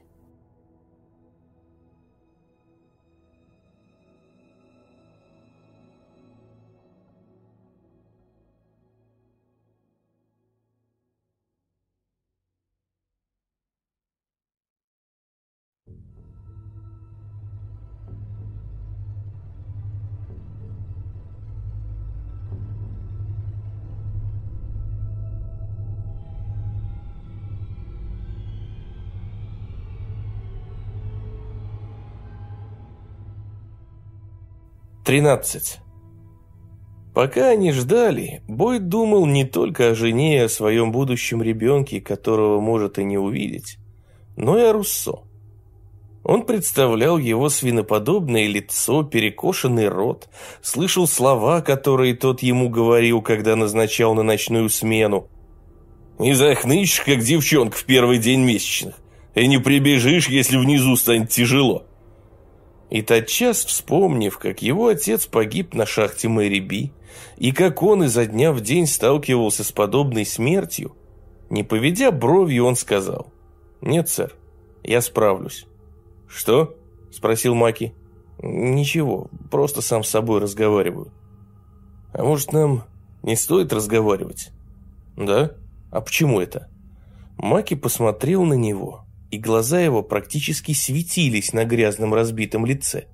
Тринадцать. Пока они ждали, Бойд думал не только о жене и о своем будущем ребенке, которого может и не увидеть, но и о Руссо. Он представлял его свиноподобное лицо, перекошенный рот, слышал слова, которые тот ему говорил, когда назначал на ночную смену. «Не захнычешь, как девчонка в первый день месячных, и не прибежишь, если внизу станет тяжело». И тотчас вспомнив, как его отец погиб на шахте Мэри Би, и как он изо дня в день сталкивался с подобной смертью, не поведя бровью, он сказал, «Нет, сэр, я справлюсь». «Что?» – спросил Маки. «Ничего, просто сам с собой разговариваю». «А может, нам не стоит разговаривать?» «Да? А почему это?» Маки посмотрел на него и глаза его практически светились на грязном разбитом лице.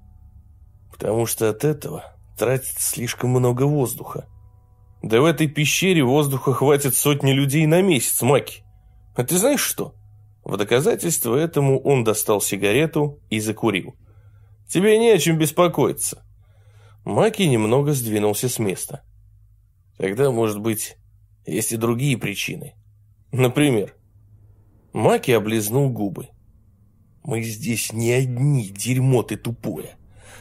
Потому что от этого тратится слишком много воздуха. Да в этой пещере воздуха хватит сотни людей на месяц, Маки. А ты знаешь что? В доказательство этому он достал сигарету и закурил. Тебе не о чем беспокоиться. Маки немного сдвинулся с места. Тогда, может быть, есть и другие причины. Например, Маки облизнул губы. «Мы здесь не одни, дерьмо ты тупое.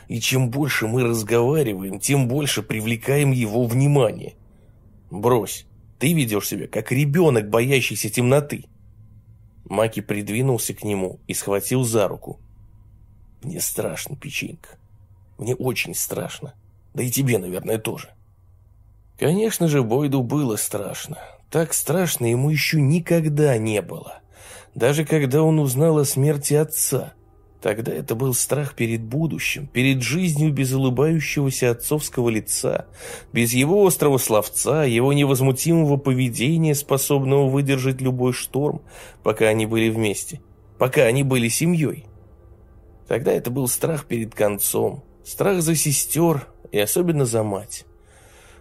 И чем больше мы разговариваем, тем больше привлекаем его внимание. Брось, ты ведешь себя как ребенок, боящийся темноты». Маки придвинулся к нему и схватил за руку. «Мне страшно, печенька. Мне очень страшно. Да и тебе, наверное, тоже». Конечно же, Бойду было страшно. Так страшно ему еще никогда не было даже когда он узнал о смерти отца. Тогда это был страх перед будущим, перед жизнью без улыбающегося отцовского лица, без его острого словца, его невозмутимого поведения, способного выдержать любой шторм, пока они были вместе, пока они были семьей. Тогда это был страх перед концом, страх за сестер и особенно за мать.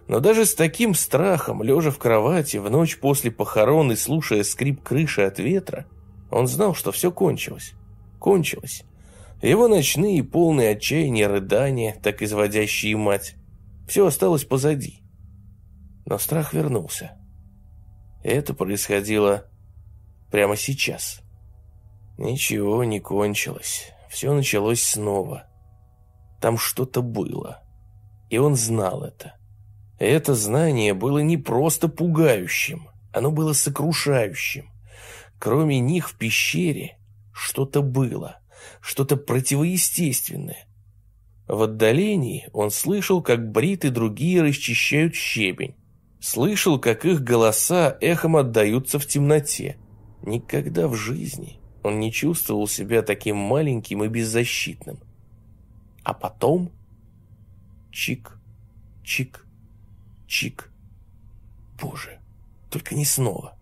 Но даже с таким страхом, лежа в кровати в ночь после похорон и слушая скрип крыши от ветра, он знал, что все кончилось. Кончилось. Его ночные, полные отчаяния рыдания, так изводящие мать. Все осталось позади. Но страх вернулся. Это происходило прямо сейчас. Ничего не кончилось. Все началось снова. Там что-то было. И он знал это. Это знание было не просто пугающим, оно было сокрушающим. Кроме них в пещере что-то было, что-то противоестественное. В отдалении он слышал, как Брит и другие расчищают щебень. Слышал, как их голоса эхом отдаются в темноте. Никогда в жизни он не чувствовал себя таким маленьким и беззащитным. А потом... Чик, чик, чик. Боже, только не снова.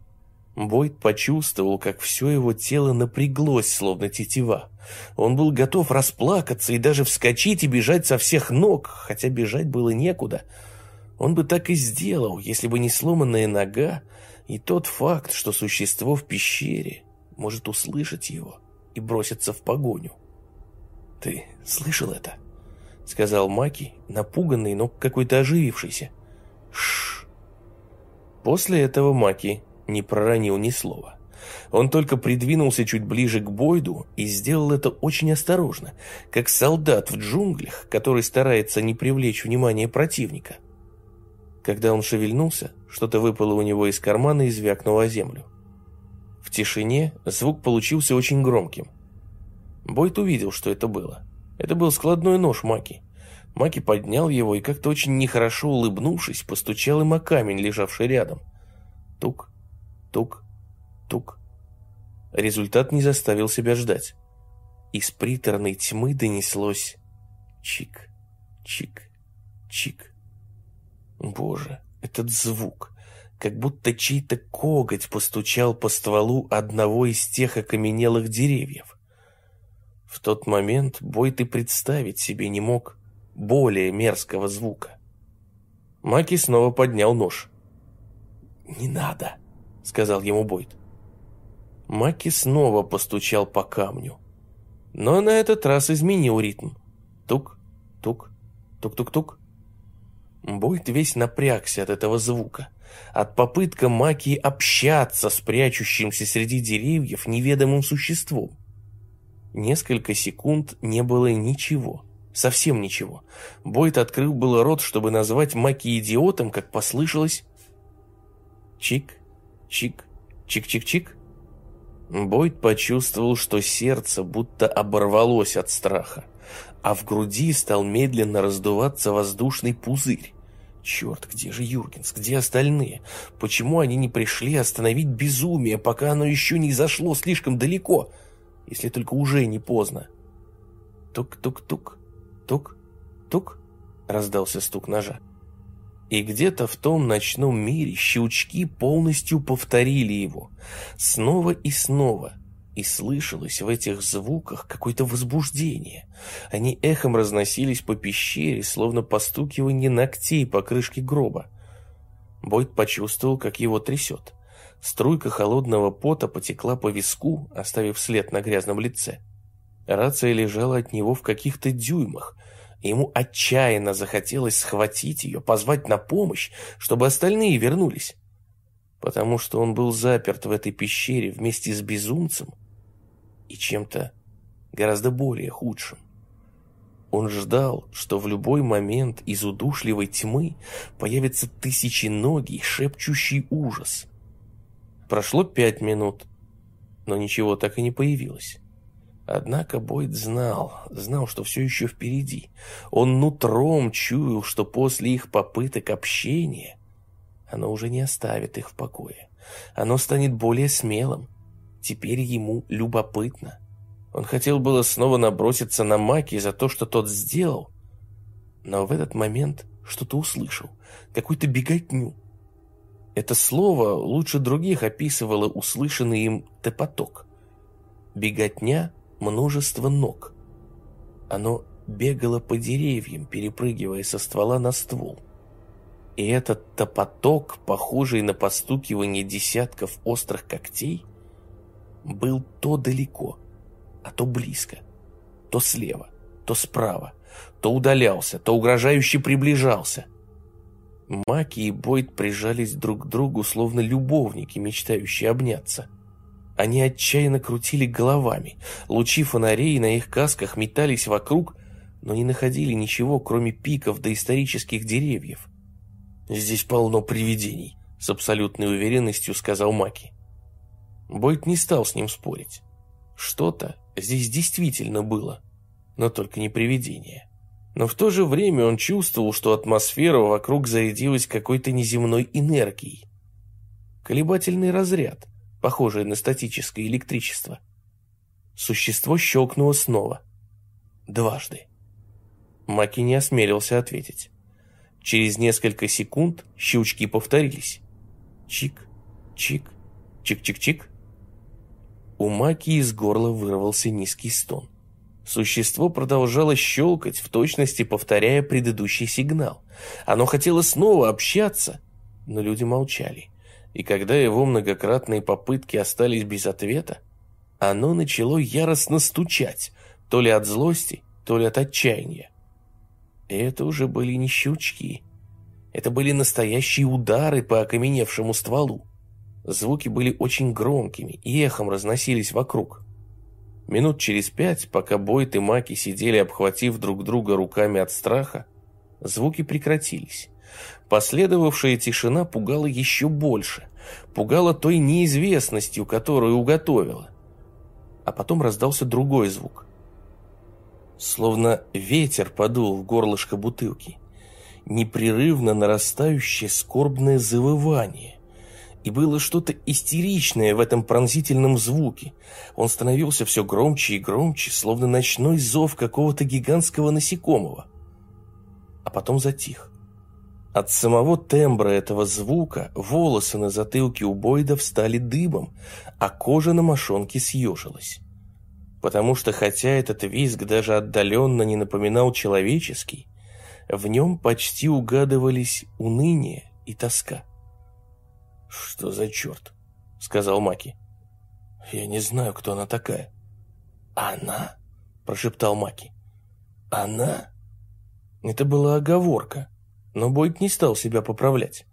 Бойд почувствовал, как все его тело напряглось, словно тетива. Он был готов расплакаться и даже вскочить и бежать со всех ног, хотя бежать было некуда. Он бы так и сделал, если бы не сломанная нога и тот факт, что существо в пещере может услышать его и броситься в погоню. «Ты слышал это?» — сказал Маки, напуганный, но какой-то оживившийся. Шш. После этого Маки не проронил ни слова. Он только придвинулся чуть ближе к Бойду и сделал это очень осторожно, как солдат в джунглях, который старается не привлечь внимание противника. Когда он шевельнулся, что-то выпало у него из кармана и звякнуло о землю. В тишине звук получился очень громким. Бойд увидел, что это было. Это был складной нож Маки. Маки поднял его и как-то очень нехорошо улыбнувшись, постучал им о камень, лежавший рядом. Тук, тук, тук. Результат не заставил себя ждать. Из приторной тьмы донеслось чик, чик, чик. Боже, этот звук, как будто чей-то коготь постучал по стволу одного из тех окаменелых деревьев. В тот момент Бойт и представить себе не мог более мерзкого звука. Маки снова поднял нож. «Не надо», — сказал ему Бойт. Маки снова постучал по камню, но на этот раз изменил ритм. Тук, тук, тук-тук-тук. Бойт весь напрягся от этого звука, от попытка Маки общаться с прячущимся среди деревьев неведомым существом. Несколько секунд не было ничего, совсем ничего. Бойт открыл было рот, чтобы назвать Маки идиотом, как послышалось чик, чик, чик-чик-чик. Бойт почувствовал, что сердце будто оборвалось от страха, а в груди стал медленно раздуваться воздушный пузырь. Черт, где же Юргенс, где остальные? Почему они не пришли остановить безумие, пока оно еще не зашло слишком далеко, если только уже не поздно? Тук-тук-тук, тук-тук, раздался стук ножа. И где-то в том ночном мире щелчки полностью повторили его, снова и снова, и слышалось в этих звуках какое-то возбуждение. Они эхом разносились по пещере, словно постукивание ногтей по крышке гроба. Бойд почувствовал, как его трясет. Струйка холодного пота потекла по виску, оставив след на грязном лице. Рация лежала от него в каких-то дюймах, Ему отчаянно захотелось схватить ее, позвать на помощь, чтобы остальные вернулись. Потому что он был заперт в этой пещере вместе с безумцем и чем-то гораздо более худшим. Он ждал, что в любой момент из удушливой тьмы появится тысяченогий, шепчущий ужас. Прошло пять минут, но ничего так и не появилось. Однако Бойд знал, знал, что все еще впереди. Он нутром чуял, что после их попыток общения оно уже не оставит их в покое. Оно станет более смелым. Теперь ему любопытно. Он хотел было снова наброситься на Маки за то, что тот сделал, но в этот момент что-то услышал, какую-то беготню. Это слово лучше других описывало услышанный им тепоток. Беготня множество ног. Оно бегало по деревьям, перепрыгивая со ствола на ствол. И этот топоток, похожий на постукивание десятков острых когтей, был то далеко, а то близко, то слева, то справа, то удалялся, то угрожающе приближался. Маки и Бойд прижались друг к другу, словно любовники, мечтающие обняться. Они отчаянно крутили головами. Лучи фонарей на их касках метались вокруг, но не находили ничего, кроме пиков доисторических деревьев. «Здесь полно привидений», — с абсолютной уверенностью сказал Маки. Бойт не стал с ним спорить. Что-то здесь действительно было, но только не привидение. Но в то же время он чувствовал, что атмосфера вокруг зарядилась какой-то неземной энергией. Колебательный разряд — похожее на статическое электричество. Существо щелкнуло снова. Дважды. Маки не осмелился ответить. Через несколько секунд щелчки повторились. Чик, чик, чик-чик-чик. У Маки из горла вырвался низкий стон. Существо продолжало щелкать, в точности повторяя предыдущий сигнал. Оно хотело снова общаться, но люди молчали и когда его многократные попытки остались без ответа, оно начало яростно стучать, то ли от злости, то ли от отчаяния. И это уже были не щелчки. Это были настоящие удары по окаменевшему стволу. Звуки были очень громкими и эхом разносились вокруг. Минут через пять, пока Бойт и Маки сидели, обхватив друг друга руками от страха, звуки прекратились. Последовавшая тишина пугала еще больше, пугала той неизвестностью, которую уготовила. А потом раздался другой звук. словно ветер подул в горлышко бутылки. Непрерывно нарастающее скорбное завывание. И было что-то истеричное в этом пронзительном звуке. Он становился все громче и громче, словно ночной зов какого-то гигантского насекомого. А потом затих. От самого тембра этого звука волосы на затылке у Бойда встали дыбом, а кожа на мошонке съежилась потому что хотя этот визг даже отдаленно не напоминал человеческий, в нем почти угадывались уныние и тоска. «Что за черт?» — сказал Маки. «Я не знаю, кто она такая». «Она?» — прошептал Маки. «Она?» Это была оговорка, но Бойд не стал себя поправлять,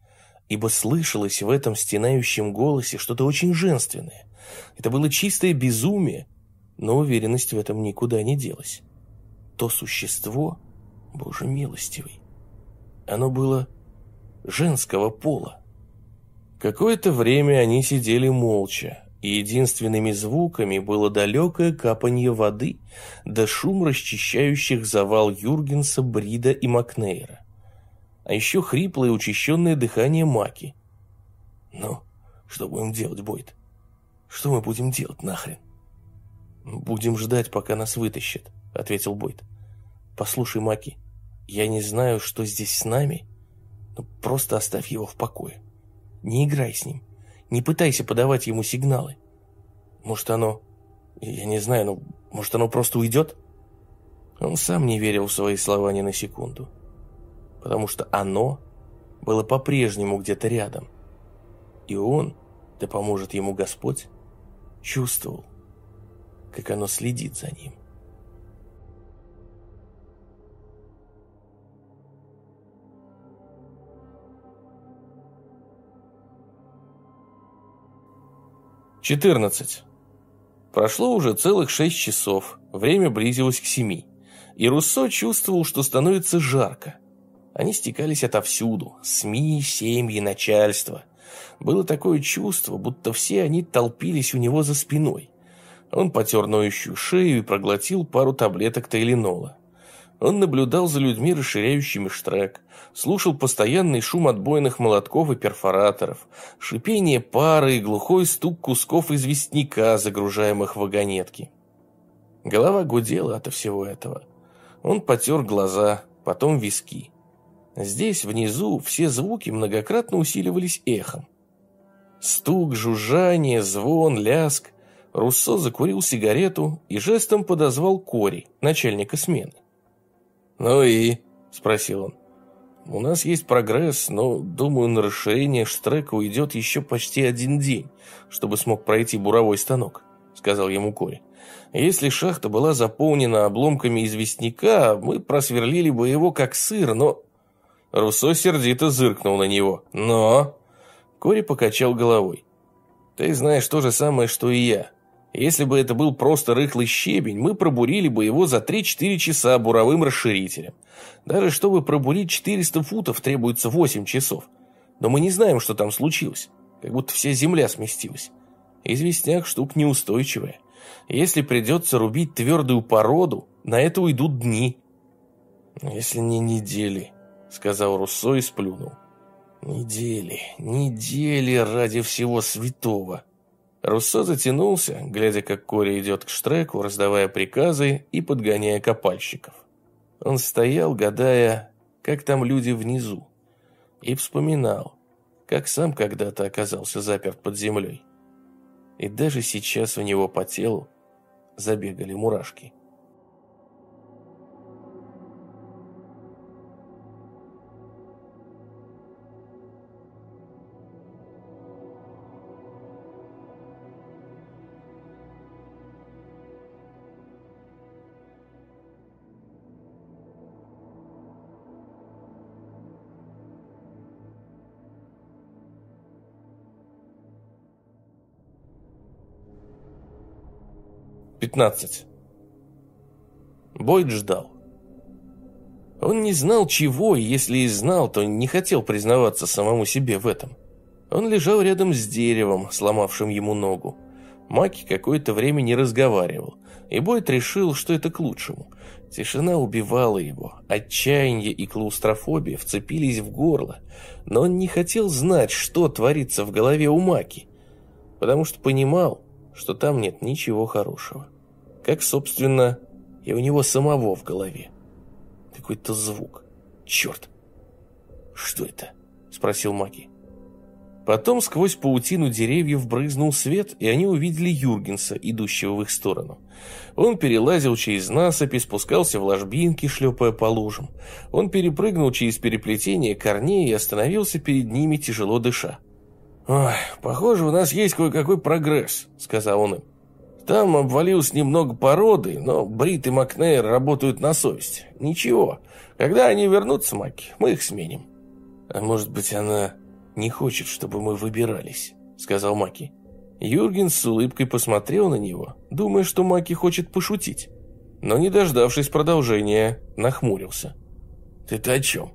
ибо слышалось в этом стенающем голосе что-то очень женственное. Это было чистое безумие, но уверенность в этом никуда не делась. То существо, боже милостивый, оно было женского пола. Какое-то время они сидели молча, и единственными звуками было далекое капанье воды да шум расчищающих завал Юргенса, Брида и Макнейра. А еще хриплое учащенное дыхание Маки. «Ну, что будем делать, Бойд? Что мы будем делать нахрен?» «Будем ждать, пока нас вытащат», — ответил Бойд. «Послушай, Маки, я не знаю, что здесь с нами, но просто оставь его в покое. Не играй с ним, не пытайся подавать ему сигналы. Может, оно... Я не знаю, но может, оно просто уйдет?» Он сам не верил в свои слова ни на секунду, потому что оно было по-прежнему где-то рядом. И он, да поможет ему Господь, чувствовал, как оно следит за ним. Четырнадцать. Прошло уже целых шесть часов, время близилось к семи, и Руссо чувствовал, что становится жарко. Они стекались отовсюду, СМИ, семьи, начальство. Было такое чувство, будто все они толпились у него за спиной. Он потер ноющую шею и проглотил пару таблеток Тайленола. Он наблюдал за людьми, расширяющими штрек, слушал постоянный шум отбойных молотков и перфораторов, шипение пары и глухой стук кусков известняка, загружаемых в вагонетки. Голова гудела от всего этого. Он потер глаза, потом виски. Здесь, внизу, все звуки многократно усиливались эхом. Стук, жужжание, звон, ляск. Руссо закурил сигарету и жестом подозвал Кори, начальника смены. «Ну и?» – спросил он. «У нас есть прогресс, но, думаю, на расширение штрека уйдет еще почти один день, чтобы смог пройти буровой станок», – сказал ему Кори. «Если шахта была заполнена обломками известняка, мы просверлили бы его как сыр, но...» Руссо сердито зыркнул на него. «Но...» Кори покачал головой. «Ты знаешь то же самое, что и я. Если бы это был просто рыхлый щебень, мы пробурили бы его за 3-4 часа буровым расширителем. Даже чтобы пробурить 400 футов требуется 8 часов. Но мы не знаем, что там случилось. Как будто вся земля сместилась. Известняк штук неустойчивая. Если придется рубить твердую породу, на это уйдут дни. «Если не недели», — сказал Руссо и сплюнул. «Недели, недели ради всего святого». Руссо затянулся, глядя, как Кори идет к штреку, раздавая приказы и подгоняя копальщиков. Он стоял, гадая, как там люди внизу, и вспоминал, как сам когда-то оказался заперт под землей. И даже сейчас у него по телу забегали мурашки. 15. Бойд ждал. Он не знал чего, и если и знал, то не хотел признаваться самому себе в этом. Он лежал рядом с деревом, сломавшим ему ногу. Маки какое-то время не разговаривал, И Бойд решил, что это к лучшему. Тишина убивала его, отчаяние и клаустрофобия вцепились в горло, но он не хотел знать, что творится в голове у Маки, потому что понимал, что там нет ничего хорошего. Как, собственно, и у него самого в голове. Какой-то звук. Черт! Что это? Спросил Маки. Потом сквозь паутину деревьев брызнул свет, и они увидели Юргенса, идущего в их сторону. Он перелазил через насыпь и спускался в ложбинки, шлепая по лужам. Он перепрыгнул через переплетение корней и остановился перед ними, тяжело дыша. «Ой, похоже, у нас есть кое-какой прогресс», — сказал он им. «Там обвалилось немного породы, но Брит и Макнейр работают на совесть. Ничего, когда они вернутся, Маки, мы их сменим». «А может быть, она не хочет, чтобы мы выбирались», — сказал Маки. Юрген с улыбкой посмотрел на него, думая, что Маки хочет пошутить. Но, не дождавшись продолжения, нахмурился. «Ты-то о чем?»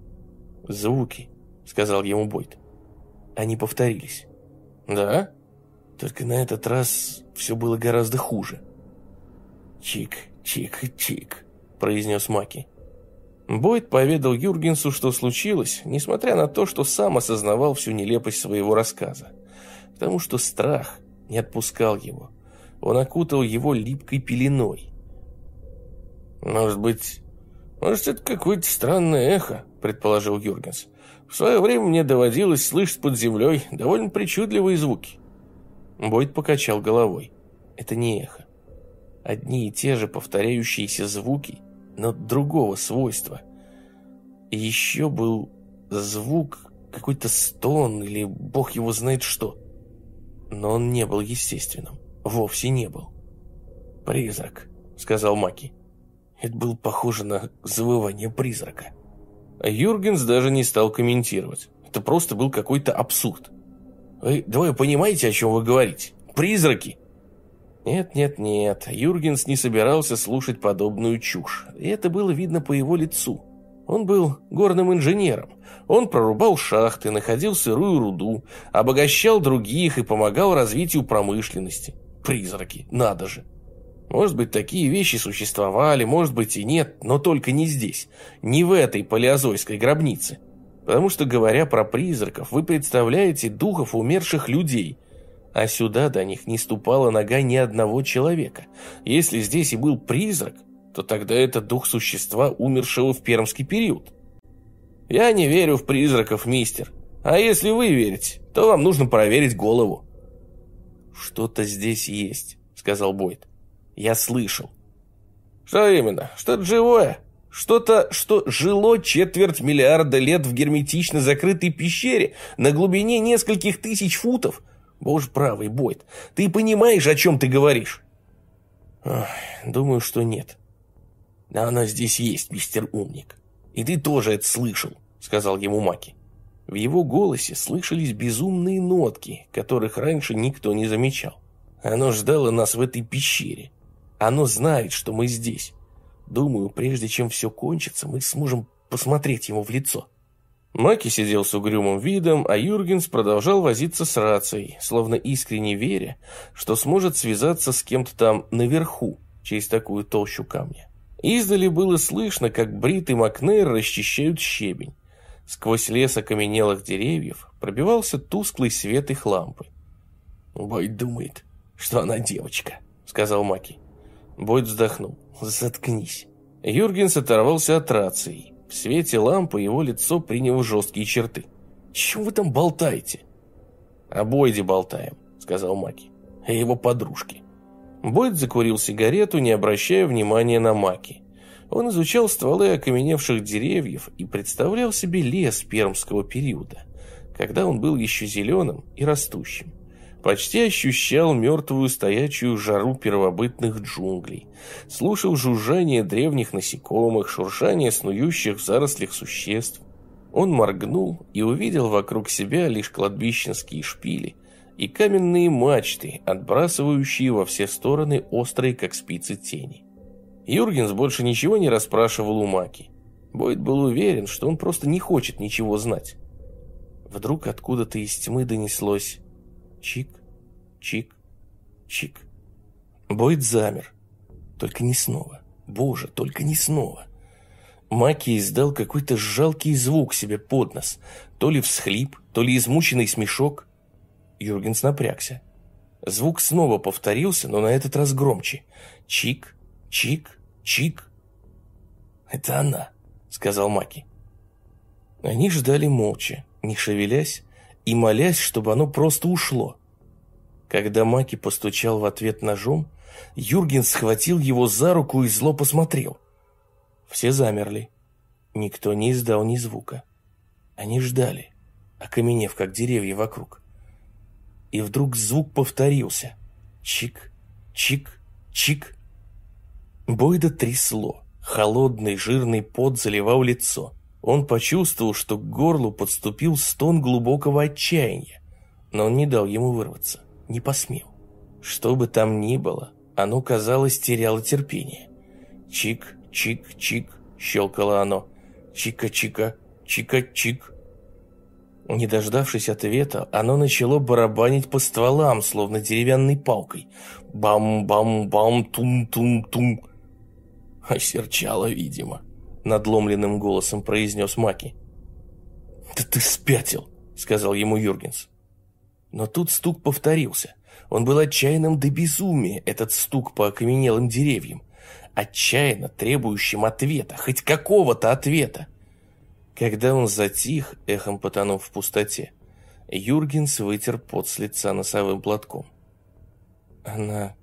«Звуки», — сказал ему Бойд. Они повторились. «Да?» Только на этот раз все было гораздо хуже. «Чик, чик, чик», — произнес Маки. Бойд поведал Юргенсу, что случилось, несмотря на то, что сам осознавал всю нелепость своего рассказа. Потому что страх не отпускал его. Он окутал его липкой пеленой. «Может быть, может, это какое-то странное эхо», — предположил Юргенс. «В свое время мне доводилось слышать под землей довольно причудливые звуки». Бойд покачал головой. «Это не эхо. Одни и те же повторяющиеся звуки — но другого свойства. Еще был звук, какой-то стон или бог его знает что. Но он не был естественным, вовсе не был. «Призрак», — сказал Маки. Это было похоже на завывание призрака. Юргенс даже не стал комментировать. Это просто был какой-то абсурд. Вы двое понимаете, о чем вы говорите? Призраки нет, нет, нет, Юргенс не собирался слушать подобную чушь, и это было видно по его лицу. Он был горным инженером. Он прорубал шахты, находил сырую руду, обогащал других и помогал развитию промышленности. Призраки, надо же. Может быть, такие вещи существовали, может быть и нет, но только не здесь, не в этой палеозойской гробнице. Потому что, говоря про призраков, вы представляете духов умерших людей – а сюда до них не ступала нога ни одного человека. Если здесь и был призрак, то тогда это дух существа, умершего в пермский период. Я не верю в призраков, мистер. А если вы верите, то вам нужно проверить голову. Что-то здесь есть, сказал Бойд. Я слышал. Что именно? Что-то живое? Что-то, что жило четверть миллиарда лет в герметично закрытой пещере на глубине нескольких тысяч футов, Боже правый, Бойд, ты понимаешь, о чем ты говоришь? Ох, думаю, что нет. Но она здесь есть, мистер Умник. И ты тоже это слышал, сказал ему Маки. В его голосе слышались безумные нотки, которых раньше никто не замечал. Оно ждало нас в этой пещере. Оно знает, что мы здесь. Думаю, прежде чем все кончится, мы сможем посмотреть ему в лицо. Маки сидел с угрюмым видом, а Юргенс продолжал возиться с рацией, словно искренне веря, что сможет связаться с кем-то там наверху, через такую толщу камня. Издали было слышно, как Брит и Макнейр расчищают щебень. Сквозь лес окаменелых деревьев пробивался тусклый свет их лампы. «Бойд думает, что она девочка», — сказал Маки. Бойд вздохнул. «Заткнись». Юргенс оторвался от рации в свете лампы его лицо приняло жесткие черты. «Чем вы там болтаете?» «О Бойде болтаем», — сказал Маки. «О его подружке». Бойд закурил сигарету, не обращая внимания на Маки. Он изучал стволы окаменевших деревьев и представлял себе лес пермского периода, когда он был еще зеленым и растущим почти ощущал мертвую стоячую жару первобытных джунглей, слушал жужжание древних насекомых, шуршание снующих в зарослях существ. Он моргнул и увидел вокруг себя лишь кладбищенские шпили и каменные мачты, отбрасывающие во все стороны острые, как спицы, тени. Юргенс больше ничего не расспрашивал у Маки. Бойд был уверен, что он просто не хочет ничего знать. Вдруг откуда-то из тьмы донеслось Чик, чик, чик. Бойд замер. Только не снова. Боже, только не снова. Маки издал какой-то жалкий звук себе под нос. То ли всхлип, то ли измученный смешок. Юргенс напрягся. Звук снова повторился, но на этот раз громче. Чик, чик, чик. «Это она», — сказал Маки. Они ждали молча, не шевелясь, и молясь, чтобы оно просто ушло. Когда Маки постучал в ответ ножом, Юрген схватил его за руку и зло посмотрел. Все замерли. Никто не издал ни звука. Они ждали, окаменев, как деревья вокруг. И вдруг звук повторился. Чик, чик, чик. Бойда трясло. Холодный жирный пот заливал лицо. Он почувствовал, что к горлу подступил стон глубокого отчаяния, но он не дал ему вырваться, не посмел. Что бы там ни было, оно, казалось, теряло терпение. Чик, чик, чик, щелкало оно. Чика-чика, чика-чик. Не дождавшись ответа, оно начало барабанить по стволам, словно деревянной палкой. Бам-бам-бам, тум-тум-тум. Осерчало, видимо надломленным голосом произнес Маки. «Да ты спятил!» — сказал ему Юргенс. Но тут стук повторился. Он был отчаянным до безумия, этот стук по окаменелым деревьям, отчаянно требующим ответа, хоть какого-то ответа. Когда он затих, эхом потонув в пустоте, Юргенс вытер пот с лица носовым платком. «Она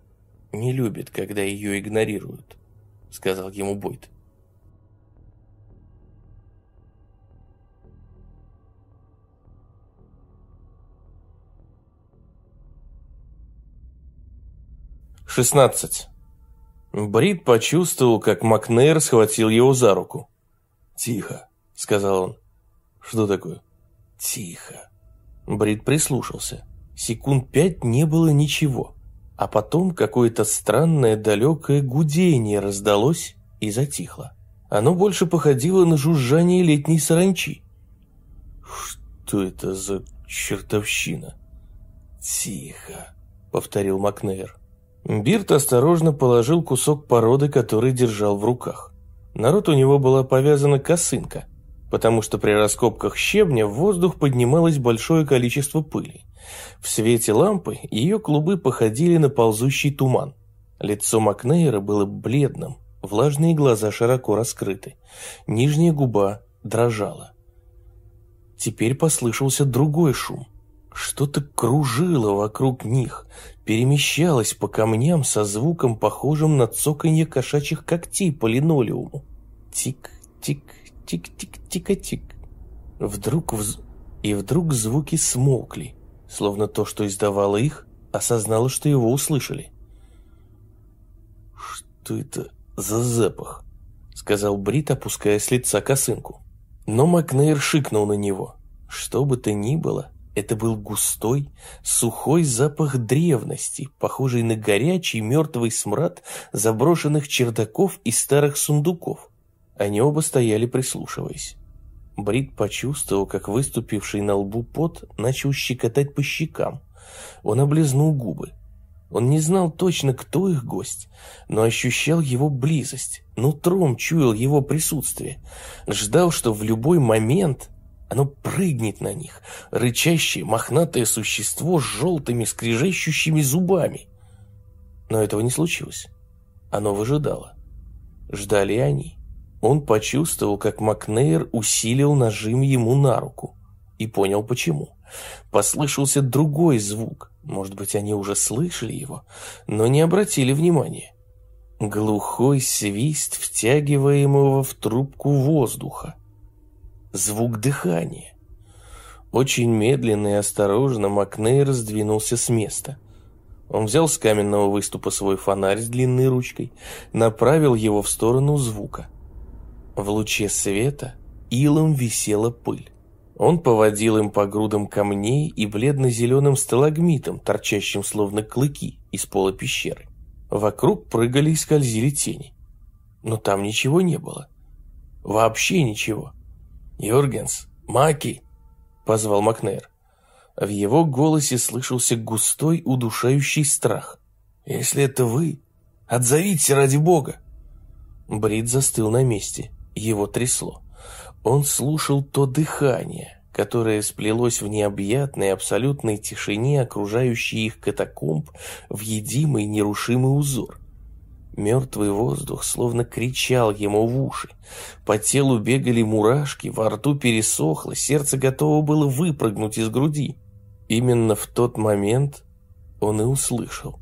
не любит, когда ее игнорируют», — сказал ему Бойт. 16. Брит почувствовал, как Макнейр схватил его за руку. «Тихо», — сказал он. «Что такое?» «Тихо». Брит прислушался. Секунд пять не было ничего. А потом какое-то странное далекое гудение раздалось и затихло. Оно больше походило на жужжание летней саранчи. «Что это за чертовщина?» «Тихо», — повторил Макнейр. Бирт осторожно положил кусок породы, который держал в руках. Народ у него была повязана косынка, потому что при раскопках щебня в воздух поднималось большое количество пыли. В свете лампы ее клубы походили на ползущий туман. Лицо Макнейра было бледным, влажные глаза широко раскрыты, нижняя губа дрожала. Теперь послышался другой шум. Что-то кружило вокруг них, перемещалось по камням со звуком, похожим на цоканье кошачьих когтей по линолеуму. Тик-тик, тик-тик-тика-тик. Вдруг вз... И вдруг звуки смолкли, словно то, что издавало их, осознало, что его услышали. «Что это за запах?» — сказал Брид, опуская с лица косынку. Но Макнейр шикнул на него. «Что бы то ни было, это был густой, сухой запах древности, похожий на горячий мертвый смрад заброшенных чердаков и старых сундуков. Они оба стояли, прислушиваясь. Брит почувствовал, как выступивший на лбу пот начал щекотать по щекам. Он облизнул губы. Он не знал точно, кто их гость, но ощущал его близость, нутром чуял его присутствие, ждал, что в любой момент оно прыгнет на них, рычащее, мохнатое существо с желтыми скрежещущими зубами. Но этого не случилось. Оно выжидало. Ждали они. Он почувствовал, как Макнейр усилил нажим ему на руку. И понял, почему. Послышался другой звук. Может быть, они уже слышали его, но не обратили внимания. Глухой свист втягиваемого в трубку воздуха звук дыхания. Очень медленно и осторожно Макнейр сдвинулся с места. Он взял с каменного выступа свой фонарь с длинной ручкой, направил его в сторону звука. В луче света илом висела пыль. Он поводил им по грудам камней и бледно-зеленым сталагмитам, торчащим словно клыки из пола пещеры. Вокруг прыгали и скользили тени. Но там ничего не было. Вообще ничего. «Юргенс! Маки!» — позвал Макнейр. В его голосе слышался густой, удушающий страх. «Если это вы, Отзовите ради бога!» Брит застыл на месте. Его трясло. Он слушал то дыхание, которое сплелось в необъятной абсолютной тишине, окружающей их катакомб, в едимый нерушимый узор. Мертвый воздух словно кричал ему в уши. По телу бегали мурашки, во рту пересохло, сердце готово было выпрыгнуть из груди. Именно в тот момент он и услышал.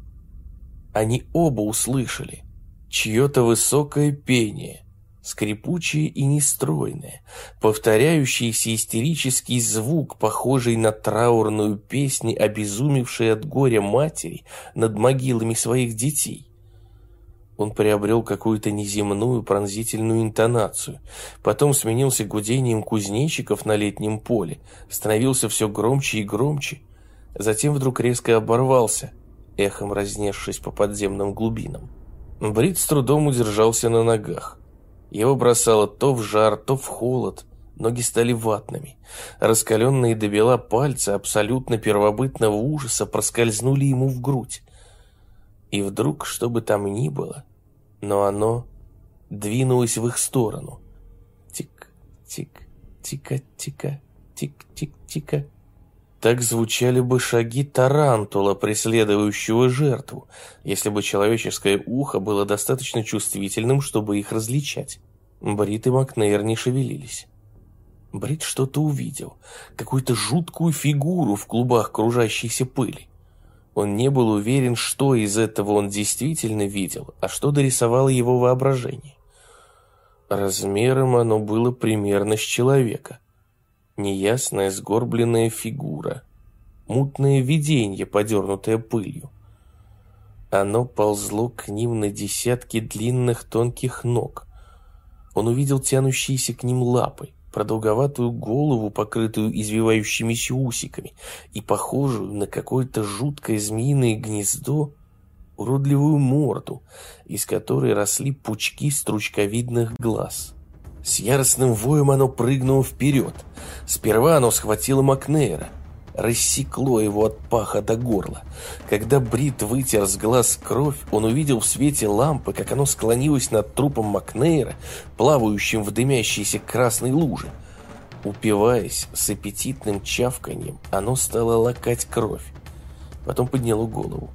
Они оба услышали чье-то высокое пение, скрипучее и нестройное, повторяющийся истерический звук, похожий на траурную песню, обезумевшей от горя матери над могилами своих детей. Он приобрел какую-то неземную пронзительную интонацию, потом сменился гудением кузнечиков на летнем поле, становился все громче и громче, затем вдруг резко оборвался, эхом разнесшись по подземным глубинам. Брит с трудом удержался на ногах. Его бросало то в жар, то в холод, ноги стали ватными. Раскаленные до бела пальцы абсолютно первобытного ужаса проскользнули ему в грудь. И вдруг, что бы там ни было, но оно двинулось в их сторону. Тик-тик, тика-тика, тик-тик-тика. Так звучали бы шаги тарантула, преследующего жертву, если бы человеческое ухо было достаточно чувствительным, чтобы их различать. Брид и Макнейр не шевелились. Брид что-то увидел, какую-то жуткую фигуру в клубах кружащейся пыли. Он не был уверен, что из этого он действительно видел, а что дорисовало его воображение. Размером оно было примерно с человека. Неясная сгорбленная фигура, мутное видение, подернутое пылью. Оно ползло к ним на десятки длинных тонких ног. Он увидел тянущиеся к ним лапы, продолговатую голову, покрытую извивающимися усиками, и похожую на какое-то жуткое змеиное гнездо, уродливую морду, из которой росли пучки стручковидных глаз. С яростным воем оно прыгнуло вперед. Сперва оно схватило Макнейра — рассекло его от паха до горла. Когда Брит вытер с глаз кровь, он увидел в свете лампы, как оно склонилось над трупом Макнейра, плавающим в дымящейся красной луже. Упиваясь с аппетитным чавканьем, оно стало лакать кровь. Потом подняло голову.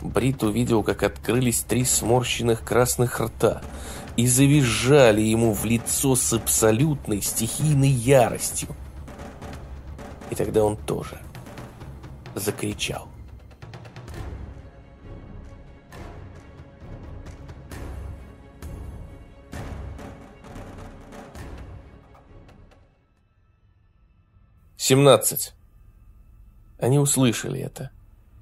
Брит увидел, как открылись три сморщенных красных рта и завизжали ему в лицо с абсолютной стихийной яростью. И тогда он тоже закричал. Семнадцать. Они услышали это.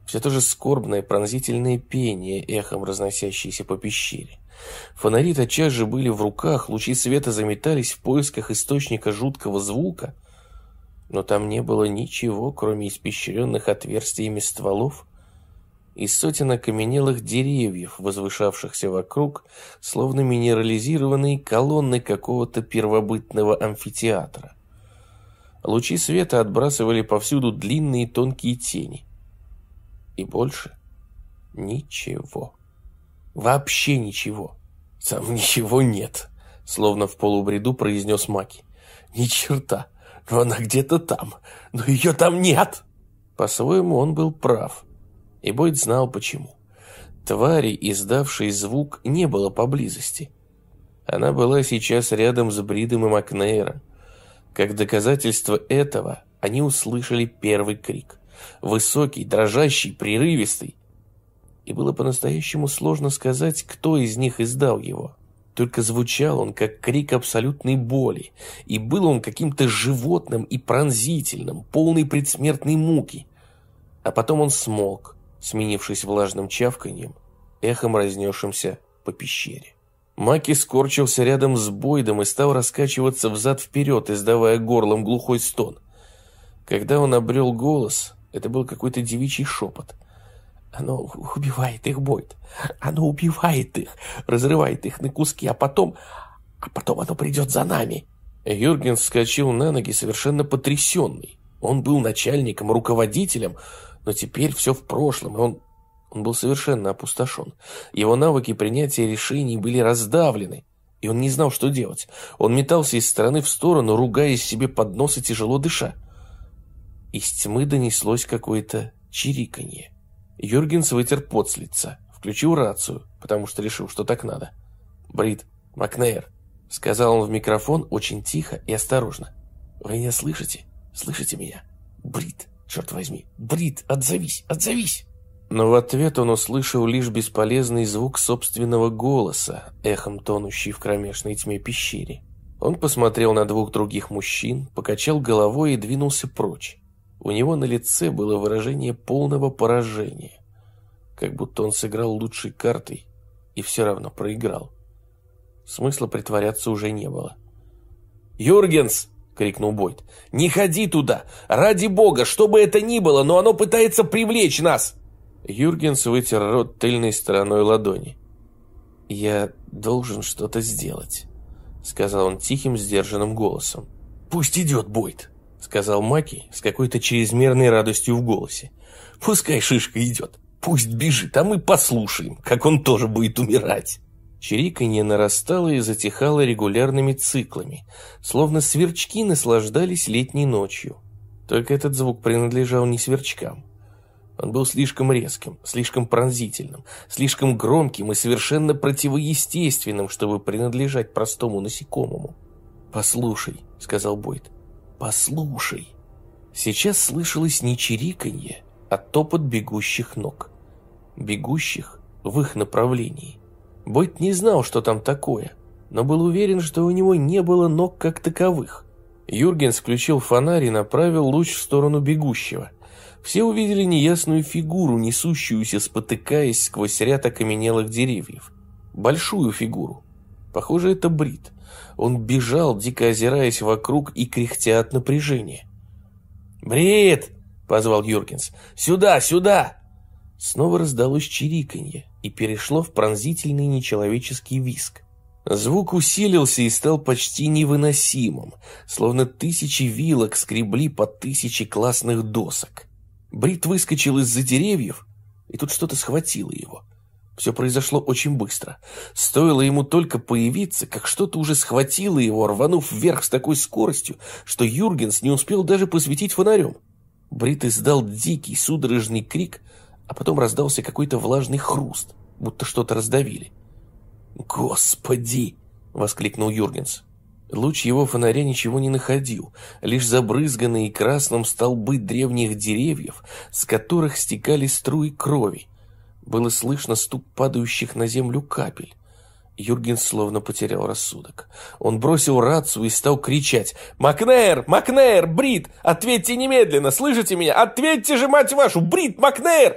Все то же скорбное пронзительное пение, эхом разносящееся по пещере. Фонари тотчас же были в руках, лучи света заметались в поисках источника жуткого звука — но там не было ничего, кроме испещренных отверстиями стволов и сотен окаменелых деревьев, возвышавшихся вокруг, словно минерализированные колонны какого-то первобытного амфитеатра. Лучи света отбрасывали повсюду длинные тонкие тени. И больше ничего. Вообще ничего. Там ничего нет, словно в полубреду произнес Маки. Ни черта она где-то там, но ее там нет. По-своему он был прав, и Бойд знал почему. Твари, издавшей звук, не было поблизости. Она была сейчас рядом с Бридом и Макнейром. Как доказательство этого, они услышали первый крик. Высокий, дрожащий, прерывистый. И было по-настоящему сложно сказать, кто из них издал его. Только звучал он, как крик абсолютной боли, и был он каким-то животным и пронзительным, полный предсмертной муки. А потом он смолк, сменившись влажным чавканьем, эхом разнесшимся по пещере. Маки скорчился рядом с Бойдом и стал раскачиваться взад-вперед, издавая горлом глухой стон. Когда он обрел голос, это был какой-то девичий шепот – оно убивает их, Бойд. Оно убивает их, разрывает их на куски, а потом... А потом оно придет за нами. Юрген вскочил на ноги совершенно потрясенный. Он был начальником, руководителем, но теперь все в прошлом, и он, Он был совершенно опустошен. Его навыки принятия решений были раздавлены, и он не знал, что делать. Он метался из стороны в сторону, ругаясь себе под нос и тяжело дыша. Из тьмы донеслось какое-то чириканье. Юргенс вытер пот с лица, включил рацию, потому что решил, что так надо. «Брит, Макнейр», — сказал он в микрофон очень тихо и осторожно. «Вы меня слышите? Слышите меня? Брит, черт возьми, Брит, отзовись, отзовись!» Но в ответ он услышал лишь бесполезный звук собственного голоса, эхом тонущий в кромешной тьме пещере. Он посмотрел на двух других мужчин, покачал головой и двинулся прочь. У него на лице было выражение полного поражения, как будто он сыграл лучшей картой и все равно проиграл. Смысла притворяться уже не было. «Юргенс!» — крикнул Бойд. «Не ходи туда! Ради бога, что бы это ни было, но оно пытается привлечь нас!» Юргенс вытер рот тыльной стороной ладони. «Я должен что-то сделать», — сказал он тихим, сдержанным голосом. «Пусть идет, Бойд», — сказал Маки с какой-то чрезмерной радостью в голосе. «Пускай шишка идет, пусть бежит, а мы послушаем, как он тоже будет умирать». Чириканье нарастало и затихало регулярными циклами, словно сверчки наслаждались летней ночью. Только этот звук принадлежал не сверчкам. Он был слишком резким, слишком пронзительным, слишком громким и совершенно противоестественным, чтобы принадлежать простому насекомому. «Послушай», — сказал Бойд, — «послушай». Сейчас слышалось не чириканье, а топот бегущих ног. Бегущих в их направлении. Бойд не знал, что там такое, но был уверен, что у него не было ног как таковых. Юргенс включил фонарь и направил луч в сторону бегущего. Все увидели неясную фигуру, несущуюся, спотыкаясь сквозь ряд окаменелых деревьев. Большую фигуру. Похоже, это Брит. Он бежал, дико озираясь вокруг и кряхтя от напряжения. «Брит!» — позвал Юргенс. «Сюда, сюда!» Снова раздалось чириканье и перешло в пронзительный нечеловеческий виск. Звук усилился и стал почти невыносимым, словно тысячи вилок скребли по тысяче классных досок. Брит выскочил из-за деревьев, и тут что-то схватило его. Все произошло очень быстро. Стоило ему только появиться, как что-то уже схватило его, рванув вверх с такой скоростью, что Юргенс не успел даже посветить фонарем. Брит издал дикий судорожный крик, а потом раздался какой-то влажный хруст, будто что-то раздавили. «Господи!» — воскликнул Юргенс. Луч его фонаря ничего не находил, лишь забрызганные красным столбы древних деревьев, с которых стекали струи крови. Было слышно стук падающих на землю капель. Юрген словно потерял рассудок. Он бросил рацию и стал кричать. «Макнейр! Макнейр! Брит! Ответьте немедленно! Слышите меня? Ответьте же, мать вашу! Брит! Макнейр!»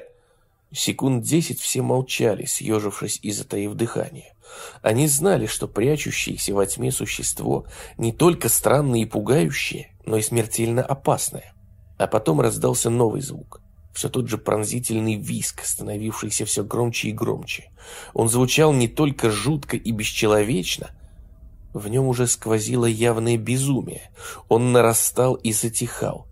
Секунд десять все молчали, съежившись и затаив дыхание. Они знали, что прячущееся во тьме существо не только странное и пугающее, но и смертельно опасное. А потом раздался новый звук. Все тот же пронзительный виск, становившийся все громче и громче. Он звучал не только жутко и бесчеловечно, в нем уже сквозило явное безумие. Он нарастал и затихал.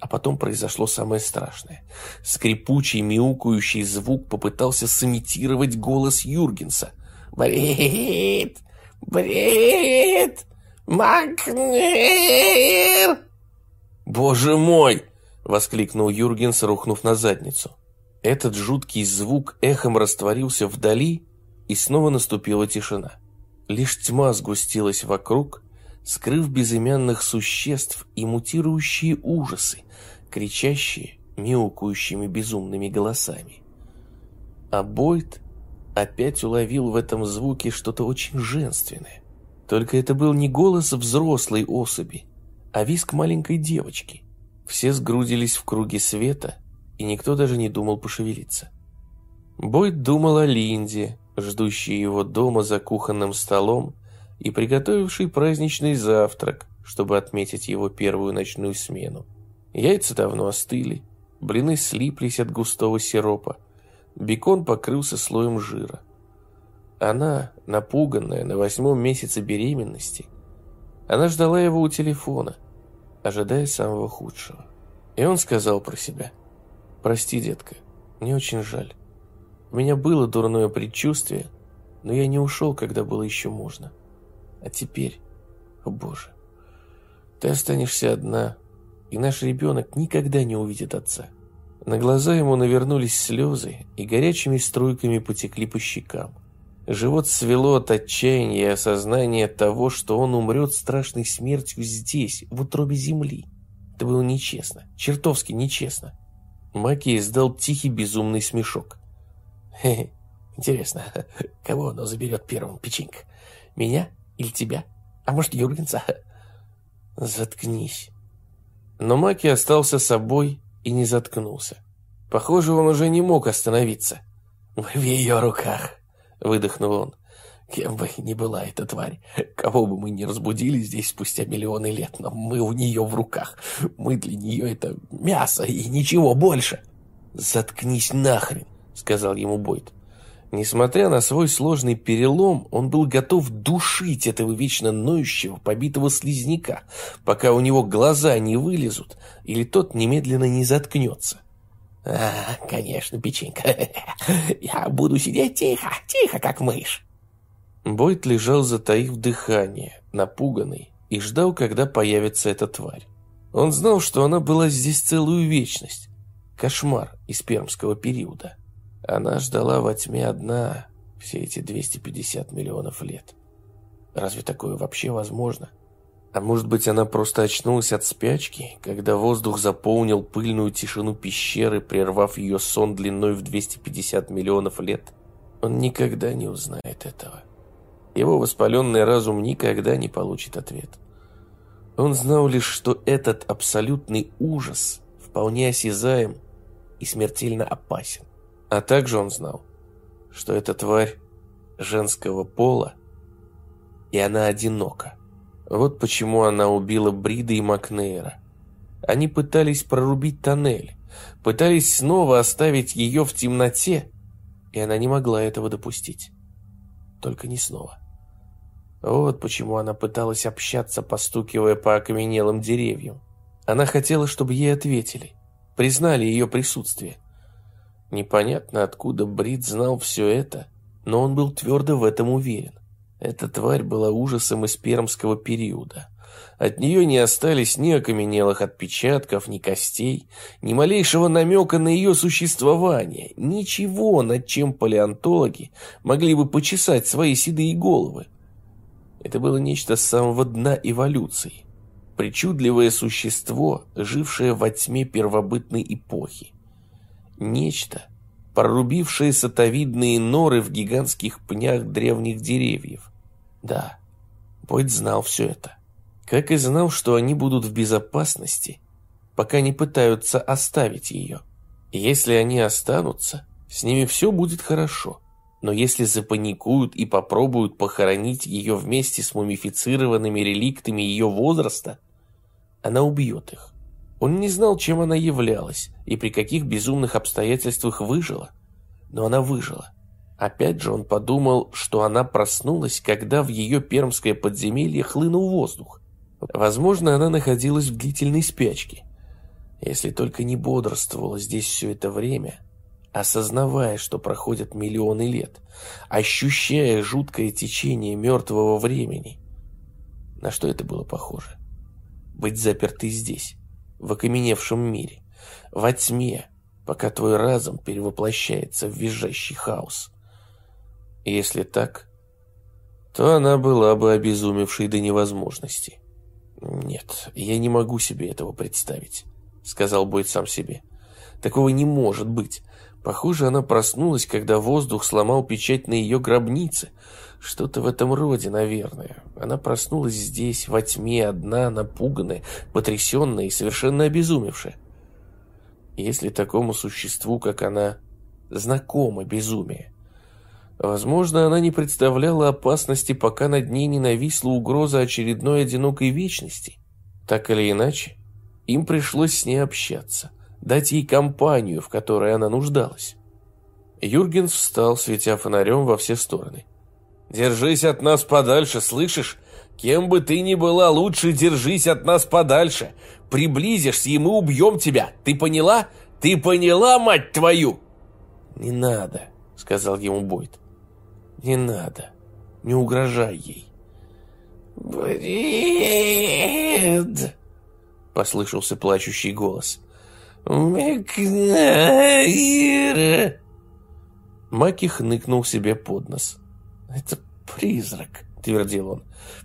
А потом произошло самое страшное. Скрипучий, мяукающий звук попытался сымитировать голос Юргенса – Брит! Брит! Макнир!» «Боже мой!» — воскликнул Юргенс, рухнув на задницу. Этот жуткий звук эхом растворился вдали, и снова наступила тишина. Лишь тьма сгустилась вокруг, скрыв безымянных существ и мутирующие ужасы, кричащие, мяукающими безумными голосами. А Бойд опять уловил в этом звуке что-то очень женственное. Только это был не голос взрослой особи, а виск маленькой девочки. Все сгрудились в круге света, и никто даже не думал пошевелиться. Бойд думал о Линде, ждущей его дома за кухонным столом и приготовившей праздничный завтрак, чтобы отметить его первую ночную смену. Яйца давно остыли, блины слиплись от густого сиропа, Бекон покрылся слоем жира. Она, напуганная на восьмом месяце беременности, она ждала его у телефона, ожидая самого худшего. И он сказал про себя, «Прости, детка, мне очень жаль. У меня было дурное предчувствие, но я не ушел, когда было еще можно. А теперь, о боже, ты останешься одна, и наш ребенок никогда не увидит отца. На глаза ему навернулись слезы и горячими струйками потекли по щекам. Живот свело от отчаяния и осознания того, что он умрет страшной смертью здесь, в утробе земли. Это было нечестно, чертовски нечестно. Маки издал тихий безумный смешок. Хе -хе, интересно, <laughs> кого оно заберет первым, печенька? Меня или тебя? А может, Юргенса? <laughs> Заткнись. Но Маки остался собой и не заткнулся. Похоже, он уже не мог остановиться. «В ее руках», — выдохнул он. «Кем бы ни была эта тварь, кого бы мы ни разбудили здесь спустя миллионы лет, но мы у нее в руках. Мы для нее это мясо и ничего больше». «Заткнись нахрен», — сказал ему Бойд. Несмотря на свой сложный перелом, он был готов душить этого вечно ноющего, побитого слизняка, пока у него глаза не вылезут или тот немедленно не заткнется. «А, конечно, печенька. <laughs> Я буду сидеть тихо, тихо, как мышь». Бойт лежал, затаив дыхание, напуганный, и ждал, когда появится эта тварь. Он знал, что она была здесь целую вечность. Кошмар из пермского периода. Она ждала во тьме одна все эти 250 миллионов лет. Разве такое вообще возможно? А может быть, она просто очнулась от спячки, когда воздух заполнил пыльную тишину пещеры, прервав ее сон длиной в 250 миллионов лет? Он никогда не узнает этого. Его воспаленный разум никогда не получит ответ. Он знал лишь, что этот абсолютный ужас вполне осязаем и смертельно опасен. А также он знал, что эта тварь женского пола, и она одинока. Вот почему она убила Брида и Макнейра. Они пытались прорубить тоннель, пытались снова оставить ее в темноте, и она не могла этого допустить. Только не снова. Вот почему она пыталась общаться, постукивая по окаменелым деревьям. Она хотела, чтобы ей ответили, признали ее присутствие. Непонятно, откуда Брит знал все это, но он был твердо в этом уверен. Эта тварь была ужасом из пермского периода. От нее не остались ни окаменелых отпечатков, ни костей, ни малейшего намека на ее существование, ничего, над чем палеонтологи могли бы почесать свои седые головы. Это было нечто с самого дна эволюции. Причудливое существо, жившее во тьме первобытной эпохи. Нечто, прорубившее сатовидные норы в гигантских пнях древних деревьев. Да, Бойд знал все это. Как и знал, что они будут в безопасности, пока не пытаются оставить ее. Если они останутся, с ними все будет хорошо. Но если запаникуют и попробуют похоронить ее вместе с мумифицированными реликтами ее возраста, она убьет их. Он не знал, чем она являлась и при каких безумных обстоятельствах выжила. Но она выжила. Опять же он подумал, что она проснулась, когда в ее пермское подземелье хлынул воздух. Возможно, она находилась в длительной спячке. Если только не бодрствовала здесь все это время, осознавая, что проходят миллионы лет, ощущая жуткое течение мертвого времени. На что это было похоже? Быть запертой здесь, в окаменевшем мире, во тьме, пока твой разум перевоплощается в визжащий хаос. Если так, то она была бы обезумевшей до невозможности. «Нет, я не могу себе этого представить», — сказал Бойд сам себе. «Такого не может быть. Похоже, она проснулась, когда воздух сломал печать на ее гробнице. Что-то в этом роде, наверное. Она проснулась здесь, во тьме, одна, напуганная, потрясенная и совершенно обезумевшая. Если такому существу, как она, знакомо безумие, возможно, она не представляла опасности, пока над ней не нависла угроза очередной одинокой вечности. Так или иначе, им пришлось с ней общаться — дать ей компанию, в которой она нуждалась. Юргенс встал, светя фонарем во все стороны. «Держись от нас подальше, слышишь? Кем бы ты ни была, лучше держись от нас подальше. Приблизишься, и мы убьем тебя. Ты поняла? Ты поняла, мать твою?» «Не надо», — сказал ему Бойд. «Не надо, не угрожай ей». «Бред!» — послышался плачущий голос. «Макнаир!» Маки хныкнул себе под нос. «Это призрак», — твердил он.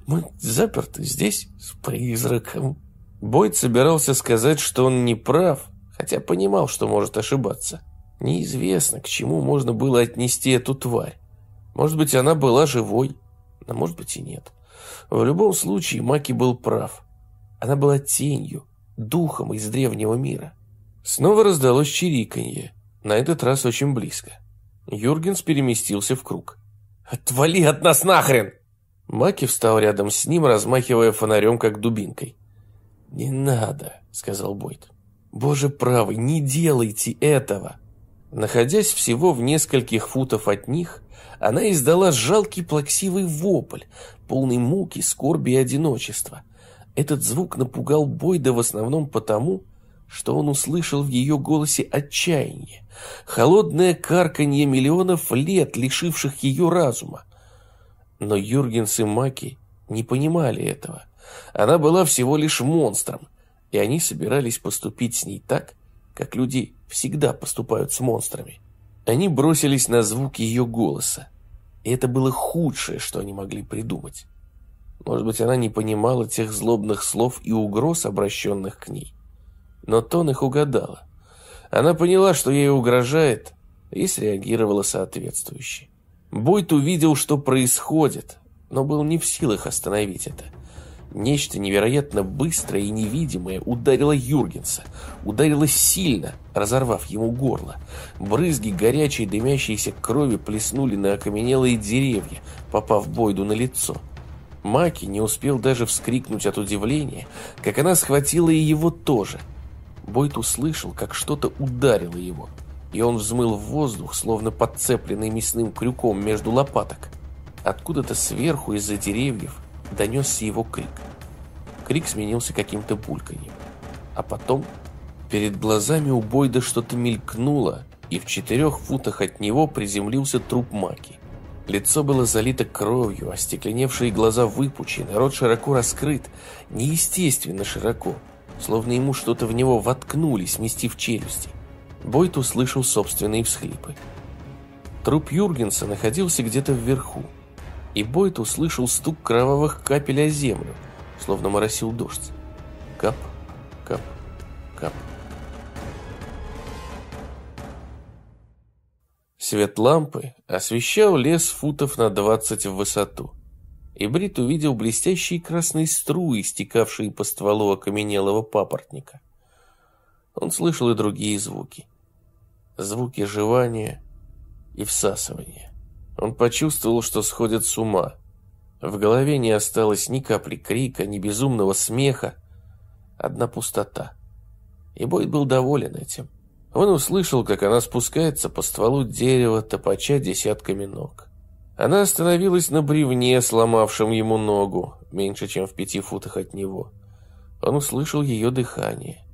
«Мы заперты здесь с призраком». Бойд собирался сказать, что он не прав, хотя понимал, что может ошибаться. Неизвестно, к чему можно было отнести эту тварь. Может быть, она была живой, а может быть и нет. В любом случае, Маки был прав. Она была тенью, духом из древнего мира. Снова раздалось чириканье, на этот раз очень близко. Юргенс переместился в круг. «Отвали от нас нахрен!» Маки встал рядом с ним, размахивая фонарем, как дубинкой. «Не надо», — сказал Бойд. «Боже правый, не делайте этого!» Находясь всего в нескольких футов от них, она издала жалкий плаксивый вопль, полный муки, скорби и одиночества. Этот звук напугал Бойда в основном потому, что он услышал в ее голосе отчаяние, холодное карканье миллионов лет, лишивших ее разума. Но Юргенс и Маки не понимали этого. Она была всего лишь монстром, и они собирались поступить с ней так, как люди всегда поступают с монстрами. Они бросились на звук ее голоса, и это было худшее, что они могли придумать. Может быть, она не понимала тех злобных слов и угроз, обращенных к ней. Но тон их угадала. Она поняла, что ей угрожает, и среагировала соответствующе. Бойт увидел, что происходит, но был не в силах остановить это. Нечто невероятно быстрое и невидимое ударило Юргенса. Ударило сильно, разорвав ему горло. Брызги горячей дымящейся крови плеснули на окаменелые деревья, попав Бойду на лицо. Маки не успел даже вскрикнуть от удивления, как она схватила и его тоже. Бойд услышал, как что-то ударило его, и он взмыл в воздух, словно подцепленный мясным крюком между лопаток. Откуда-то сверху из-за деревьев донесся его крик. Крик сменился каким-то бульканьем. А потом перед глазами у Бойда что-то мелькнуло, и в четырех футах от него приземлился труп Маки. Лицо было залито кровью, остекленевшие глаза выпучены, рот широко раскрыт, неестественно широко, словно ему что-то в него воткнули, сместив челюсти. Бойд услышал собственные всхлипы. Труп Юргенса находился где-то вверху, и Бойд услышал стук кровавых капель о землю, словно моросил дождь. Кап, кап, кап. Свет лампы освещал лес футов на двадцать в высоту, и Брит увидел блестящие красные струи, стекавшие по стволу окаменелого папоротника. Он слышал и другие звуки. Звуки жевания и всасывания. Он почувствовал, что сходит с ума. В голове не осталось ни капли крика, ни безумного смеха. Одна пустота. И Бойд был доволен этим. Он услышал, как она спускается по стволу дерева, топача десятками ног. Она остановилась на бревне, сломавшем ему ногу, меньше, чем в пяти футах от него. Он услышал ее дыхание,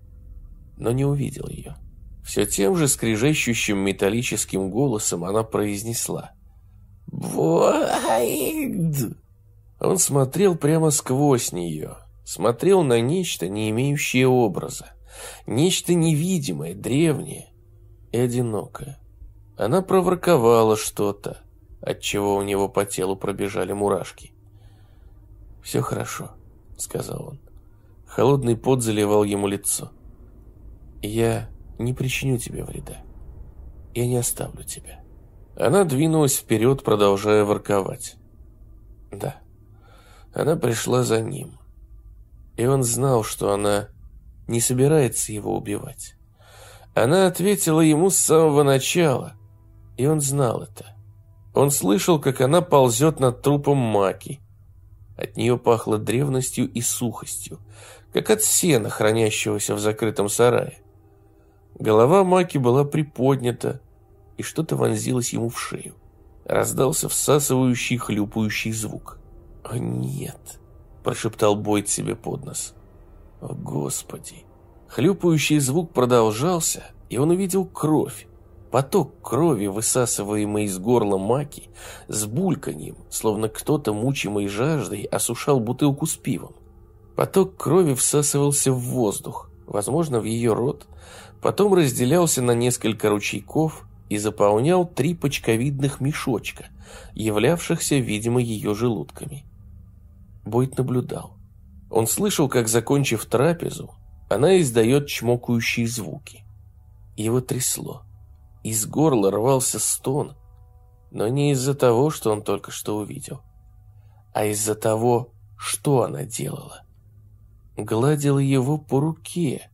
но не увидел ее. Все тем же скрежещущим металлическим голосом она произнесла. «Бойд!» Он смотрел прямо сквозь нее, смотрел на нечто, не имеющее образа. Нечто невидимое, древнее и одинокое. Она проворковала что-то, от чего у него по телу пробежали мурашки. «Все хорошо», — сказал он. Холодный пот заливал ему лицо. «Я не причиню тебе вреда. Я не оставлю тебя». Она двинулась вперед, продолжая ворковать. Да, она пришла за ним. И он знал, что она не собирается его убивать. Она ответила ему с самого начала, и он знал это. Он слышал, как она ползет над трупом Маки. От нее пахло древностью и сухостью, как от сена, хранящегося в закрытом сарае. Голова Маки была приподнята, и что-то вонзилось ему в шею. Раздался всасывающий, хлюпающий звук. «О, нет!» – прошептал Бойд себе под нос. О, Господи! Хлюпающий звук продолжался, и он увидел кровь, Поток крови, высасываемый из горла маки, с бульканьем, словно кто-то, мучимый жаждой, осушал бутылку с пивом. Поток крови всасывался в воздух, возможно, в ее рот, потом разделялся на несколько ручейков и заполнял три почковидных мешочка, являвшихся, видимо, ее желудками. Бойт наблюдал. Он слышал, как, закончив трапезу, она издает чмокающие звуки. Его трясло. Из горла рвался стон, но не из-за того, что он только что увидел, а из-за того, что она делала. Гладила его по руке,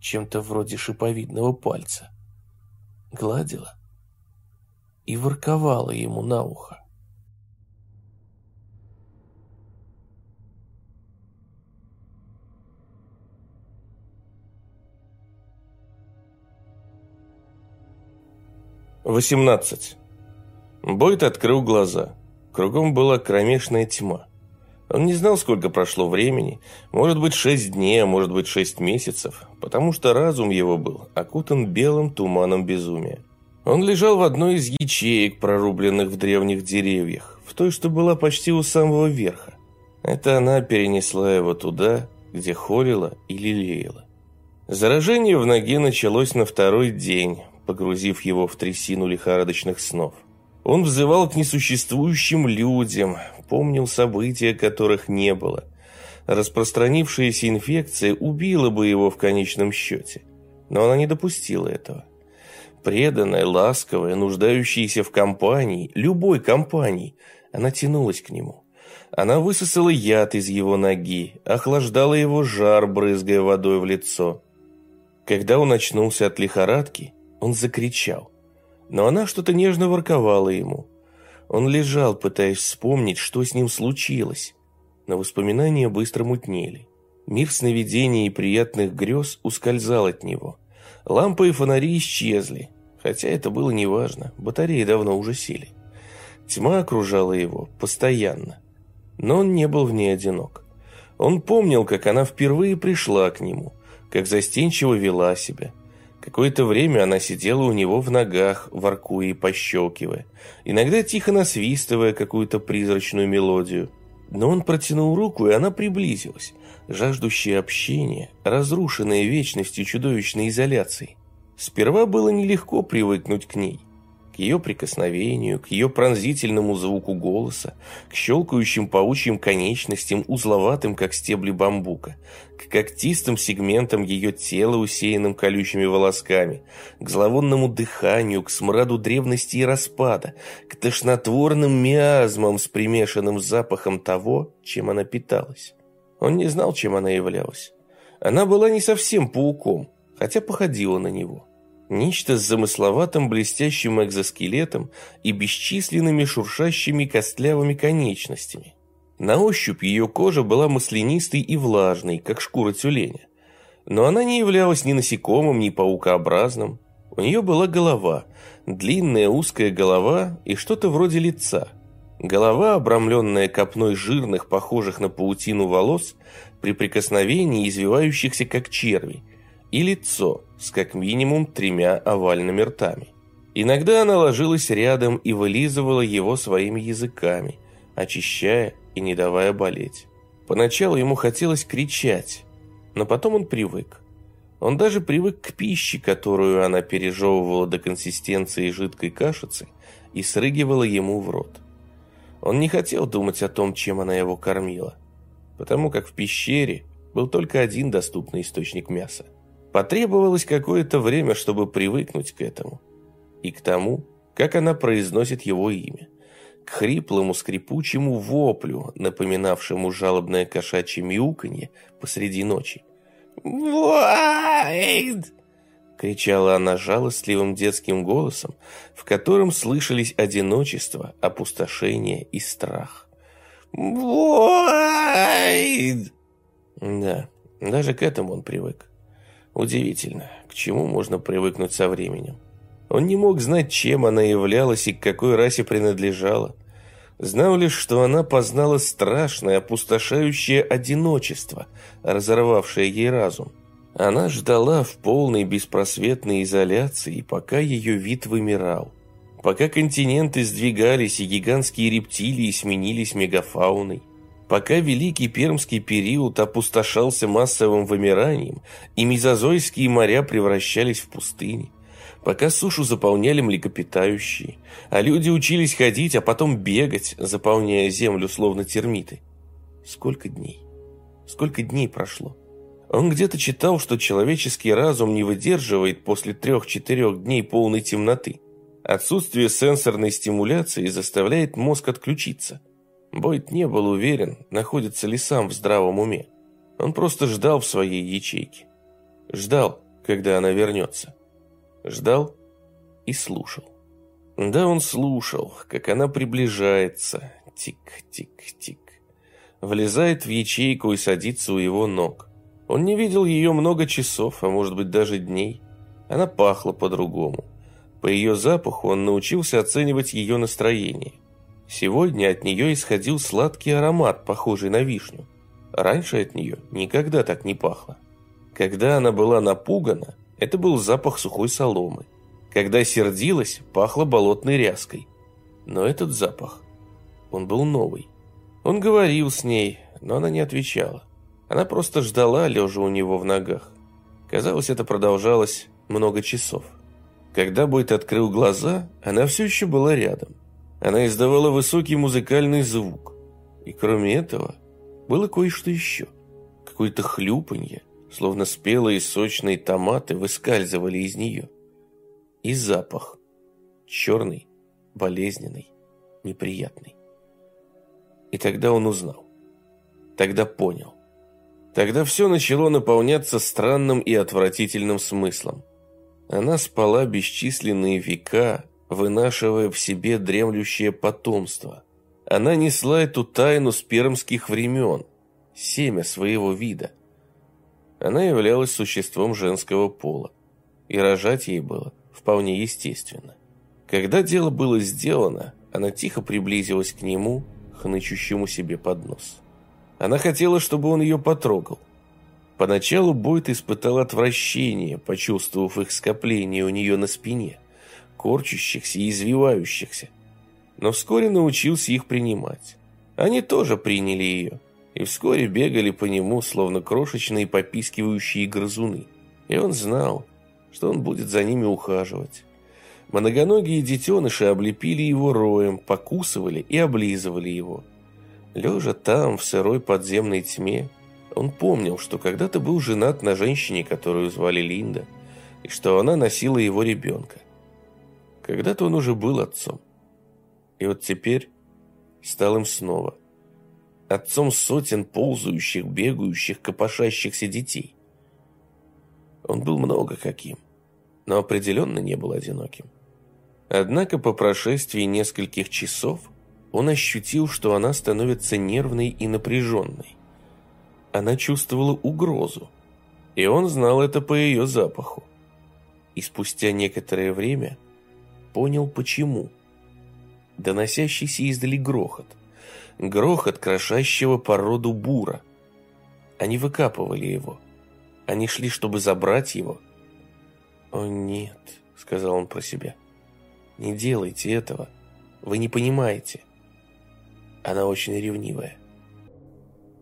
чем-то вроде шиповидного пальца. Гладила и ворковала ему на ухо. Восемнадцать. Бойт открыл глаза. Кругом была кромешная тьма. Он не знал, сколько прошло времени, может быть, шесть дней, а может быть, шесть месяцев, потому что разум его был окутан белым туманом безумия. Он лежал в одной из ячеек, прорубленных в древних деревьях, в той, что была почти у самого верха. Это она перенесла его туда, где холила и лелеяла. Заражение в ноге началось на второй день, погрузив его в трясину лихорадочных снов. Он взывал к несуществующим людям, помнил события, которых не было. Распространившаяся инфекция убила бы его в конечном счете, но она не допустила этого. Преданная, ласковая, нуждающаяся в компании, любой компании, она тянулась к нему. Она высосала яд из его ноги, охлаждала его жар, брызгая водой в лицо. Когда он очнулся от лихорадки, он закричал. Но она что-то нежно ворковала ему. Он лежал, пытаясь вспомнить, что с ним случилось. Но воспоминания быстро мутнели. Мир сновидений и приятных грез ускользал от него. Лампы и фонари исчезли, хотя это было неважно, батареи давно уже сели. Тьма окружала его постоянно, но он не был в ней одинок. Он помнил, как она впервые пришла к нему, как застенчиво вела себя, Какое-то время она сидела у него в ногах, воркуя и пощелкивая, иногда тихо насвистывая какую-то призрачную мелодию. Но он протянул руку, и она приблизилась, жаждущая общения, разрушенная вечностью чудовищной изоляции. Сперва было нелегко привыкнуть к ней к ее прикосновению, к ее пронзительному звуку голоса, к щелкающим паучьим конечностям, узловатым, как стебли бамбука, к когтистым сегментам ее тела, усеянным колючими волосками, к зловонному дыханию, к смраду древности и распада, к тошнотворным миазмам с примешанным запахом того, чем она питалась. Он не знал, чем она являлась. Она была не совсем пауком, хотя походила на него. Нечто с замысловатым блестящим экзоскелетом и бесчисленными шуршащими костлявыми конечностями. На ощупь ее кожа была маслянистой и влажной, как шкура тюленя. Но она не являлась ни насекомым, ни паукообразным. У нее была голова, длинная узкая голова и что-то вроде лица. Голова, обрамленная копной жирных, похожих на паутину волос, при прикосновении извивающихся, как черви – и лицо с как минимум тремя овальными ртами. Иногда она ложилась рядом и вылизывала его своими языками, очищая и не давая болеть. Поначалу ему хотелось кричать, но потом он привык. Он даже привык к пище, которую она пережевывала до консистенции жидкой кашицы и срыгивала ему в рот. Он не хотел думать о том, чем она его кормила, потому как в пещере был только один доступный источник мяса. Потребовалось какое-то время, чтобы привыкнуть к этому. И к тому, как она произносит его имя. К хриплому скрипучему воплю, напоминавшему жалобное кошачье мяуканье посреди ночи. «Вайд!» — кричала она жалостливым детским голосом, в котором слышались одиночество, опустошение и страх. «Вайд!» Да, даже к этому он привык. Удивительно, к чему можно привыкнуть со временем. Он не мог знать, чем она являлась и к какой расе принадлежала. Знал лишь, что она познала страшное, опустошающее одиночество, разорвавшее ей разум. Она ждала в полной беспросветной изоляции, пока ее вид вымирал. Пока континенты сдвигались и гигантские рептилии сменились мегафауной. Пока Великий Пермский период опустошался массовым вымиранием, и мезозойские моря превращались в пустыни. Пока сушу заполняли млекопитающие, а люди учились ходить, а потом бегать, заполняя землю словно термиты. Сколько дней? Сколько дней прошло? Он где-то читал, что человеческий разум не выдерживает после трех-четырех дней полной темноты. Отсутствие сенсорной стимуляции заставляет мозг отключиться. Бойд не был уверен, находится ли сам в здравом уме. Он просто ждал в своей ячейке. Ждал, когда она вернется. Ждал и слушал. Да, он слушал, как она приближается. Тик-тик-тик. Влезает в ячейку и садится у его ног. Он не видел ее много часов, а может быть даже дней. Она пахла по-другому. По ее запаху он научился оценивать ее настроение. Сегодня от нее исходил сладкий аромат, похожий на вишню. Раньше от нее никогда так не пахло. Когда она была напугана, это был запах сухой соломы. Когда сердилась, пахло болотной ряской. Но этот запах, он был новый. Он говорил с ней, но она не отвечала. Она просто ждала, лежа у него в ногах. Казалось, это продолжалось много часов. Когда Бойт открыл глаза, она все еще была рядом. Она издавала высокий музыкальный звук. И кроме этого, было кое-что еще. Какое-то хлюпанье, словно спелые сочные томаты выскальзывали из нее. И запах. Черный, болезненный, неприятный. И тогда он узнал. Тогда понял. Тогда все начало наполняться странным и отвратительным смыслом. Она спала бесчисленные века, вынашивая в себе дремлющее потомство. Она несла эту тайну с пермских времен, семя своего вида. Она являлась существом женского пола, и рожать ей было вполне естественно. Когда дело было сделано, она тихо приблизилась к нему, хнычущему себе под нос. Она хотела, чтобы он ее потрогал. Поначалу Бойт испытал отвращение, почувствовав их скопление у нее на спине – корчащихся и извивающихся. Но вскоре научился их принимать. Они тоже приняли ее, и вскоре бегали по нему, словно крошечные попискивающие грызуны. И он знал, что он будет за ними ухаживать. Многоногие детеныши облепили его роем, покусывали и облизывали его. Лежа там, в сырой подземной тьме, он помнил, что когда-то был женат на женщине, которую звали Линда, и что она носила его ребенка. Когда-то он уже был отцом. И вот теперь стал им снова. Отцом сотен ползающих, бегающих, копошащихся детей. Он был много каким, но определенно не был одиноким. Однако по прошествии нескольких часов он ощутил, что она становится нервной и напряженной. Она чувствовала угрозу, и он знал это по ее запаху. И спустя некоторое время понял почему. Доносящийся издали грохот. Грохот крошащего породу бура. Они выкапывали его. Они шли, чтобы забрать его. «О нет», — сказал он про себя, — «не делайте этого. Вы не понимаете». Она очень ревнивая.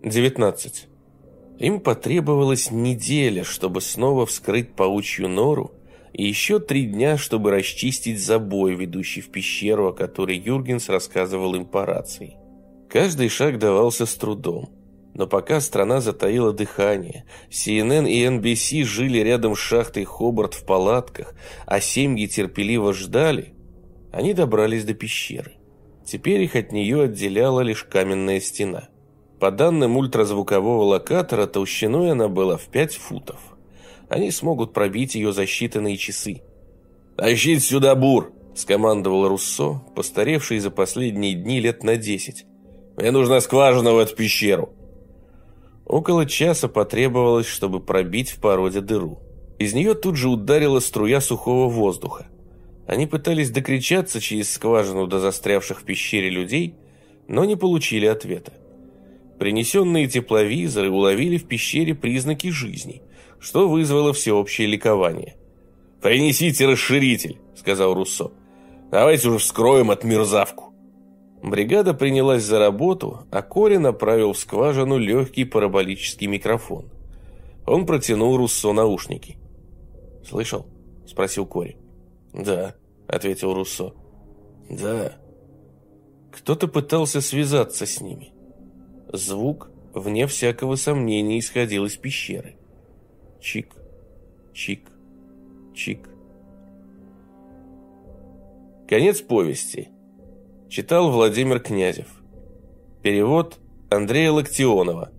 19. Им потребовалась неделя, чтобы снова вскрыть паучью нору и еще три дня, чтобы расчистить забой, ведущий в пещеру, о которой Юргенс рассказывал им по рации. Каждый шаг давался с трудом. Но пока страна затаила дыхание, CNN и NBC жили рядом с шахтой Хобарт в палатках, а семьи терпеливо ждали, они добрались до пещеры. Теперь их от нее отделяла лишь каменная стена. По данным ультразвукового локатора, толщиной она была в 5 футов. Они смогут пробить ее за считанные часы. «Тащить сюда бур!» – скомандовал Руссо, постаревший за последние дни лет на десять. «Мне нужна скважина в эту пещеру!» Около часа потребовалось, чтобы пробить в породе дыру. Из нее тут же ударила струя сухого воздуха. Они пытались докричаться через скважину до застрявших в пещере людей, но не получили ответа. Принесенные тепловизоры уловили в пещере признаки жизни – что вызвало всеобщее ликование. «Принесите расширитель», — сказал Руссо. «Давайте уже вскроем от мерзавку». Бригада принялась за работу, а Кори направил в скважину легкий параболический микрофон. Он протянул Руссо наушники. «Слышал?» – спросил Кори. «Да», – ответил Руссо. «Да». Кто-то пытался связаться с ними. Звук, вне всякого сомнения, исходил из пещеры. Чик, чик, чик. Конец повести. Читал Владимир Князев. Перевод Андрея Локтионова.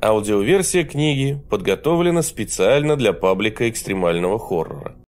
Аудиоверсия книги подготовлена специально для паблика экстремального хоррора.